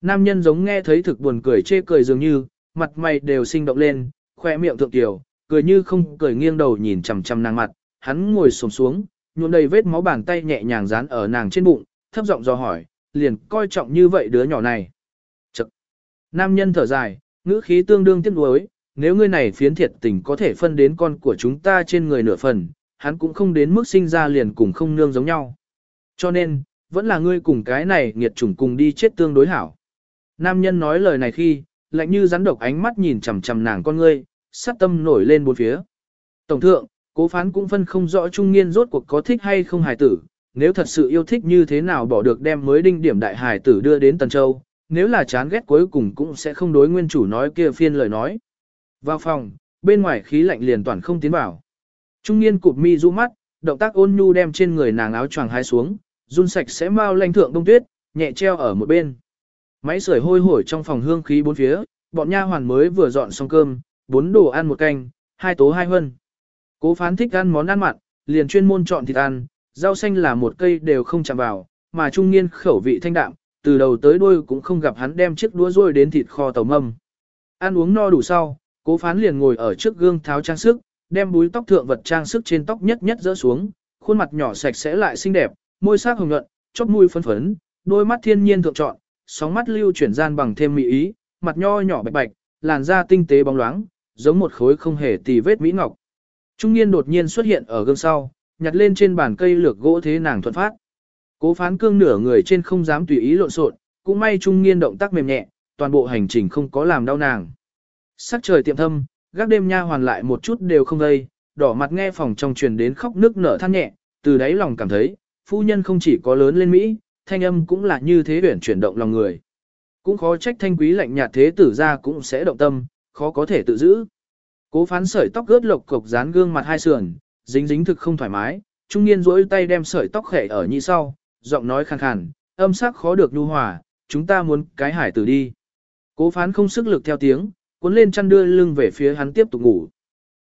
Nam nhân giống nghe thấy thực buồn cười chê cười dường như, mặt mày đều sinh động lên, khoe miệng thượng tiểu, cười như không cười nghiêng đầu nhìn chằm chằm nàng mặt, hắn ngồi xổm xuống, nhuộm đầy vết máu bàn tay nhẹ nhàng dán ở nàng trên bụng, thấp giọng dò hỏi, liền coi trọng như vậy đứa nhỏ này. Chật! Nam nhân thở dài, ngữ khí tương đương tiếc nuối, nếu ngươi này phiến thiệt tình có thể phân đến con của chúng ta trên người nửa phần, hắn cũng không đến mức sinh ra liền cùng không nương giống nhau. Cho nên, vẫn là ngươi cùng cái này nghiệt chủng cùng đi chết tương đối hảo. Nam nhân nói lời này khi, lạnh như rắn độc ánh mắt nhìn chằm chằm nàng con ngươi, sát tâm nổi lên bốn phía. Tổng thượng, cố phán cũng phân không rõ trung niên rốt cuộc có thích hay không hài tử, nếu thật sự yêu thích như thế nào bỏ được đem mới đinh điểm đại hài tử đưa đến Tần Châu, nếu là chán ghét cuối cùng cũng sẽ không đối nguyên chủ nói kia phiên lời nói. Vào phòng, bên ngoài khí lạnh liền toàn không tiến vào. Trung niên cụp mi du mắt, động tác ôn nhu đem trên người nàng áo choàng hai xuống, run sạch sẽ mau lanh thượng đông tuyết, nhẹ treo ở một bên. Máy sưởi hôi hổi trong phòng hương khí bốn phía, bọn nha hoàn mới vừa dọn xong cơm, bốn đồ ăn một canh, hai tố hai hân. Cố phán thích ăn món ăn mặn, liền chuyên môn chọn thịt ăn, rau xanh là một cây đều không chạm vào, mà trung niên khẩu vị thanh đạm, từ đầu tới đuôi cũng không gặp hắn đem chiếc đũa rôi đến thịt kho tàu mâm. Ăn uống no đủ sau, cố phán liền ngồi ở trước gương tháo trang sức, đem búi tóc thượng vật trang sức trên tóc nhất nhất dỡ xuống, khuôn mặt nhỏ sạch sẽ lại xinh đẹp, môi sắc hồng nhuận, chóp mũi phấn phấn, đôi mắt thiên nhiên thượng trọn, sóng mắt lưu chuyển gian bằng thêm mỹ ý, mặt nho nhỏ bạch bạch, làn da tinh tế bóng loáng, giống một khối không hề tì vết mỹ ngọc. Trung niên đột nhiên xuất hiện ở gương sau, nhặt lên trên bàn cây lược gỗ thế nàng thuận phát. Cố phán cương nửa người trên không dám tùy ý lộn xộn, cũng may trung niên động tác mềm nhẹ, toàn bộ hành trình không có làm đau nàng. Sắc trời tiệm thâm, gác đêm nha hoàn lại một chút đều không gây, đỏ mặt nghe phòng trong truyền đến khóc nước nở than nhẹ, từ đáy lòng cảm thấy, phu nhân không chỉ có lớn lên Mỹ, thanh âm cũng là như thế tuyển chuyển động lòng người. Cũng khó trách thanh quý lạnh nhạt thế tử ra cũng sẽ động tâm, khó có thể tự giữ. Cố phán sợi tóc gớt lộc cục dán gương mặt hai sườn, dính dính thực không thoải mái, trung niên duỗi tay đem sợi tóc khẽ ở nhị sau, giọng nói khàn khàn, âm sắc khó được nhu hòa, chúng ta muốn cái hải tử đi. Cố phán không sức lực theo tiếng, cuốn lên chăn đưa lưng về phía hắn tiếp tục ngủ.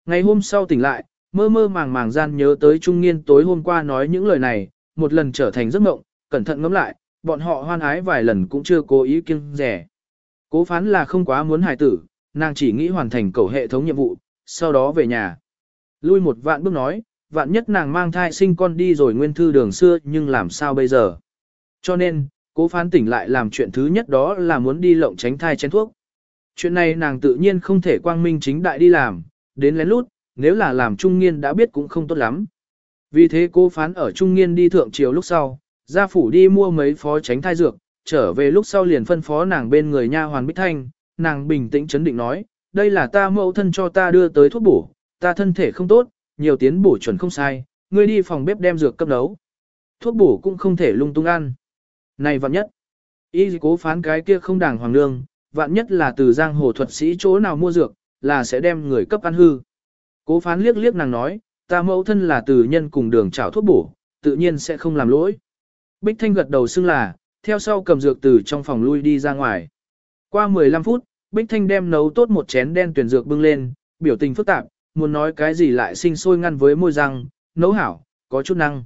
Ngày hôm sau tỉnh lại, mơ mơ màng màng gian nhớ tới trung niên tối hôm qua nói những lời này, một lần trở thành giấc mộng, cẩn thận ngẫm lại, bọn họ hoan ái vài lần cũng chưa cố ý kiêng rẻ. Cố phán là không quá muốn hài tử, nàng chỉ nghĩ hoàn thành cầu hệ thống nhiệm vụ, sau đó về nhà. Lui một vạn bước nói, vạn nhất nàng mang thai sinh con đi rồi nguyên thư đường xưa nhưng làm sao bây giờ. Cho nên, cố phán tỉnh lại làm chuyện thứ nhất đó là muốn đi lộng tránh thai chén thuốc. Chuyện này nàng tự nhiên không thể quang minh chính đại đi làm, đến lén lút, nếu là làm trung nghiên đã biết cũng không tốt lắm. Vì thế cô phán ở trung nghiên đi thượng triều lúc sau, gia phủ đi mua mấy phó tránh thai dược, trở về lúc sau liền phân phó nàng bên người nha hoàn Bích Thanh, nàng bình tĩnh chấn định nói, đây là ta mẫu thân cho ta đưa tới thuốc bổ, ta thân thể không tốt, nhiều tiến bổ chuẩn không sai, ngươi đi phòng bếp đem dược cấp nấu. Thuốc bổ cũng không thể lung tung ăn. Này vạn nhất, y cố phán cái kia không đàng hoàng lương, vạn nhất là từ giang hồ thuật sĩ chỗ nào mua dược, là sẽ đem người cấp ăn hư. Cố phán liếc liếc nàng nói, ta mẫu thân là từ nhân cùng đường trảo thuốc bổ, tự nhiên sẽ không làm lỗi. Bích Thanh gật đầu xưng là, theo sau cầm dược từ trong phòng lui đi ra ngoài. Qua 15 phút, Bích Thanh đem nấu tốt một chén đen tuyển dược bưng lên, biểu tình phức tạp, muốn nói cái gì lại sinh sôi ngăn với môi răng, nấu hảo, có chút năng.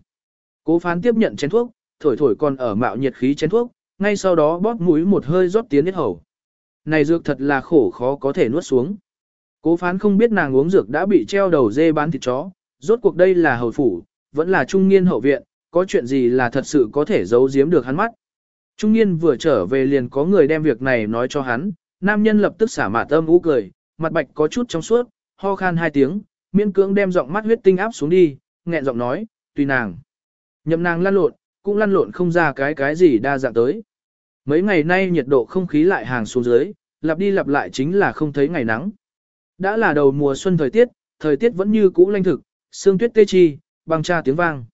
Cố phán tiếp nhận chén thuốc, thổi thổi còn ở mạo nhiệt khí chén thuốc, ngay sau đó bóp mũi một hơi rót tiến hết hầu. Này dược thật là khổ khó có thể nuốt xuống. Cố phán không biết nàng uống dược đã bị treo đầu dê bán thịt chó, rốt cuộc đây là hầu phủ, vẫn là trung niên hậu viện, có chuyện gì là thật sự có thể giấu giếm được hắn mắt. Trung niên vừa trở về liền có người đem việc này nói cho hắn, nam nhân lập tức xả mạ tâm ú cười, mặt bạch có chút trong suốt, ho khan hai tiếng, miễn cưỡng đem giọng mắt huyết tinh áp xuống đi, nghẹn giọng nói, tùy nàng. Nhậm nàng lăn lộn, cũng lăn lộn không ra cái cái gì đa dạng tới. Mấy ngày nay nhiệt độ không khí lại hàng xuống dưới, lặp đi lặp lại chính là không thấy ngày nắng. Đã là đầu mùa xuân thời tiết, thời tiết vẫn như cũ lanh thực, sương tuyết tê chi, băng tra tiếng vang.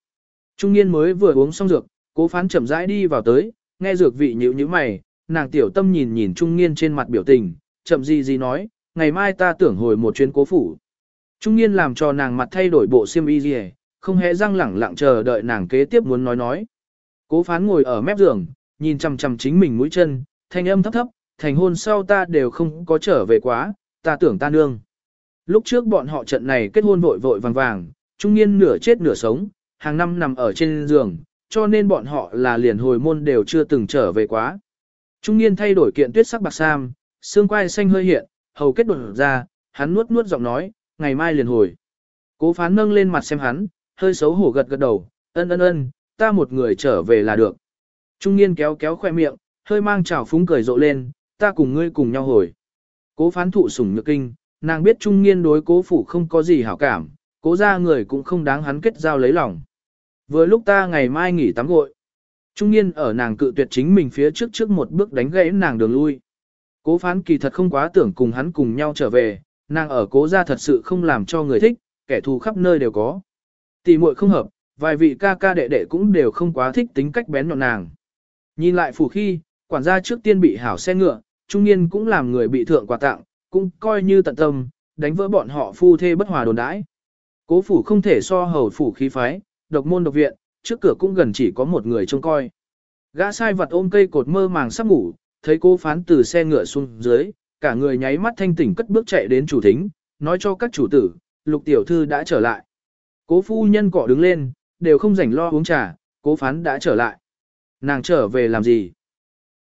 Trung niên mới vừa uống xong dược, cố phán chậm rãi đi vào tới, nghe dược vị nhíu nhíu mày, nàng tiểu tâm nhìn nhìn trung niên trên mặt biểu tình, chậm gì gì nói, ngày mai ta tưởng hồi một chuyến cố phủ. Trung niên làm cho nàng mặt thay đổi bộ xiêm y gì, không hề răng lẳng lặng chờ đợi nàng kế tiếp muốn nói nói. Cố phán ngồi ở mép giường, nhìn chằm chằm chính mình mũi chân, thanh âm thấp thấp, thành hôn sau ta đều không có trở về quá, ta tưởng ta nương. Lúc trước bọn họ trận này kết hôn vội vội vàng vàng, trung niên nửa chết nửa sống, hàng năm nằm ở trên giường, cho nên bọn họ là liền hồi môn đều chưa từng trở về quá. Trung niên thay đổi kiện tuyết sắc bạc sam, xương quai xanh hơi hiện, hầu kết đột ra, hắn nuốt nuốt giọng nói, ngày mai liền hồi. Cố phán nâng lên mặt xem hắn, hơi xấu hổ gật gật đầu, ân ân ân, ta một người trở về là được. Trung niên kéo kéo khoe miệng, hơi mang trào phúng cười rộ lên, ta cùng ngươi cùng nhau hồi. Cố phán thụ sủng nhược kinh, nàng biết trung niên đối cố phủ không có gì hảo cảm, cố ra người cũng không đáng hắn kết giao lấy lòng. Vừa lúc ta ngày mai nghỉ tắm gội. Trung niên ở nàng cự tuyệt chính mình phía trước trước một bước đánh gãy nàng đường lui. Cố phán kỳ thật không quá tưởng cùng hắn cùng nhau trở về, nàng ở cố gia thật sự không làm cho người thích, kẻ thù khắp nơi đều có. Tỷ muội không hợp, vài vị ca ca đệ đệ cũng đều không quá thích tính cách bén nhọn nàng. Nhìn lại phủ khi, quản gia trước tiên bị hảo xe ngựa, trung niên cũng làm người bị thượng quà tặng, cũng coi như tận tâm, đánh vỡ bọn họ phu thê bất hòa đồn đãi. Cố phủ không thể so hầu phủ khí phái, độc môn độc viện, trước cửa cũng gần chỉ có một người trông coi. Gã sai vật ôm cây cột mơ màng sắp ngủ, thấy cô phán từ xe ngựa xuống dưới, cả người nháy mắt thanh tỉnh cất bước chạy đến chủ thính, nói cho các chủ tử, lục tiểu thư đã trở lại. Cố phu nhân cỏ đứng lên, đều không rảnh lo uống trà, cố phán đã trở lại. Nàng trở về làm gì?